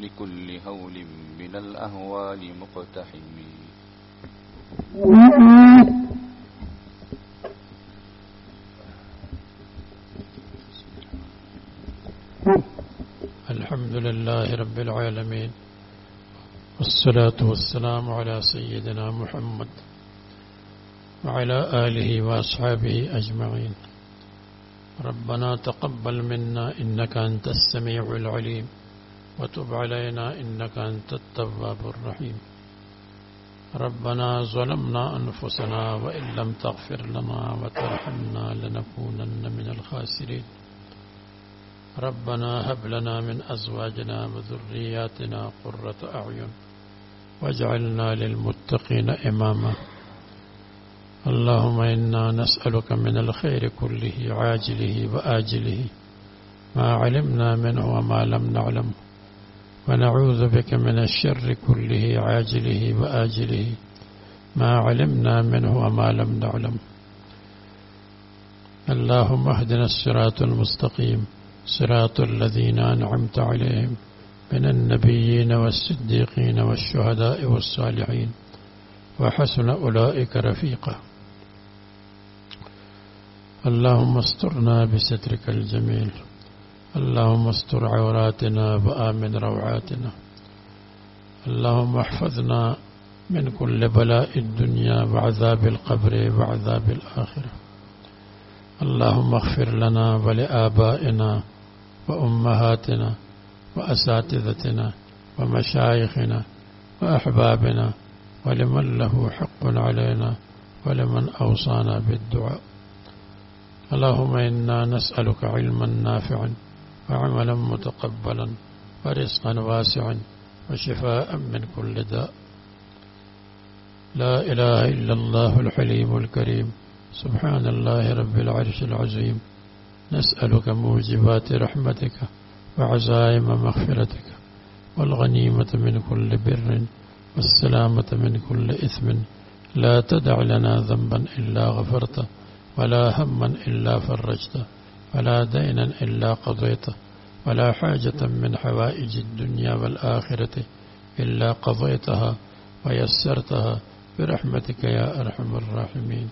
لكل هول من الأهوال مقتحم
الحمد لله رب العالمين والصلاة والسلام على سيدنا محمد وعلى آله وأصحابه أجمعين. ربنا تقبل منا إنك أنت السميع العليم. وتب علينا إنك أنت التواب الرحيم. ربنا ظلمنا أنفسنا وإن لم تغفر لنا وترحمنا لنكونن من الخاسرين. ربنا هب لنا من أزواجنا وذرياتنا قرة أعين واجعلنا للمتقين إماما. اللهم إنا نسألك من الخير كله عاجله وآجله ما علمنا منه وما لم نعلم ونعوذ بك من الشر كله عاجله وآجله. ما علمنا منه وما لم نعلم. اللهم اهدنا الصراط المستقيم صراط الذين أنعمت عليهم من النبيين والصديقين والشهداء والصالحين. وحسن أولئك رفيقا. اللهم استرنا بسترك الجميل. اللهم استر عوراتنا وآمن روعاتنا. اللهم احفظنا من كل بلاء الدنيا وعذاب القبر وعذاب الآخرة. اللهم اغفر لنا ولآبائنا وأمهاتنا وأساتذتنا ومشايخنا وأحبابنا ولمن له حق علينا ولمن أوصانا بالدعاء. اللهم إنا نسألك علما نافعا وعملا متقبلا ورزقا واسعا وشفاء من كل داء. لا إله إلا الله الحليم الكريم. سبحان الله رب العرش العظيم. نسألك موجبات رحمتك وعزائم مغفرتك والغنيمة من كل بر والسلامة من كل إثم. لا تدع لنا ذنبا إلا غفرته ولا هما إلا فرجته. ولا دينا إلا قضيته ولا حاجة من حوائج الدنيا والآخرة إلا قضيتها ويسرتها برحمتك يا أرحم الراحمين.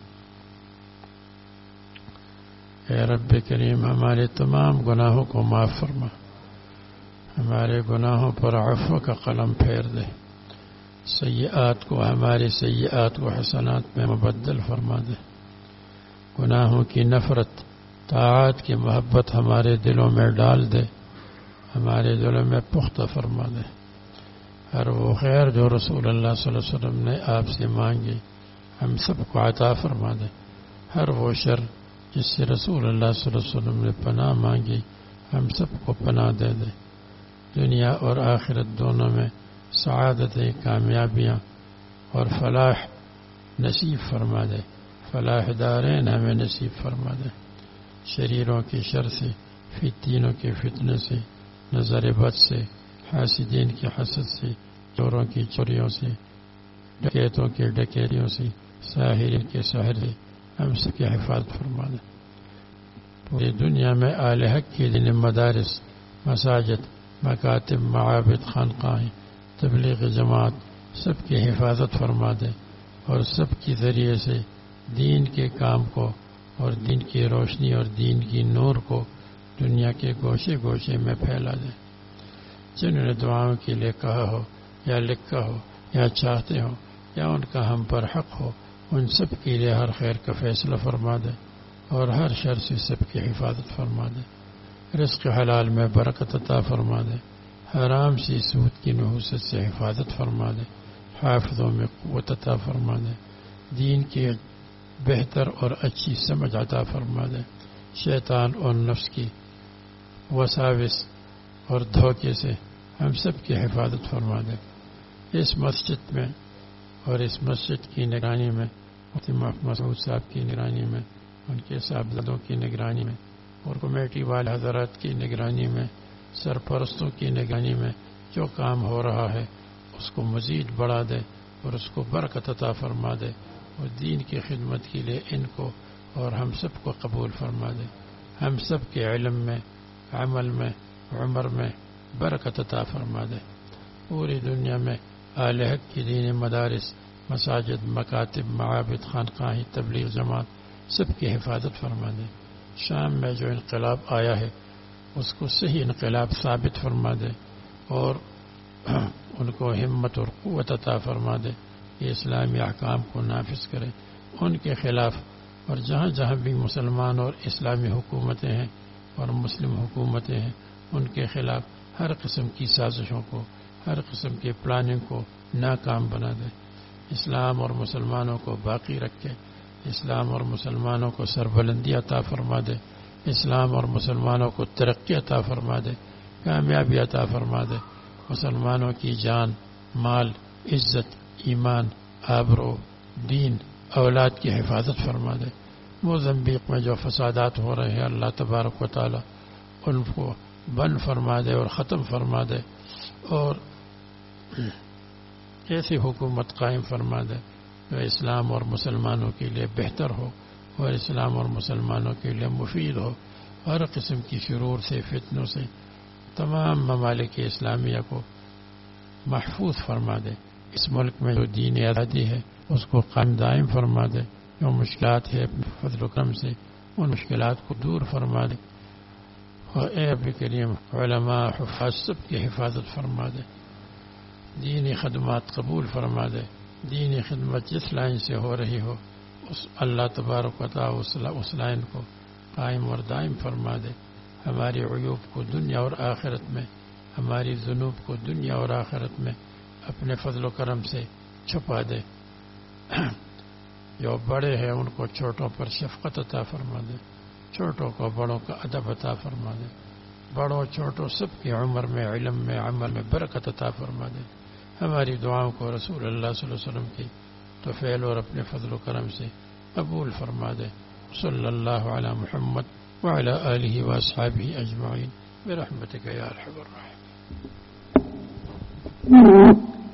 اے رب کریم ہمارے تمام گناہوں کو معاف فرما. ہمارے گناہوں پر عفو کا قلم پھیر دے. سیئات کو ہمارے سیئات کو حسنات میں مبدل فرما دے. گناہوں کی نفرت طاعات کی محبت ہمارے دلوں میں ڈال دے، ہمارے دلوں میں پختہ فرما دے۔ ہر وہ خیر جو رسول اللہ صلی اللہ علیہ وسلم نے آپ سے مانگی، ہم سب کو عطا فرما دے۔ ہر وہ شر جس سے رسول اللہ صلی اللہ علیہ وسلم نے پناہ مانگی، ہم سب کو پناہ دے دے۔ دنیا اور آخرت دونوں میں سعادتیں، کامیابیاں اور فلاح نصیب فرما دے۔ فلاح دارین ہمیں نصیب فرما دے۔ شریروں کی شر سے فتینوں کے فتنے سے، نظر بد سے، حاسدین کی حسد سے، چوروں کی چوریوں سے، ڈکیتوں کے ڈکیریوں سے، ساحرین کے سحر سے۔ ہم سب کی حفاظت فرما دیں۔ پوری دنیا میں آل حق کے دن مدارس، مساجد، مکاتب، معابد، خانقاہیں، تبلیغ جماعت، سب کی حفاظت فرما دے اور سب کے ذریعے سے دین کے کام کو اور دین کی روشنی اور دین کی نور کو دنیا کے گوشے گوشے میں پھیلا دے۔ جنہوں نے دعاؤں کے لیے کہا ہو یا لکھا ہو یا چاہتے ہو یا ان کا ہم پر حق ہو، ان سب کے لیے ہر خیر کا فیصلہ فرما دے اور ہر شر سے سب کی حفاظت فرما دے۔ رزق حلال میں برکت عطا فرما دے۔ حرام سی سود کی نحوست سے حفاظت فرما دے۔ حافظوں میں قوت عطا فرما دے۔ دین کی بہتر اور اچھی سمجھ عطا فرما دے۔ شیطان اور نفس کی وساوس اور دھوکے سے ہم سب کی حفاظت فرما دے۔ اس مسجد میں اور اس مسجد کی نگرانی میں مسعود صاحب کی نگرانی میں، ان کے صاحبزادوں کی نگرانی میں، اور کمیٹی والے حضرات کی نگرانی میں، سرپرستوں کی نگرانی میں جو کام ہو رہا ہے، اس کو مزید بڑھا دے اور اس کو برکت عطا فرما دے۔ اور دین کی خدمت کے لیے ان کو اور ہم سب کو قبول فرما دے۔ ہم سب کے علم میں، عمل میں، عمر میں برکت عطا فرما دے۔ پوری دنیا میں حق کی دین مدارس، مساجد، مکاتب، معابد، خانقاہیں، تبلیغ جماعت سب کی حفاظت فرما دے۔ شام میں جو انقلاب آیا ہے، اس کو صحیح انقلاب ثابت فرما دے اور [CLEARS THROAT] ان کو ہمت اور قوت عطا فرما دے۔ کہ اسلامی احکام کو نافذ کرے ان کے خلاف اور جہاں جہاں بھی مسلمان اور اسلامی حکومتیں ہیں اور مسلم حکومتیں ہیں، ان کے خلاف ہر قسم کی سازشوں کو، ہر قسم کے پلاننگ کو ناکام بنا دے اسلام اور مسلمانوں کو باقی رکھے اسلام اور مسلمانوں کو سربلندی عطا فرما دے اسلام اور مسلمانوں کو ترقی عطا فرما دے کامیابی عطا فرما دے مسلمانوں کی جان، مال، عزت ایمان، آبرو، دین، اولاد کی حفاظت فرما دے موزمبیق میں جو فسادات ہو رہے ہیں، اللہ تبارک و تعالی ان کو بند فرما دے اور ختم فرما دے اور ایسی حکومت قائم فرما دے جو اسلام اور مسلمانوں کے لیے بہتر ہو اور اسلام اور مسلمانوں کے لیے مفید ہو۔ ہر قسم کی شرور سے، فتنوں سے تمام ممالک اسلامیہ کو محفوظ فرما دے اس ملک میں جو دین آزادی ہے، اس کو قائم دائم فرما دے۔ جو مشکلات ہے فضل و کرم سے ان مشکلات کو دور فرما دے۔ اور اے اب کریم، علماء، حفاظ، سب کی حفاظت فرما دے۔ دینی خدمات قبول فرما دے۔ دینی خدمت جس لائن سے ہو رہی ہو، اس اللہ تبارک و تعالی اس لائن کو قائم اور دائم فرما دے۔ ہماری عیوب کو دنیا اور آخرت میں، ہماری جنوب کو دنیا اور آخرت میں اپنے فضل و کرم سے چھپا دے۔ جو بڑے ہیں ان کو چھوٹوں پر شفقت عطا فرما دے، چھوٹوں کو بڑوں کا ادب عطا فرما دے۔ بڑوں، چھوٹوں، سب کی عمر میں، علم میں، عمل میں برکت عطا فرما دے۔ ہماری دعاؤں کو رسول اللہ صلی اللہ علیہ وسلم کی تو فعل اور اپنے فضل و کرم سے قبول فرما دے۔ صلی اللہ علی محمد وعلى آله وأصحابه أجمعين برحمتك يا أرحم الراحمين